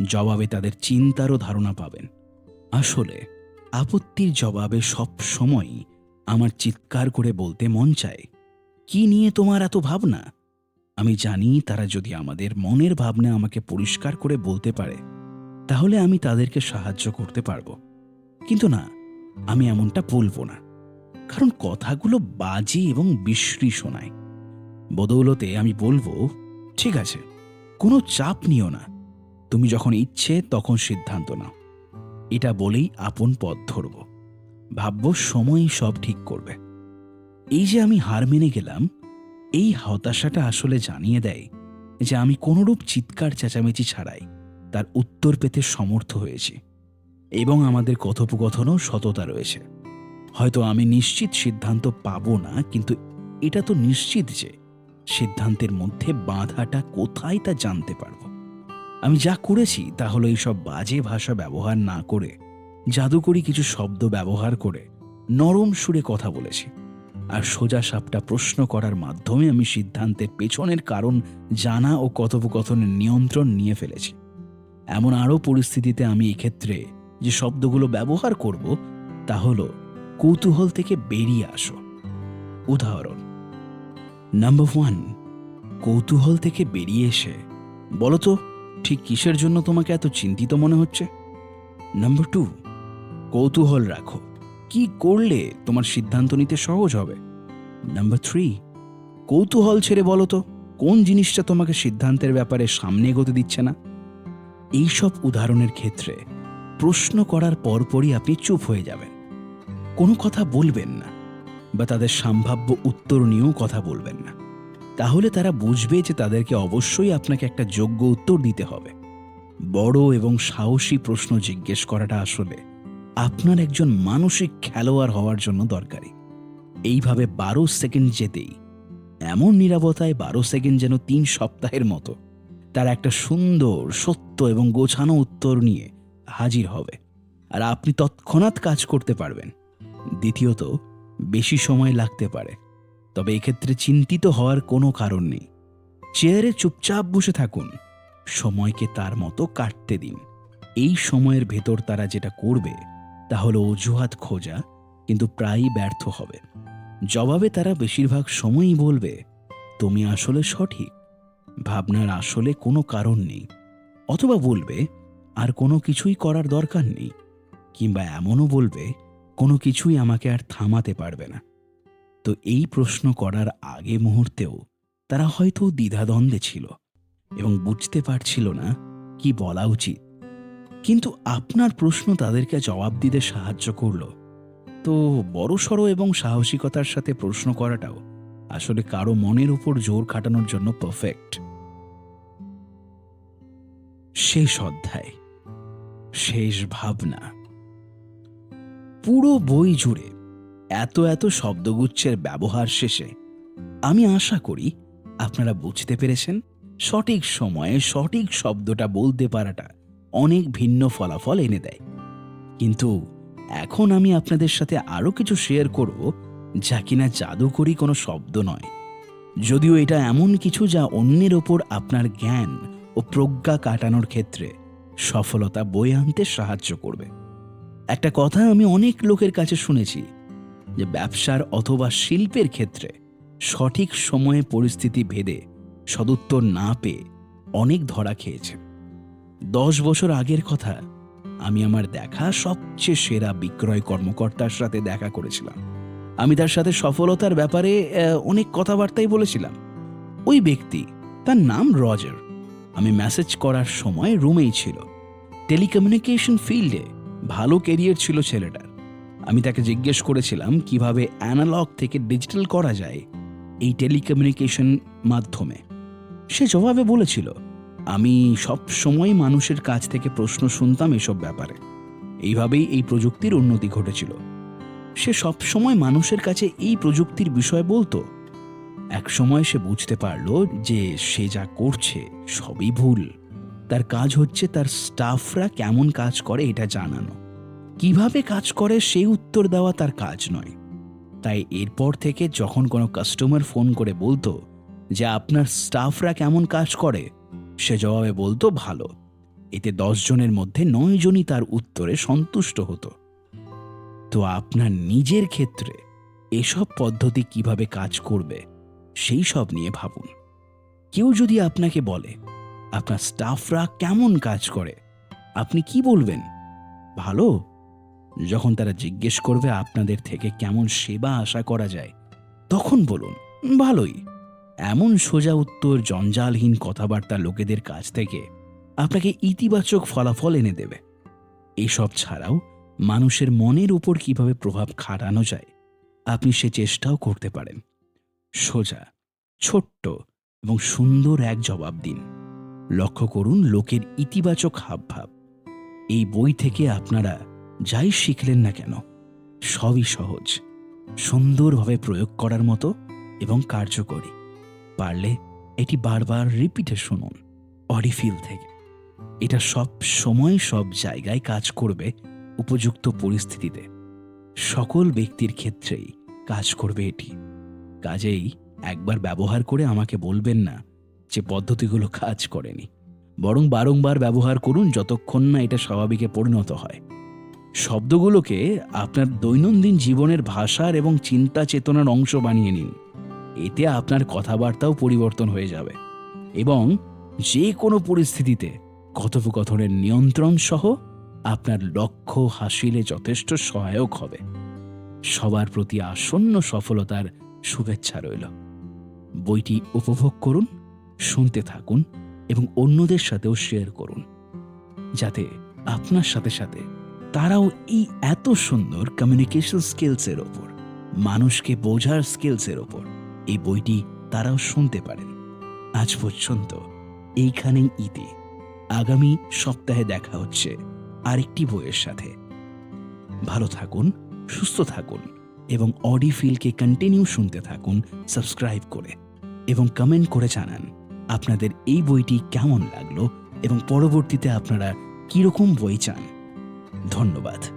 জবাবে তাদের চিন্তারও ধারণা পাবেন। আসলে, আপত্তির জবাবে সব সময়ই আমার চিৎকার করে বলতে মন চায়। কি নিয়ে তোমার এত ভাবনা? আমি জানি তারা যদি আমাদের মনের ভাবনা আমাকে পরিষ্কার করে বলতে পারে, তাহলে আমি তাদেরকে সাহায্য করতে পারব। কিন্তু না, আমি এমনটা বলব না। কারণ কথাগুলো বাজে এবং বিশ্রী শোনায়। বদৌলতে আমি বলব, ঠিক আছে, কোনো চাপ নিও না। তুমি যখন ইচ্ছে, তখন সিদ্ধান্ত নাও। এটা বলেই আপন পথ ধরব। ভাবব সময়ই সব ঠিক করবে। এই যে আমি হার মেনে গেলাম, এই হতাশাটা আসলে জানিয়ে দেয় যে আমি কোনোরূপ চিৎকার চেঁচামেচি ছাড়াই তার উত্তর পেতে সমর্থ হয়েছি এবং আমাদের কথোপকথনও সততা রয়েছে। হয়তো আমি নিশ্চিত সিদ্ধান্ত পাবো না, কিন্তু এটা তো নিশ্চিত যে সিদ্ধান্তের মধ্যে বাধাটা কোথায় তা জানতে পারব। আমি যা করেছি তা হলো এইসব বাজে ভাষা ব্যবহার না করে, জাদুকরি কিছু শব্দ ব্যবহার করে নরম সুরে কথা বলেছি। আর সোজা সাপটা প্রশ্ন করার মাধ্যমে আমি সিদ্ধান্তের পেছনের কারণ জানা ও কথোপকথনের নিয়ন্ত্রণ নিয়ে ফেলেছি। এমন আরও পরিস্থিতিতে আমি এক্ষেত্রে যে শব্দগুলো ব্যবহার করব তা হলো, কৌতূহল থেকে বেরিয়ে আসো। উদাহরণ, নাম্বার ওয়ান, কৌতূহল থেকে বেরিয়ে এসে, বলো তো, ঠিক কিসের জন্য তোমাকে এত চিন্তিত মনে হচ্ছে? নাম্বার টু, কৌতূহল রাখো। কি করলে তোমার সিদ্ধান্ত নিতে সহজ হবে? নাম্বার থ্রি কৌতূহল ছেড়ে বলো তো, কোন জিনিসটা তোমাকে সিদ্ধান্তের ব্যাপারে সামনে এগোতে দিচ্ছে না? এইসব উদাহরণের ক্ষেত্রে প্রশ্ন করার পরপরই আপনি চুপ হয়ে যাবেন। কোনো কথা বলবেন না, বা তাদের সম্ভাব্য উত্তর নিয়েও কথা বলবেন না। তাহলে তারা বুঝবে যে তাদেরকে অবশ্যই আপনাকে একটা যোগ্য উত্তর দিতে হবে। বড় এবং সাহসী প্রশ্ন জিজ্ঞেস করাটা আসলে আপনার একজন মানসিক খেলোয়াড় হওয়ার জন্য দরকারি। এইভাবে বারো সেকেন্ড যেতেই, এমন নিরাপত্তায় বারো সেকেন্ড যেন তিন সপ্তাহের মতো, তার একটা সুন্দর, সত্য এবং গোছানো উত্তর নিয়ে হাজির হবে। আর আপনি তৎক্ষণাৎ কাজ করতে পারবেন। দ্বিতীয়ত, বেশি সময় লাগতে পারে। তবে এক্ষেত্রে চিন্তিত হওয়ার কোনো কারণ নেই। চেয়ারে চুপচাপ বসে থাকুন। সময়কে তার মতো কাটতে দিন। এই সময়ের ভেতর তারা যেটা করবে তা হলো অজুহাত খোঁজা কিন্তু প্রায়ই ব্যর্থ হবে। জবাবে তারা বেশিরভাগ সময়ই বলবে, তুমি আসলে সঠিক। ভাবনার আসলে কোনো কারণ নেই। অথবা বলবে, আর কোনো কিছুই করার দরকার নেই। কিংবা এমনও বলবে, কোনো কিছুই আমাকে আর থামাতে পারবে না। তো এই প্রশ্ন করার আগে মুহূর্তেও তারা হয়তো দ্বিধাদ্বন্দ্বে ছিল এবং বুঝতে পারছিল না কি বলা উচিত। কিন্তু আপনার প্রশ্ন তাদেরকে জবাব দিতে সাহায্য করল। তো বড়সড় এবং সাহসিকতার সাথে প্রশ্ন করাটাও আসলে কারও মনের উপর জোর খাটানোর জন্য পারফেক্ট শেষ অধ্যায়। শেষ ভাবনা। পুরো বই জুড়ে এত এত শব্দগুচ্ছের ব্যবহার শেষে আমি আশা করি আপনারা বুঝতে পেরেছেন সঠিক সময়ে সঠিক শব্দটা বলতে পারাটা অনেক ভিন্ন ফলাফল এনে দেয়। কিন্তু এখন আমি আপনাদের সাথে আরও কিছু শেয়ার করব যা কিনা জাদুকরি কোনো শব্দ নয়। যদিও এটা এমন কিছু যা অন্যের ওপর আপনার জ্ঞান ও প্রজ্ঞা কাটানোর ক্ষেত্রে সফলতা বয়ে আনতে সাহায্য করবে। একটা কথা আমি অনেক লোকের কাছে শুনেছি যে ব্যবসার অথবা শিল্পের ক্ষেত্রে সঠিক সময়ে পরিস্থিতি ভেদে সদুত্তর না পেয়ে অনেক ধরা খেয়েছেন। দশ বছর আগের কথা, আমি আমার দেখা সবচেয়ে সেরা বিক্রয় কর্মকর্তার সাথে দেখা করেছিলাম। আমি তার সাথে সফলতার ব্যাপারে অনেক কথাবার্তাই বলেছিলাম। ওই ব্যক্তি, তার নাম রজার। আমি মেসেজ করার সময় রুমেই ছিল। টেলিকমিউনিকেশন ফিল্ডে ভালো কেরিয়ার ছিল ছেলেটার। আমি তাকে জিজ্ঞেস করেছিলাম, কীভাবে অ্যানালগ থেকে ডিজিটাল করা যায় এই টেলিকমিউনিকেশন মাধ্যমে? সে জবাবে বলেছিল আমি সব সময় মানুষের কাছ থেকে প্রশ্ন শুনতাম এসব ব্যাপারে। এইভাবেই এই প্রযুক্তির উন্নতি ঘটেছিল। সে সব সময় মানুষের কাছে এই প্রযুক্তির বিষয় বলতো। এক সময় সে বুঝতে পারল যে সে যা করছে সবই ভুল। তার কাজ হচ্ছে তার স্টাফরা কেমন কাজ করে এটা জানানো। কীভাবে কাজ করে সেই উত্তর দেওয়া তার কাজ নয়। তাই এরপর থেকে যখন কোনো কাস্টমার ফোন করে বলতো যে আপনার স্টাফরা কেমন কাজ করে সে জবাবে বলতো, ভালো। এতে জনের মধ্যে নয় জনই তার উত্তরে সন্তুষ্ট হতো। তো আপনার নিজের ক্ষেত্রে এসব পদ্ধতি কীভাবে কাজ করবে, সেই সব নিয়ে ভাবুন। কেউ যদি আপনাকে বলে, আপনার স্টাফরা কেমন কাজ করে? আপনি কি বলবেন? ভালো। যখন তারা জিজ্ঞেস করবে আপনাদের থেকে কেমন সেবা আশা করা যায়, তখন বলুন, ভালোই। এমন সোজা উত্তর জঞ্জালহীন কথাবার্তা লোকেদের কাছ থেকে আপনাকে ইতিবাচক ফলাফল এনে দেবে। এসব ছাড়াও মানুষের মনের উপর কীভাবে প্রভাব খাটানো যায়, আপনি সে চেষ্টাও করতে পারেন। সোজা, ছোট্ট এবং সুন্দর এক জবাব দিন। লক্ষ্য করুন লোকের ইতিবাচক হাবভাব। এই বই থেকে আপনারা যাই শিখলেন না কেন, সবই সহজ, সুন্দরভাবে প্রয়োগ করার মতো এবং কার্যকরী। পারলে এটি বারবার রিপিটে শুনুন অডিফিল থেকে। এটা সব সময় সব জায়গায় কাজ করবে উপযুক্ত পরিস্থিতিতে। সকল ব্যক্তির ক্ষেত্রেই কাজ করবে এটি। কাজেই একবার ব্যবহার করে আমাকে বলবেন না যে পদ্ধতিগুলো কাজ করেনি। বরং বারংবার ব্যবহার করুন যতক্ষণ না এটা স্বাভাবিকে পরিণত হয়। শব্দগুলোকে আপনার দৈনন্দিন জীবনের ভাষার এবং চিন্তা চেতনার অংশ বানিয়ে নিন। এতে আপনার কথাবার্তাও পরিবর্তন হয়ে যাবে। এবং যে কোনো পরিস্থিতিতে কথোপকথনের নিয়ন্ত্রণ সহ আপনার লক্ষ্য হাসিলে যথেষ্ট সহায়ক হবে। সবার প্রতি আসন্ন সফলতার শুভেচ্ছা রইল। বইটি উপভোগ করুন, শুনতে থাকুন এবং অন্যদের সাথেও শেয়ার করুন, যাতে আপনার সাথে সাথে তারাও এই এত সুন্দর কমিউনিকেশন স্কিলসের ওপর, মানুষকে বোঝার স্কিলসের ওপর এই বইটি তারাও শুনতে পারেন। আজ পর্যন্ত এইখানেই ইতি। আগামী সপ্তাহে দেখা হচ্ছে আরেকটি বইয়ের সাথে। ভালো থাকুন, সুস্থ থাকুন এবং অডিফিলকে কন্টিনিউ শুনতে থাকুন সাবস্ক্রাইব করে এবং কমেন্ট করে জানান আপনাদের এই বইটি কেমন লাগল এবং পরবর্তীতে আপনারা কীরকম বই চান। ধন্যবাদ।